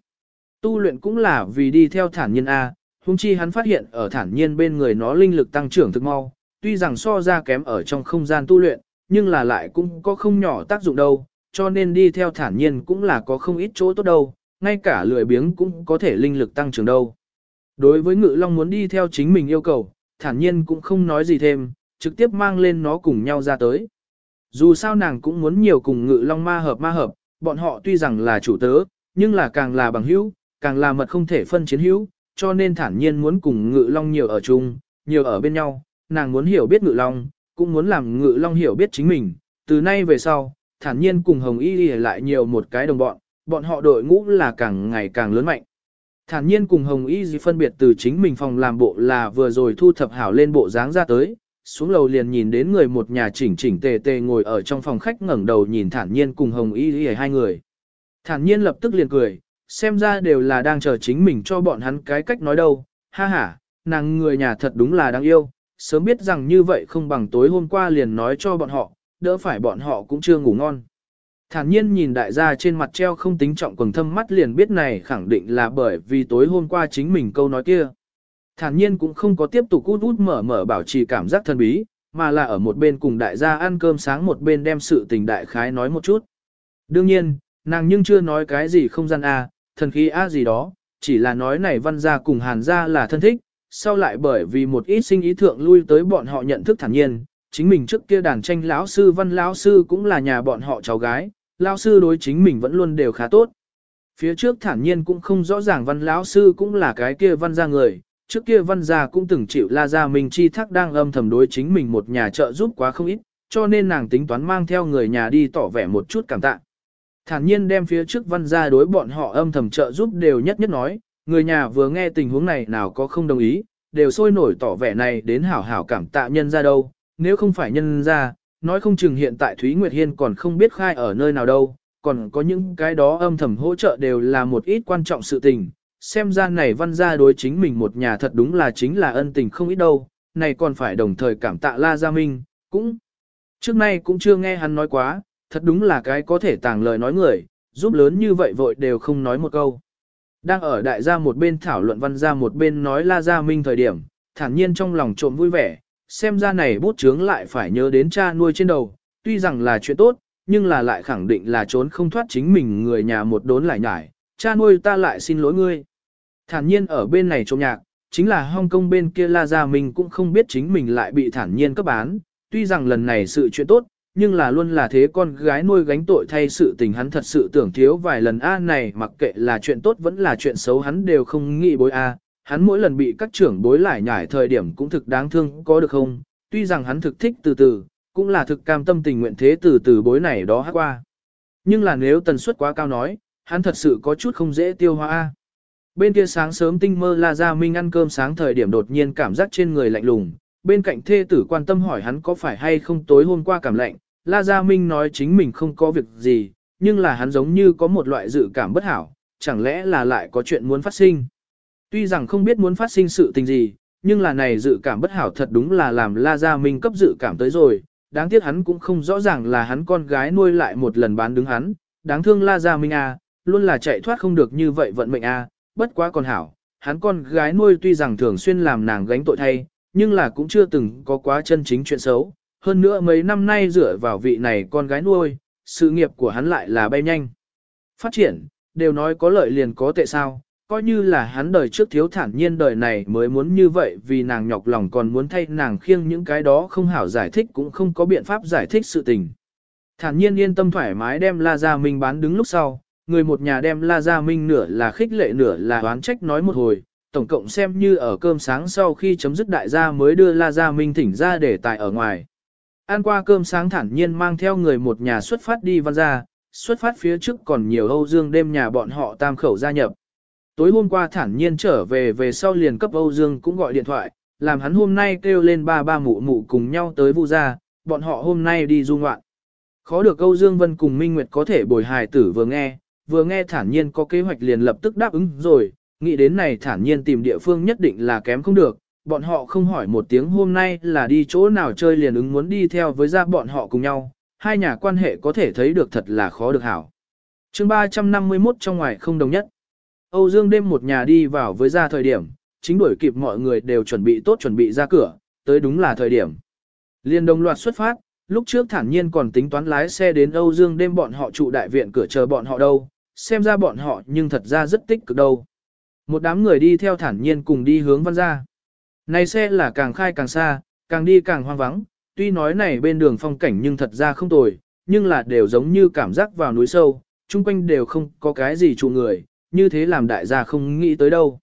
Tu luyện cũng là vì đi theo thản nhiên A, hung chi hắn phát hiện ở thản nhiên bên người nó linh lực tăng trưởng thực mau, tuy rằng so ra kém ở trong không gian tu luyện, nhưng là lại cũng có không nhỏ tác dụng đâu, cho nên đi theo thản nhiên cũng là có không ít chỗ tốt đâu, ngay cả lười biếng cũng có thể linh lực tăng trưởng đâu. Đối với ngự long muốn đi theo chính mình yêu cầu, thản nhiên cũng không nói gì thêm, trực tiếp mang lên nó cùng nhau ra tới. Dù sao nàng cũng muốn nhiều cùng ngự long ma hợp ma hợp, bọn họ tuy rằng là chủ tớ, nhưng là càng là bằng hữu, càng là mật không thể phân chiến hữu, cho nên thản nhiên muốn cùng ngự long nhiều ở chung, nhiều ở bên nhau, nàng muốn hiểu biết ngự long, cũng muốn làm ngự long hiểu biết chính mình, từ nay về sau, thản nhiên cùng hồng y lại nhiều một cái đồng bọn, bọn họ đội ngũ là càng ngày càng lớn mạnh. Thản nhiên cùng Hồng Y Di phân biệt từ chính mình phòng làm bộ là vừa rồi thu thập hảo lên bộ dáng ra tới, xuống lầu liền nhìn đến người một nhà chỉnh chỉnh tề tề ngồi ở trong phòng khách ngẩng đầu nhìn thản nhiên cùng Hồng Y y hai người. Thản nhiên lập tức liền cười, xem ra đều là đang chờ chính mình cho bọn hắn cái cách nói đâu, ha ha, nàng người nhà thật đúng là đáng yêu, sớm biết rằng như vậy không bằng tối hôm qua liền nói cho bọn họ, đỡ phải bọn họ cũng chưa ngủ ngon. Thản nhiên nhìn đại gia trên mặt treo không tính trọng quần thâm mắt liền biết này khẳng định là bởi vì tối hôm qua chính mình câu nói kia. Thản nhiên cũng không có tiếp tục út út mở mở bảo trì cảm giác thân bí, mà là ở một bên cùng đại gia ăn cơm sáng một bên đem sự tình đại khái nói một chút. Đương nhiên, nàng nhưng chưa nói cái gì không gian A, thần khí A gì đó, chỉ là nói này văn gia cùng hàn gia là thân thích, sau lại bởi vì một ít sinh ý thượng lui tới bọn họ nhận thức thản nhiên, chính mình trước kia đàn tranh lão sư văn lão sư cũng là nhà bọn họ cháu gái, lão sư đối chính mình vẫn luôn đều khá tốt. Phía trước thản nhiên cũng không rõ ràng văn lão sư cũng là cái kia văn gia người, trước kia văn gia cũng từng chịu la gia mình chi thác đang âm thầm đối chính mình một nhà trợ giúp quá không ít, cho nên nàng tính toán mang theo người nhà đi tỏ vẻ một chút cảm tạ. Thản nhiên đem phía trước văn gia đối bọn họ âm thầm trợ giúp đều nhất nhất nói, người nhà vừa nghe tình huống này nào có không đồng ý, đều sôi nổi tỏ vẻ này đến hảo hảo cảm tạ nhân ra đâu, nếu không phải nhân ra, nói không chừng hiện tại Thúy Nguyệt Hiên còn không biết khai ở nơi nào đâu, còn có những cái đó âm thầm hỗ trợ đều là một ít quan trọng sự tình, xem ra này văn gia đối chính mình một nhà thật đúng là chính là ân tình không ít đâu, này còn phải đồng thời cảm tạ La Gia Minh, cũng trước nay cũng chưa nghe hắn nói quá, thật đúng là cái có thể tàng lời nói người, giúp lớn như vậy vội đều không nói một câu. Đang ở đại gia một bên thảo luận văn gia một bên nói La Gia Minh thời điểm, thản nhiên trong lòng trộm vui vẻ, xem ra này bút chướng lại phải nhớ đến cha nuôi trên đầu, tuy rằng là chuyện tốt, nhưng là lại khẳng định là trốn không thoát chính mình người nhà một đốn lại nhải, cha nuôi ta lại xin lỗi ngươi. Thản nhiên ở bên này trộm nhạc, chính là Hong Kong bên kia La Gia Minh cũng không biết chính mình lại bị thản nhiên cấp bán, tuy rằng lần này sự chuyện tốt, nhưng là luôn là thế con gái nuôi gánh tội thay sự tình hắn thật sự tưởng thiếu vài lần A này mặc kệ là chuyện tốt vẫn là chuyện xấu hắn đều không nghĩ bối A, hắn mỗi lần bị các trưởng bối lại nhải thời điểm cũng thực đáng thương có được không, tuy rằng hắn thực thích từ từ, cũng là thực cam tâm tình nguyện thế từ từ bối này đó hát qua. Nhưng là nếu tần suất quá cao nói, hắn thật sự có chút không dễ tiêu hóa A. Bên kia sáng sớm tinh mơ La Gia Minh ăn cơm sáng thời điểm đột nhiên cảm giác trên người lạnh lùng, bên cạnh thê tử quan tâm hỏi hắn có phải hay không tối hôm qua cảm lạnh, La Gia Minh nói chính mình không có việc gì, nhưng là hắn giống như có một loại dự cảm bất hảo, chẳng lẽ là lại có chuyện muốn phát sinh. Tuy rằng không biết muốn phát sinh sự tình gì, nhưng là này dự cảm bất hảo thật đúng là làm La Gia Minh cấp dự cảm tới rồi, đáng tiếc hắn cũng không rõ ràng là hắn con gái nuôi lại một lần bán đứng hắn, đáng thương La Gia Minh a, luôn là chạy thoát không được như vậy vận mệnh a, bất quá còn hảo, hắn con gái nuôi tuy rằng thường xuyên làm nàng gánh tội thay, nhưng là cũng chưa từng có quá chân chính chuyện xấu, hơn nữa mấy năm nay dựa vào vị này con gái nuôi, sự nghiệp của hắn lại là bay nhanh. Phát triển, đều nói có lợi liền có tệ sao, coi như là hắn đời trước thiếu thản nhiên đời này mới muốn như vậy vì nàng nhọc lòng còn muốn thay nàng khiêng những cái đó không hảo giải thích cũng không có biện pháp giải thích sự tình. Thản nhiên yên tâm thoải mái đem La Gia Minh bán đứng lúc sau, người một nhà đem La Gia Minh nửa là khích lệ nửa là oán trách nói một hồi, tổng cộng xem như ở cơm sáng sau khi chấm dứt đại gia mới đưa La Gia Minh thỉnh ra để tại ở ngoài. Ăn qua cơm sáng thản nhiên mang theo người một nhà xuất phát đi văn ra, xuất phát phía trước còn nhiều Âu Dương đêm nhà bọn họ tam khẩu gia nhập. Tối hôm qua thản nhiên trở về về sau liền cấp Âu Dương cũng gọi điện thoại, làm hắn hôm nay kêu lên ba ba mụ mụ cùng nhau tới vu gia, bọn họ hôm nay đi du ngoạn. Khó được Âu Dương Vân cùng Minh Nguyệt có thể bồi hài tử vừa nghe, vừa nghe thản nhiên có kế hoạch liền lập tức đáp ứng rồi, nghĩ đến này thản nhiên tìm địa phương nhất định là kém không được, bọn họ không hỏi một tiếng hôm nay là đi chỗ nào chơi liền ứng muốn đi theo với ra bọn họ cùng nhau, hai nhà quan hệ có thể thấy được thật là khó được hảo. chương 351 trong ngoài không đồng nhất. Âu Dương đêm một nhà đi vào với ra thời điểm, chính đuổi kịp mọi người đều chuẩn bị tốt chuẩn bị ra cửa, tới đúng là thời điểm. Liên đồng loạt xuất phát, lúc trước thản nhiên còn tính toán lái xe đến Âu Dương đêm bọn họ trụ đại viện cửa chờ bọn họ đâu, xem ra bọn họ nhưng thật ra rất tích cực đâu. Một đám người đi theo thản nhiên cùng đi hướng văn gia. Này xe là càng khai càng xa, càng đi càng hoang vắng, tuy nói này bên đường phong cảnh nhưng thật ra không tồi, nhưng là đều giống như cảm giác vào núi sâu, chung quanh đều không có cái gì trụ người, như thế làm đại gia không nghĩ tới đâu.